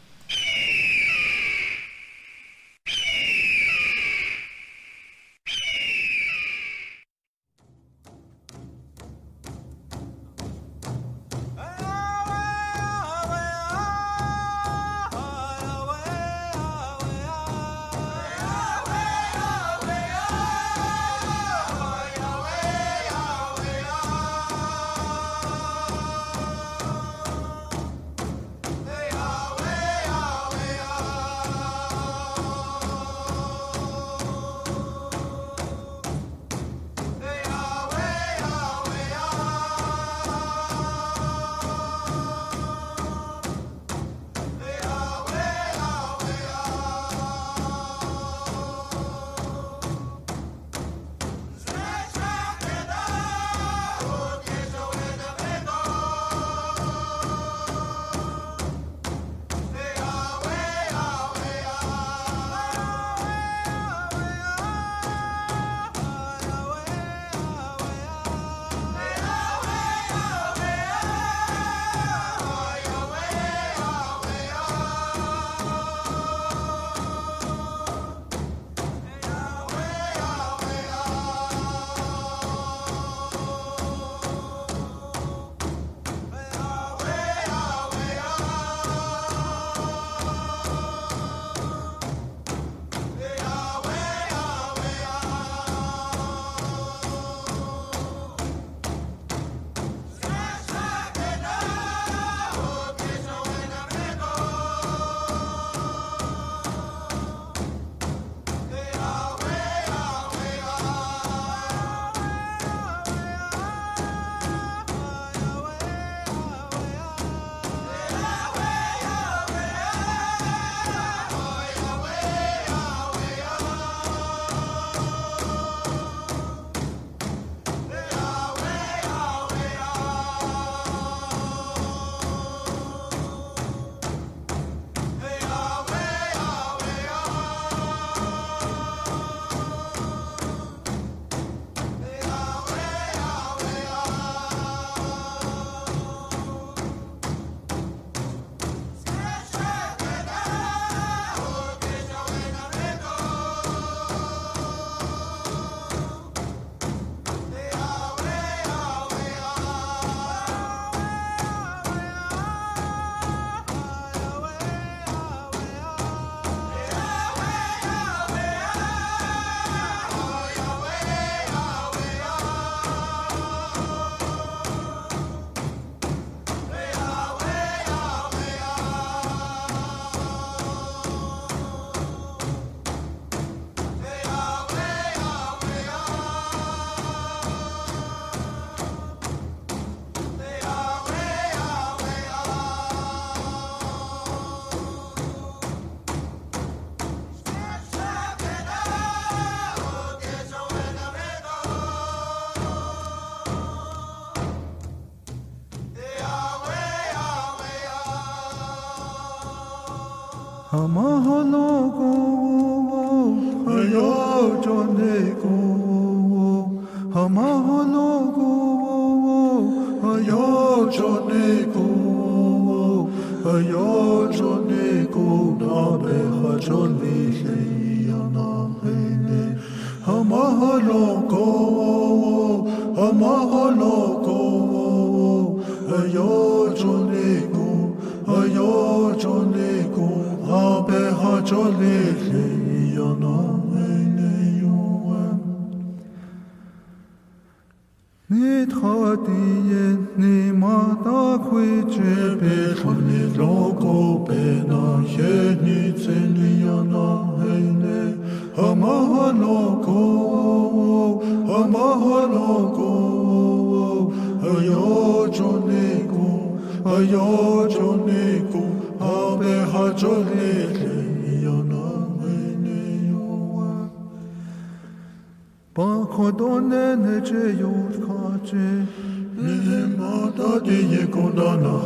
हम हो लोगों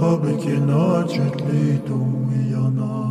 habe ich in Arschet Lied um mir nach.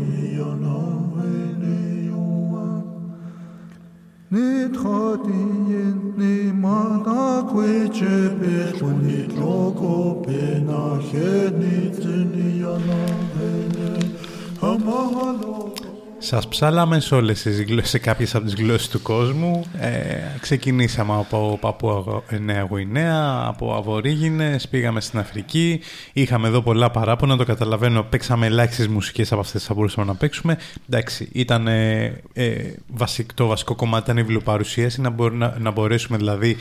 Ni thodin ni mata kwe chepe chuni pe na he ni.
Σας ψάλαμε σε όλες τις γλώσσες, σε κάποιες από τις γλώσσες του κόσμου. Ε, ξεκινήσαμε από Παππού Νέα Γουινέα, από Αβορίγινες, πήγαμε στην Αφρική. Είχαμε εδώ πολλά παράπονα, το καταλαβαίνω. Παίξαμε ελάχιστες μουσικές από αυτές που θα μπορούσαμε να παίξουμε. Εντάξει, ήταν ε, ε, βασικ, το βασικό κομμάτι ήταν η βιβλιοπαρουσίαση, να, μπορ, να, να μπορέσουμε δηλαδή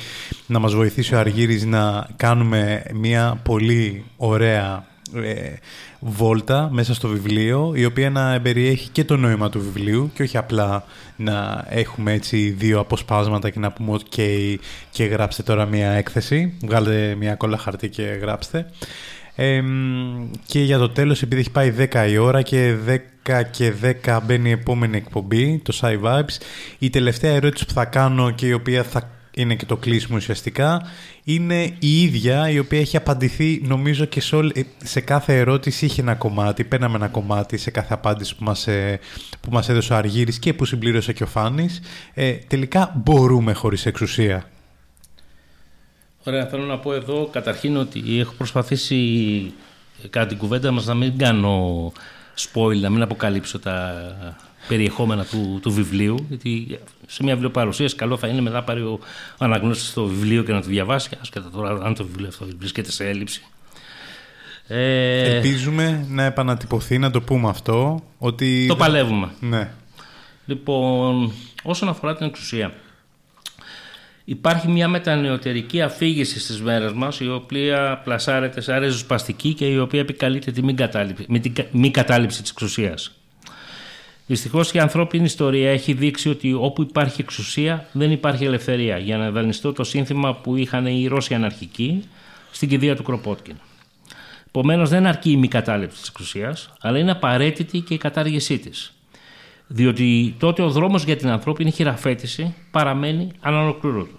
να μας βοηθήσει ο Αργύρης να κάνουμε μια πολύ ωραία ε, βόλτα μέσα στο βιβλίο η οποία να περιέχει και το νόημα του βιβλίου και όχι απλά να έχουμε έτσι δύο αποσπάσματα και να πούμε ok και γράψτε τώρα μια έκθεση βγάλετε μια κόλλα χαρτί και γράψτε ε, και για το τέλος επειδή έχει πάει 10 η ώρα και 10 και 10 μπαίνει η επόμενη εκπομπή το Sci Vibes η τελευταία ερώτηση που θα κάνω και η οποία θα είναι και το κλείσιμο ουσιαστικά, είναι η ίδια η οποία έχει απαντηθεί νομίζω και σε, όλη, σε κάθε ερώτηση είχε ένα κομμάτι, παίρναμε ένα κομμάτι σε κάθε απάντηση που μας, που μας έδωσε ο Αργύρης και που συμπλήρωσε και ο Φάνης. Ε, τελικά μπορούμε χωρίς εξουσία.
Ωραία, θέλω να πω εδώ καταρχήν ότι έχω προσπαθήσει κατά την κουβέντα μας να μην κάνω spoil, να μην αποκαλύψω τα περιεχόμενα του, του βιβλίου, γιατί σε μια βιβλιοπαρουσίαση καλό θα είναι μετά πάρει ο αναγνώστης το βιβλίο και να το διαβάσει, άσχετα τώρα αν το βιβλίο αυτό βρίσκεται σε έλλειψη.
Ε... Ελπίζουμε να επανατυπωθεί, να το πούμε αυτό. Ότι...
Το παλεύουμε.
Ναι.
Λοιπόν, όσον αφορά την εξουσία, υπάρχει μια μετανεωτερική αφήγηση στις μέρες μας η οποία πλασάρεται σε αρεζοσπαστική και η οποία επικαλείται τη μη κατάληψη, με την μη κατάληψη της εξουσίας. Δυστυχώς η ανθρώπινη ιστορία έχει δείξει ότι όπου υπάρχει εξουσία δεν υπάρχει ελευθερία για να δανειστώ το σύνθημα που είχαν οι Ρώσοι αναρχικοί στην κηδεία του Κροπότκιν. Επομένως, δεν αρκεί η μη κατάληψη της εξουσίας, αλλά είναι απαραίτητη και η κατάργησή της. Διότι τότε ο δρόμος για την ανθρώπινη χειραφέτηση παραμένει ανολοκλήρωτο.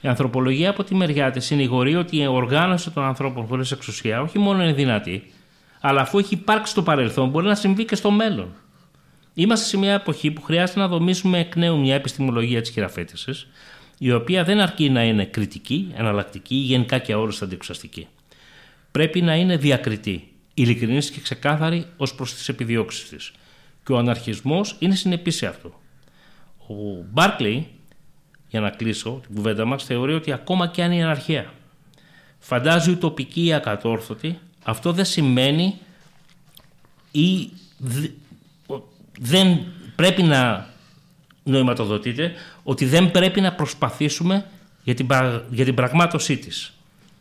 Η ανθρωπολογία από τη μεριά της συνηγορεί ότι η οργάνωση των ανθρώπων χωρίς εξουσία όχι μόνο είναι δυνατή, αλλά αφού έχει υπάρξει στο παρελθόν, μπορεί να συμβεί και στο μέλλον. Είμαστε σε μια εποχή που χρειάζεται να δομήσουμε εκ νέου μια επιστημολογία της χειραφέτησης, η οποία δεν αρκεί να είναι κριτική, εναλλακτική ή γενικά και αόριστα αντιεξαστική. Πρέπει να είναι διακριτή, ειλικρινής και ξεκάθαρη ως προς τις επιδιώξεις της. Και ο αναρχισμός είναι συνεπής σε αυτό. Ο Μπάρκλεϊ, για να κλείσω την κουβέντα μας, θεωρεί ότι ακόμα και αν είναι αναρχία φαντάζει ουτοπική ή ακατόρθωτη, αυτό δεν σημαίνει ή δεν πρέπει να νοηματοδοτείτε ότι δεν πρέπει να προσπαθήσουμε για την, για την πραγμάτωσή της.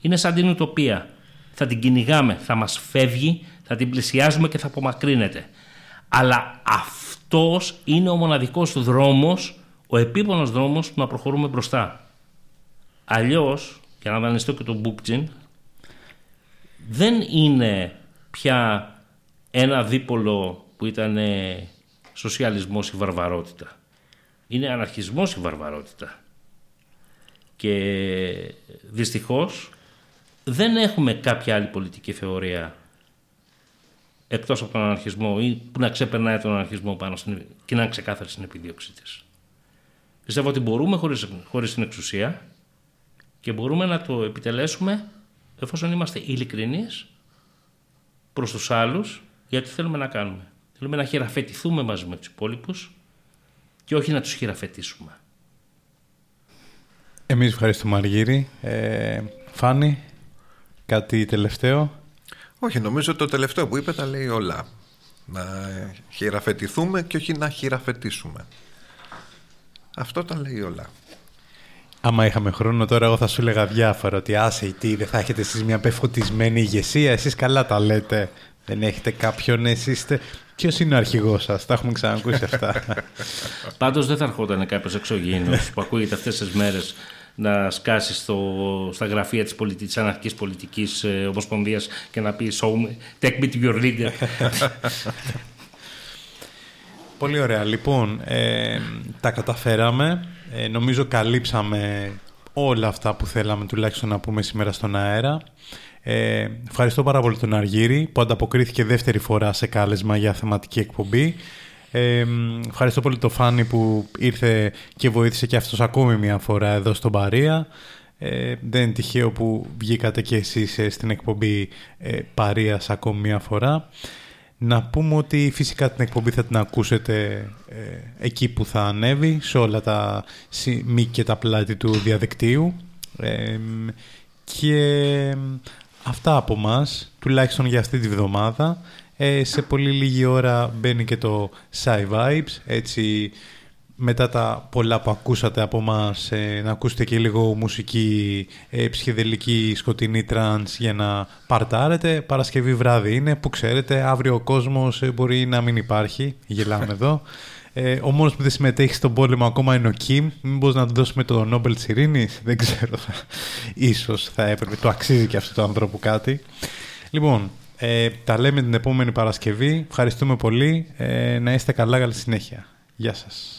Είναι σαν την ουτοπία. Θα την κυνηγάμε, θα μας φεύγει, θα την πλησιάζουμε και θα απομακρύνεται. Αλλά αυτός είναι ο μοναδικός δρόμος, ο επίπονος δρόμος που να προχωρούμε μπροστά. Αλλιώς, για να δανειστώ και τον Μπούκτζιν, δεν είναι πια ένα δίπολο που ήταν σοσιαλισμός η βαρβαρότητα. Είναι αναρχισμός η βαρβαρότητα. Και δυστυχώς δεν έχουμε κάποια άλλη πολιτική θεωρία εκτός από τον αναρχισμό ή που να ξεπερνάει τον αναρχισμό πάνω στην, και να είναι ξεκάθαρη στην επιδίωξή της. Πιστεύω ότι μπορούμε χωρίς, χωρίς την εξουσία και μπορούμε να το επιτελέσουμε εφόσον είμαστε ειλικρινείς προς τους άλλους γιατί θέλουμε να κάνουμε. Θέλουμε να χειραφετηθούμε μαζί με τους υπόλοιπους και όχι να τους χειραφετήσουμε.
Εμείς ευχαριστούμε Αργύρη. Ε, Φάνη, κάτι τελευταίο;
Όχι, νομίζω το τελευταίο που είπες τα λέει όλα. Να χειραφετηθούμε και όχι να χειραφετήσουμε. Αυτό τα λέει όλα.
Άμα είχαμε χρόνο τώρα εγώ θα σου έλεγα διάφορα ότι άσε τι δεν θα έχετε εσείς μια πεφωτισμένη ηγεσία, εσείς καλά τα λέτε. Δεν έχετε κάποιον, εσείς είστε... Ποιος είναι ο αρχηγός σας, τα έχουμε ξανακούσει αυτά.
Πάντως δεν θα ερχόταν κάποιος εξωγήινος που ακούγεται αυτές τις μέρες να σκάσει στο, στα γραφεία της, πολιτικής, της αναρχικής πολιτικής ε, ομοσπονδίας και να πει «So, take me to your leader».
Πολύ ωραία. Λοιπόν, ε, τα καταφέραμε. Ε, νομίζω καλύψαμε όλα αυτά που θέλαμε τουλάχιστον να πούμε σήμερα στον αέρα. Ε, ευχαριστώ πάρα πολύ τον Αργύρη που ανταποκρίθηκε δεύτερη φορά σε κάλεσμα για θεματική εκπομπή. Ε, ευχαριστώ πολύ τον Φάνη που ήρθε και βοήθησε και αυτός ακόμη μια φορά εδώ στον Παρία. Ε, δεν είναι τυχαίο που βγήκατε και εσείς ε, στην εκπομπή ε, Παρίας ακόμη μια φορά. Να πούμε ότι φυσικά την εκπομπή θα την ακούσετε ε, εκεί που θα ανέβει, σε όλα τα μη και τα πλάτη του διαδικτύου. Ε, και αυτά από μας, τουλάχιστον για αυτή τη βδομάδα. Ε, σε πολύ λίγη ώρα μπαίνει και το Psy Vibes, έτσι μετά τα πολλά που ακούσατε από μας ε, να ακούσετε και λίγο μουσική ε, ψυχεδελική σκοτεινή trance για να παρτάρετε. Παρασκευή βράδυ είναι που ξέρετε αύριο ο κόσμος ε, μπορεί να μην υπάρχει. Γελάμε εδώ. Ε, ο μόνος που δεν συμμετέχει στον πόλεμο ακόμα είναι ο Κιμ. Μήπως να του δώσουμε το Νόμπελ της Ειρήνης; Δεν ξέρω. Ίσως θα έπρεπε. Το αξίζει και αυτό το ανθρώπου κάτι. Λοιπόν, ε, τα λέμε την επόμενη Παρασκευή. Ευχαριστούμε πολύ. Ε, να είστε καλά. Καλή συνέχεια. Γεια σας.